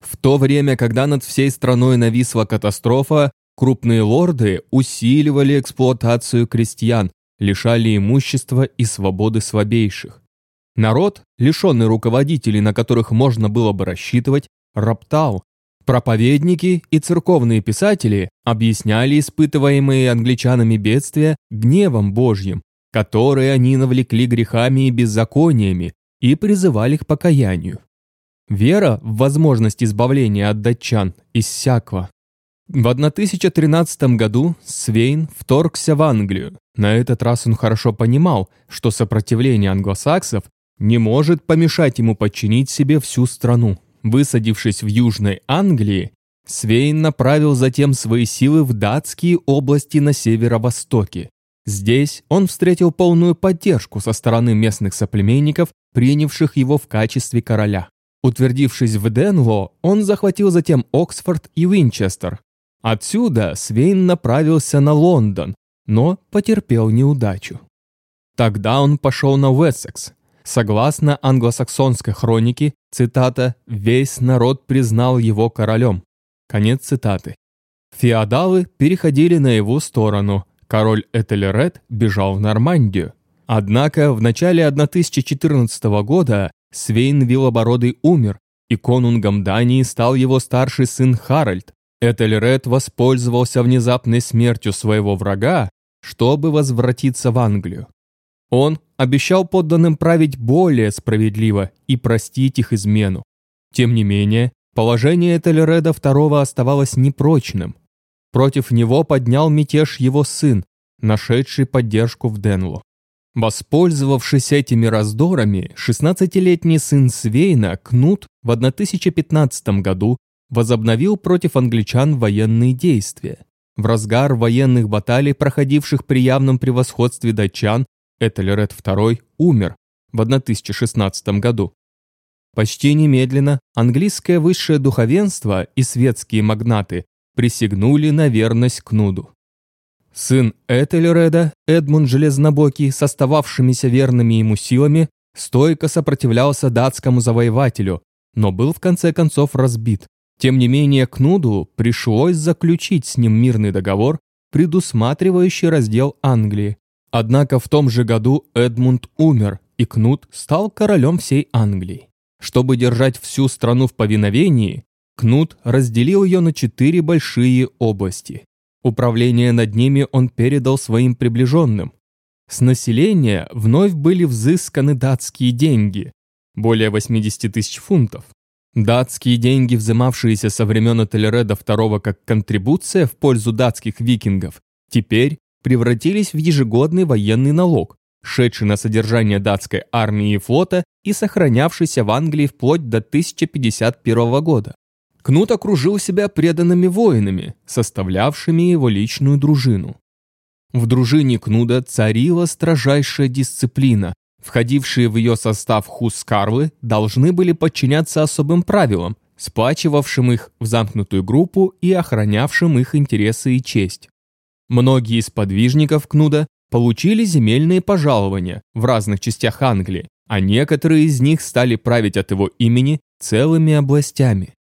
В то время, когда над всей страной нависла катастрофа, крупные лорды усиливали эксплуатацию крестьян, лишали имущества и свободы слабейших. Народ, лишенный руководителей, на которых можно было бы рассчитывать, роптал, Проповедники и церковные писатели объясняли испытываемые англичанами бедствия гневом Божьим, который они навлекли грехами и беззакониями, и призывали к покаянию. Вера в возможность избавления от датчан иссякла. В 1013 году Свейн вторгся в Англию. На этот раз он хорошо понимал, что сопротивление англосаксов не может помешать ему подчинить себе всю страну. Высадившись в Южной Англии, Свейн направил затем свои силы в датские области на северо-востоке. Здесь он встретил полную поддержку со стороны местных соплеменников, принявших его в качестве короля. Утвердившись в Денло, он захватил затем Оксфорд и Винчестер. Отсюда Свейн направился на Лондон, но потерпел неудачу. Тогда он пошел на Уэссекс, Согласно англосаксонской хронике, цитата «Весь народ признал его королем». Конец цитаты. Феодалы переходили на его сторону. Король Этельред бежал в Нормандию. Однако в начале 1014 года Свейн Вилобородый умер, и конунгом Дании стал его старший сын Харальд. Этельред воспользовался внезапной смертью своего врага, чтобы возвратиться в Англию. Он обещал подданным править более справедливо и простить их измену. Тем не менее, положение Этельреда II оставалось непрочным. Против него поднял мятеж его сын, нашедший поддержку в Денло. Воспользовавшись этими раздорами, 16-летний сын Свейна, Кнут, в 1015 году возобновил против англичан военные действия. В разгар военных баталий, проходивших при явном превосходстве датчан, Этельред II умер в 1016 году. Почти немедленно английское высшее духовенство и светские магнаты присягнули на верность Кнуду. Сын Этельреда, Эдмунд Железнобокий, с остававшимися верными ему силами, стойко сопротивлялся датскому завоевателю, но был в конце концов разбит. Тем не менее, Кнуду пришлось заключить с ним мирный договор, предусматривающий раздел Англии. Однако в том же году Эдмунд умер, и Кнут стал королем всей Англии. Чтобы держать всю страну в повиновении, Кнут разделил ее на четыре большие области. Управление над ними он передал своим приближенным. С населения вновь были взысканы датские деньги, более 80 тысяч фунтов. Датские деньги, взимавшиеся со времен Этельреда II как контрибуция в пользу датских викингов, теперь превратились в ежегодный военный налог, шедший на содержание датской армии и флота и сохранявшийся в Англии вплоть до 1051 года. Кнут окружил себя преданными воинами, составлявшими его личную дружину. В дружине Кнуда царила строжайшая дисциплина. Входившие в ее состав хускарлы должны были подчиняться особым правилам, сплачивавшим их в замкнутую группу и охранявшим их интересы и честь. Многие из подвижников Кнуда получили земельные пожалования в разных частях Англии, а некоторые из них стали править от его имени целыми областями.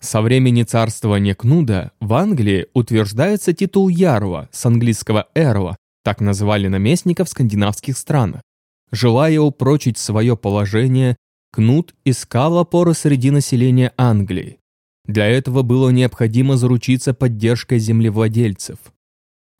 Со времени царствования Кнуда в Англии утверждается титул ярла с английского эрла, так называли наместников скандинавских странах. Желая упрочить свое положение, Кнут искал опоры среди населения Англии. Для этого было необходимо заручиться поддержкой землевладельцев.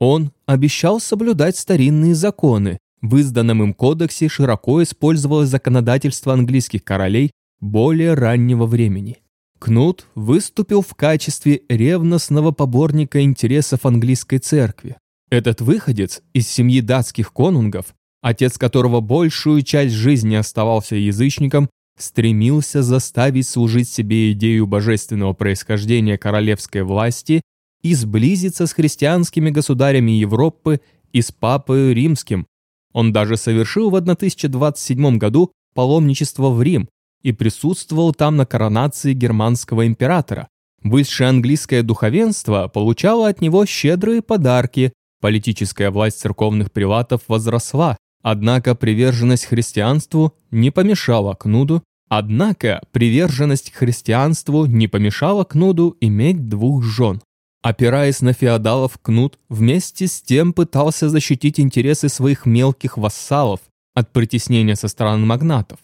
Он обещал соблюдать старинные законы. В изданном им кодексе широко использовалось законодательство английских королей более раннего времени. Кнут выступил в качестве ревностного поборника интересов английской церкви. Этот выходец из семьи датских конунгов, отец которого большую часть жизни оставался язычником, стремился заставить служить себе идею божественного происхождения королевской власти и сблизиться с христианскими государями Европы и с папой римским. Он даже совершил в 1027 году паломничество в Рим, и присутствовал там на коронации германского императора. Высшее английское духовенство получало от него щедрые подарки, политическая власть церковных прилатов возросла, однако приверженность христианству не помешала Кнуду, однако приверженность христианству не помешала Кнуду иметь двух жен. Опираясь на феодалов, Кнут вместе с тем пытался защитить интересы своих мелких вассалов от притеснения со стороны магнатов.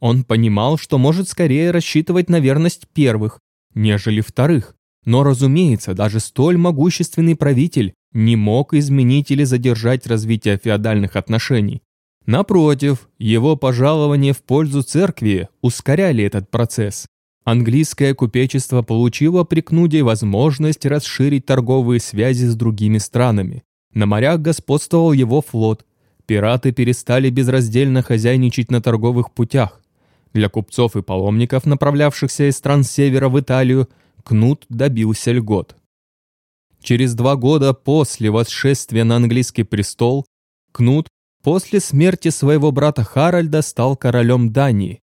Он понимал, что может скорее рассчитывать на верность первых, нежели вторых. Но, разумеется, даже столь могущественный правитель не мог изменить или задержать развитие феодальных отношений. Напротив, его пожалования в пользу церкви ускоряли этот процесс. Английское купечество получило при Кнуде возможность расширить торговые связи с другими странами. На морях господствовал его флот. Пираты перестали безраздельно хозяйничать на торговых путях. Для купцов и паломников, направлявшихся из стран севера в Италию, Кнут добился льгот. Через два года после восшествия на английский престол Кнут после смерти своего брата Харальда стал королем Дании.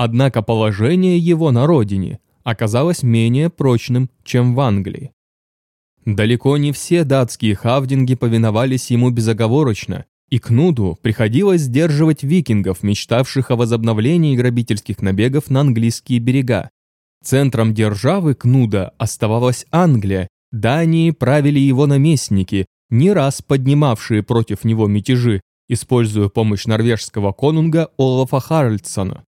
Однако положение его на родине оказалось менее прочным, чем в Англии. Далеко не все датские хавдинги повиновались ему безоговорочно, и Кнуду приходилось сдерживать викингов, мечтавших о возобновлении грабительских набегов на английские берега. Центром державы Кнуда оставалась Англия, Дании правили его наместники, не раз поднимавшие против него мятежи, используя помощь норвежского конунга Олафа Харальдсона.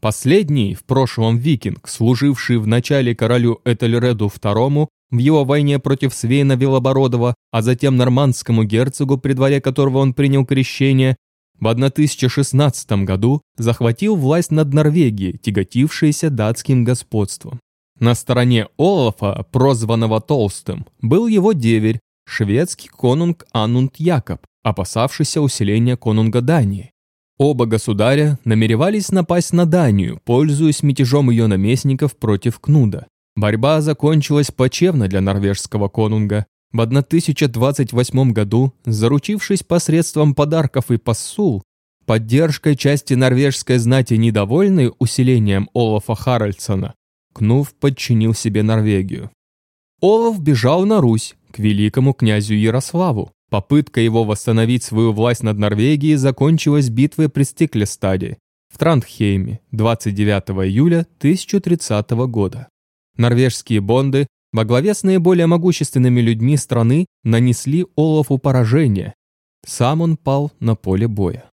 Последний, в прошлом викинг, служивший в начале королю Этельреду II, в его войне против Свейна Белобородова, а затем нормандскому герцогу, при дворе которого он принял крещение, в 1016 году захватил власть над Норвегией, тяготившейся датским господством. На стороне Олафа, прозванного Толстым, был его деверь, шведский конунг Анунд Якоб, опасавшийся усиления конунга Дании. Оба государя намеревались напасть на Данию, пользуясь мятежом ее наместников против Кнуда. Борьба закончилась плачевно для норвежского конунга. В 1028 году, заручившись посредством подарков и посул, поддержкой части норвежской знати, недовольной усилением Олафа Харальдсона, Кнув подчинил себе Норвегию. Олаф бежал на Русь, к великому князю Ярославу. Попытка его восстановить свою власть над Норвегией закончилась битвой при Стеклестаде в Трандхейме 29 июля 1030 года. Норвежские бонды во главе с наиболее могущественными людьми страны нанесли Олафу поражение. Сам он пал на поле боя.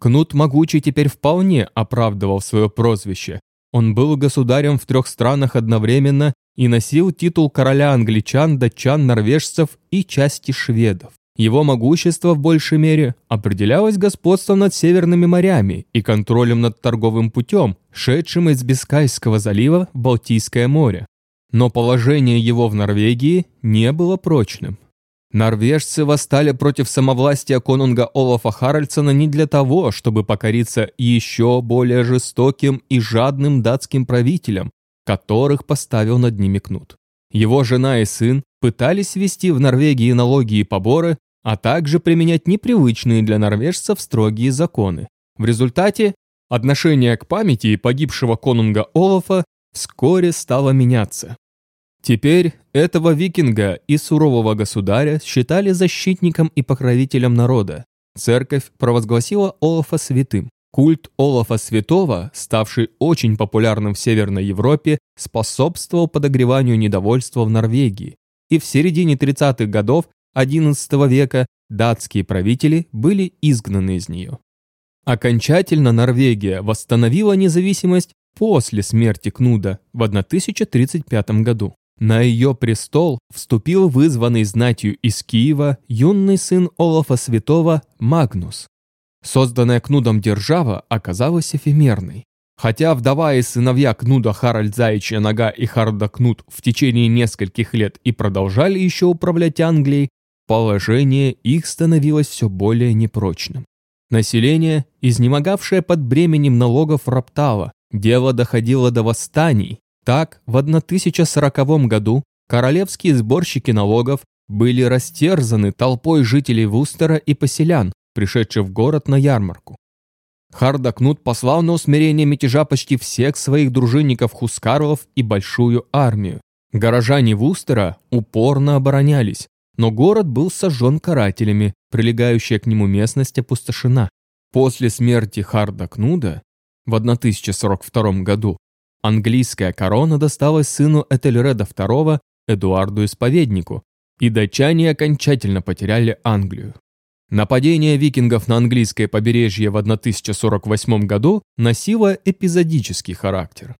Кнут Могучий теперь вполне оправдывал свое прозвище. Он был государем в трех странах одновременно и носил титул короля англичан, датчан, норвежцев и части шведов. Его могущество в большей мере определялось господством над северными морями и контролем над торговым путем, шедшим из Бискайского залива в Балтийское море. Но положение его в Норвегии не было прочным. Норвежцы восстали против самовластия конунга Олафа Харальдсона не для того, чтобы покориться еще более жестоким и жадным датским правителям, которых поставил над ними кнут. Его жена и сын пытались ввести в Норвегии налоги и поборы, а также применять непривычные для норвежцев строгие законы. В результате отношение к памяти погибшего конунга Олафа вскоре стало меняться. Теперь этого викинга и сурового государя считали защитником и покровителем народа. Церковь провозгласила Олафа святым. Культ Олафа Святого, ставший очень популярным в Северной Европе, способствовал подогреванию недовольства в Норвегии. И в середине 30-х годов XI века датские правители были изгнаны из нее. Окончательно Норвегия восстановила независимость после смерти Кнуда в 1035 году. На ее престол вступил вызванный знатью из Киева юный сын Олафа Святого Магнус. Созданная Кнудом держава оказалась эфемерной. Хотя вдова и сыновья Кнуда Харальд Заячья Нога и Харда Кнут в течение нескольких лет и продолжали еще управлять Англией, положение их становилось все более непрочным. Население, изнемогавшее под бременем налогов, роптало, дело доходило до восстаний, так, в 1040 году королевские сборщики налогов были растерзаны толпой жителей Вустера и поселян, пришедших в город на ярмарку. Хардакнут послал на усмирение мятежа почти всех своих дружинников-хускарлов и большую армию. Горожане Вустера упорно оборонялись, но город был сожжен карателями, прилегающая к нему местность опустошена. После смерти Хардакнуда в 1042 году Английская корона досталась сыну Этельреда II, Эдуарду Исповеднику, и датчане окончательно потеряли Англию. Нападение викингов на английское побережье в 1048 году носило эпизодический характер.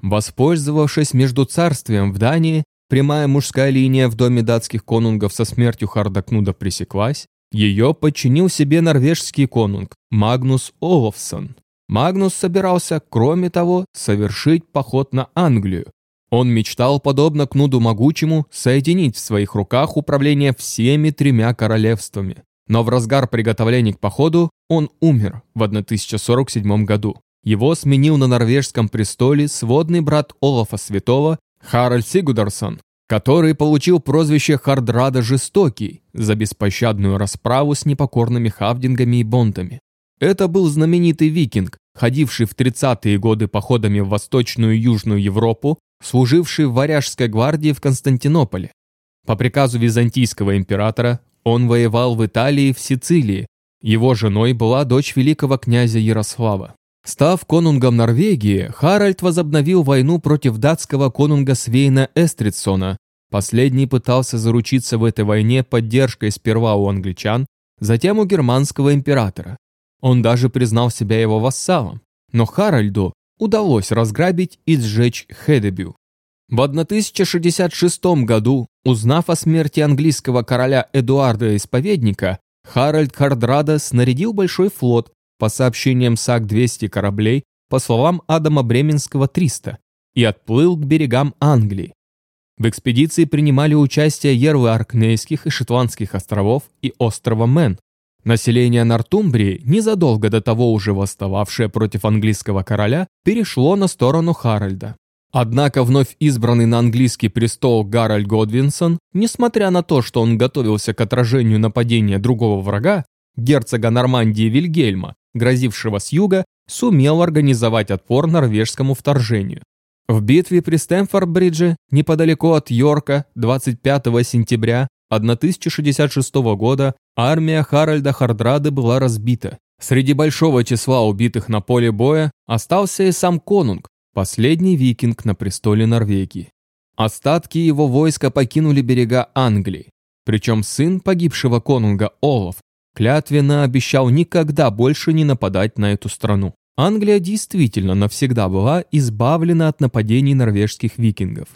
Воспользовавшись между царствием в Дании, прямая мужская линия в доме датских конунгов со смертью Хардакнуда пресеклась, ее подчинил себе норвежский конунг Магнус Олафсон. Магнус собирался, кроме того, совершить поход на Англию. Он мечтал, подобно Кнуду Могучему, соединить в своих руках управление всеми тремя королевствами. Но в разгар приготовлений к походу он умер в 1047 году. Его сменил на норвежском престоле сводный брат Олафа Святого Харальд Сигударсон, который получил прозвище Хардрада Жестокий за беспощадную расправу с непокорными хавдингами и бонтами. Это был знаменитый викинг, ходивший в 30-е годы походами в Восточную и Южную Европу, служивший в Варяжской гвардии в Константинополе. По приказу византийского императора он воевал в Италии в Сицилии. Его женой была дочь великого князя Ярослава. Став конунгом Норвегии, Харальд возобновил войну против датского конунга Свейна Эстридсона. Последний пытался заручиться в этой войне поддержкой сперва у англичан, затем у германского императора. Он даже признал себя его вассалом, но Харальду удалось разграбить и сжечь Хедебю. В 1066 году, узнав о смерти английского короля Эдуарда Исповедника, Харальд Хардрада снарядил большой флот, по сообщениям саг 200 кораблей, по словам Адама Бременского 300, и отплыл к берегам Англии. В экспедиции принимали участие ярлы Оркнейских и Шотландских островов и острова Мэн, Население Нортумбрии, незадолго до того уже восстававшее против английского короля, перешло на сторону Харальда. Однако вновь избранный на английский престол Гарольд Годвинсон, несмотря на то, что он готовился к отражению нападения другого врага, герцога Нормандии Вильгельма, грозившего с юга, сумел организовать отпор норвежскому вторжению. В битве при Стэмфорд-Бридже, неподалеку от Йорка, 25 сентября 1066 года, армия Харальда Хардрады была разбита. Среди большого числа убитых на поле боя остался и сам конунг, последний викинг на престоле Норвегии. Остатки его войска покинули берега Англии, причем сын погибшего конунга Олаф клятвенно обещал никогда больше не нападать на эту страну. Англия действительно навсегда была избавлена от нападений норвежских викингов.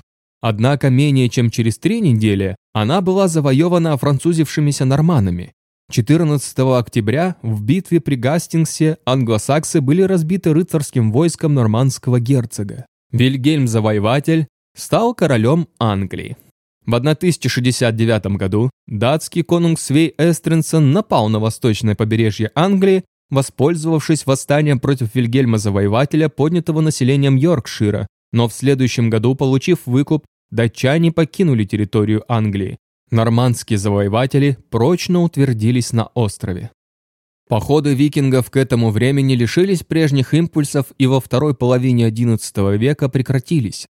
Однако менее чем через три недели она была завоевана французившимися норманами. 14 октября в битве при Гастингсе англосаксы были разбиты рыцарским войском нормандского герцога. Вильгельм Завоеватель стал королем Англии. В 1069 году датский конунг Свей Эстринсон напал на восточное побережье Англии, воспользовавшись восстанием против Вильгельма Завоевателя, поднятого населением Йоркшира, но в следующем году, получив выкуп, датчане покинули территорию Англии. Нормандские завоеватели прочно утвердились на острове. Походы викингов к этому времени лишились прежних импульсов и во второй половине XI века прекратились.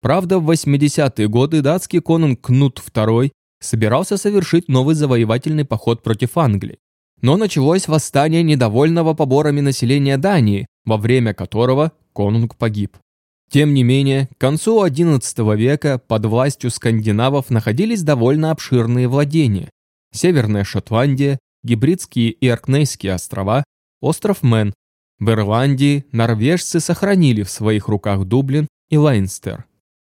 Правда, в 80-е годы датский конунг Кнут II собирался совершить новый завоевательный поход против Англии. Но началось восстание недовольного поборами населения Дании, во время которого конунг погиб. Тем не менее, к концу XI века под властью скандинавов находились довольно обширные владения. Северная Шотландия, Гибридские и Аркнейские острова, остров Мэн. В Ирландии норвежцы сохранили в своих руках Дублин и Лейнстер.